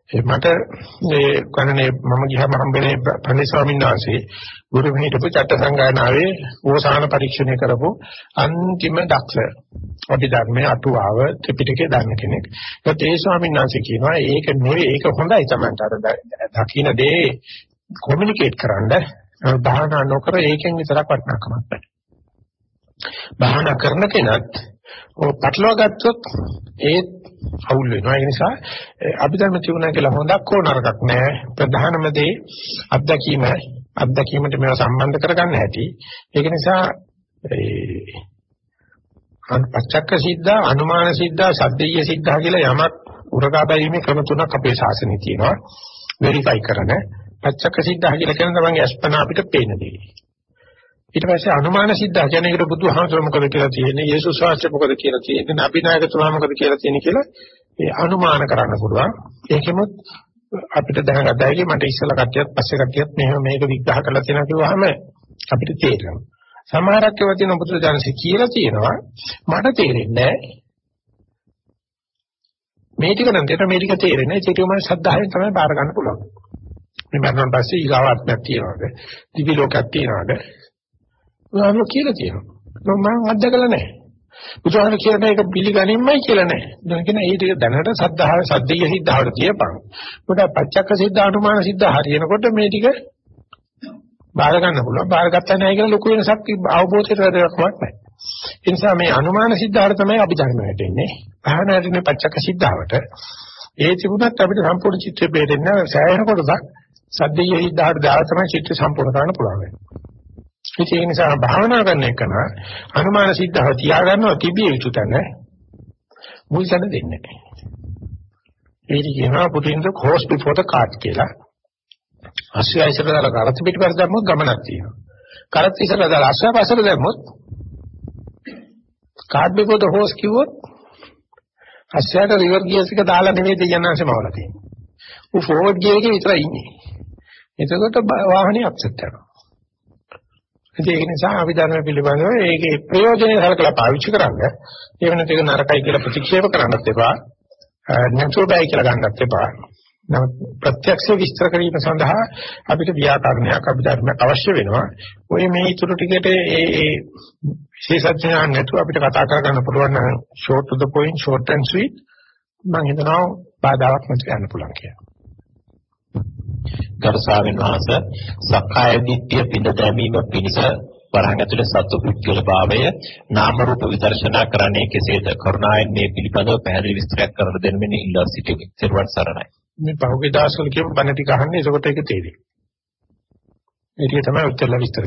ඒ මට මේ කන්නේ මම ගියාම හම්බෙන්නේ පන්දි ස්වාමීන් වහන්සේ ගුරු මෙහෙටපු චත්ත සංගායනාවේ ඕසාන පරීක්ෂණය කරපු අන්තිම දක්ෂ අභිධර්මයේ අටුවාව ත්‍රිපිටකේ දන්න කෙනෙක්. ඒත් ඒ ස්වාමීන් වහන්සේ කියනවා ඒක නෙවෙයි ඒක හොඳයි තමයි අර දකින්න දේ කොමියුනිකේට් කරන්න භාවනා නොකර ඒකෙන් විතරක් වටනකමක් නැහැ. භාවනා කරන කෙනත් ඔය පටලවා ගත්තොත් ඒ අවුල් වෙනවා. ඒ නිසා අභිධර්ම තිබුණා කියලා හොඳක් හෝ නරකක් නෑ. ප්‍රධානම දේ අත්දැකීම අත්දැකීමට මේවා සම්බන්ධ කරගන්න හැටි. ඒක නිසා ඒ පච්චක්ක සිද්ධා, අනුමාන සිද්ධා, සද්දීය සිද්ධා කියලා යමක් උරගා බැලීමේ ක්‍රම තුනක් අපේ ශාසනයේ තියෙනවා. වෙරිෆයි කරන පච්චක්ක සිද්ධා කියලා කියන තමන්ගේ අස්පනා අපිට පේන දේ. ඊට පස්සේ අනුමාන සිද්ධා කියන එකට බුදුහාමතුම මොකද කියලා තියෙන්නේ? යේසුස් වහන්සේ මොකද කියලා තියෙන්නේ? අභිනායකතුමා මොකද කියලා තියෙන්නේ කියලා ඒ අනුමාන කරන්න පුළුවන්. ඒකෙමුත් අපිට දැනගත හැකි මට ඉස්සලා කට්ටියත් පස්සේ කට්ටියත් මෙහෙම මේක විග්‍රහ කරලා තියෙනවා කිව්වහම අපිට තේරෙනවා. සමහරක් ඒවා තියෙන බුදුරජාණන්සේ කියලා තියෙනවා. මට තේරෙන්නේ මේ ටික නම් දෙට මේ ටික තේරෙන්නේ ඒ ටික මම ශ්‍රද්ධාවෙන් තමයි බාර ගන්න පුළුවන්. මේ මරණ පස්සේ ඊගාවාත්මයක් තියනවාද? දිවි ලෝකයක් තියනවාද? බුදුහාම කියලා තියෙනවා. මම අත්දකලා නැහැ. බුදුහාම කියන එක පිළිගනින්නයි කියලා නැහැ. දැන් කියන ඒ ටික දැනට සද්ධාව සද්දීය සිද්ධාවට තියපන්. මොකද පච්චක්ක සිද්ධානුමාන සිද්ධ හරියනකොට මේ ටික බාර ගන්න පුළුවන්. බාර ගත්තා නැහැ කියලා ලොකු වෙනසක් අවබෝධයට වැඩක් නැහැ. ඒ නිසා මේ අනුමාන සිද්ධාවට තමයි අපි ධර්මයට එන්නේ. භාවනාවේ පච්චක්ක සිද්ධාවට ඒ තිබුණත් අපිට සම්පූර්ණ චිත්‍රය බෙදෙන්න සෑහෙන කොටසක් සද්දීය සිද්ධාවට දාලා තමයි චිත්‍රය සම්පූර්ණ කරන්න පුළුවන්. ඒක නිසා භාවනා කරන එක න අනුමාන සිද්ධාව තියාගන්නවා තිබිය යුතු තැන මුල් සැන දෙන්නේ නැහැ. ඒක කියනවා putting the horse before the cart කියලා. අස්සය ඉස්සරහට දාලා කරත් පිටිපස්ස දැම්මොත් ගමනක් තියෙනවා. කරත් ඉස්සරහට දාලා අස්සය පස්සට දැම්මොත් cart before the horse කිව්වොත් අස්සයට රිවර් ගියර්ස් එක දාලා නෙමෙයි දෙයන්නාසෙම වල තියෙන්නේ. ඌ ෆෝවර්ඩ් ගියර් එකේ විතරයි ඉන්නේ. එතකොට වාහනේ අප්සෙට් වෙනවා. ඒක නිසා අපි ධර්ම පිළිබඳව ඒකේ ප්‍රයෝජනෙ සලකලා පාවිච්චි කරන්න. ඒ වෙනත් ඒක නරකයි කියලා ප්‍රතික්ෂේප කරන්නත් එපා. නැතුව බෑ කියලා ගන්නත් එපා. නමුත් ප්‍රත්‍යක්ෂ විස්තර කිරීම සඳහා අපිට ව්‍යාකරණයක් අභිධර්මයක් අවශ්‍ය වෙනවා. ඔය මේ ඊටු ටිකට ඒ ඒ විශේෂ ඥාන නැතුව අපිට කතා කරගන්න පුළුවන් නම් short to the point short and sweet මම හිතනවා බාධාවක් නැති යන්න පුළුවන් කියලා. ගරු ස්වාමීන් වහන්සේ සක්කාය දිට්ඨිය පිඳ දැමීම පිණිස වරහන් ඇතුලේ සත්ව පුද්ගල භාවය නාම රූප විදර්ශනා කරන්නේ කෙසේද කරුණාවෙන් මේ පිළිබඳව පැහැදිලි විස්තරයක් කර දෙන්න මෙන්න ඉල්ලා සිටිමි. සිරුවන් සරණයි. මේ පහුගිය දවස්වල කියපු බණ ටික අහන්නේ ඒකට ඒක තේරෙයි. ඒක තමයි උත්තර විස්තර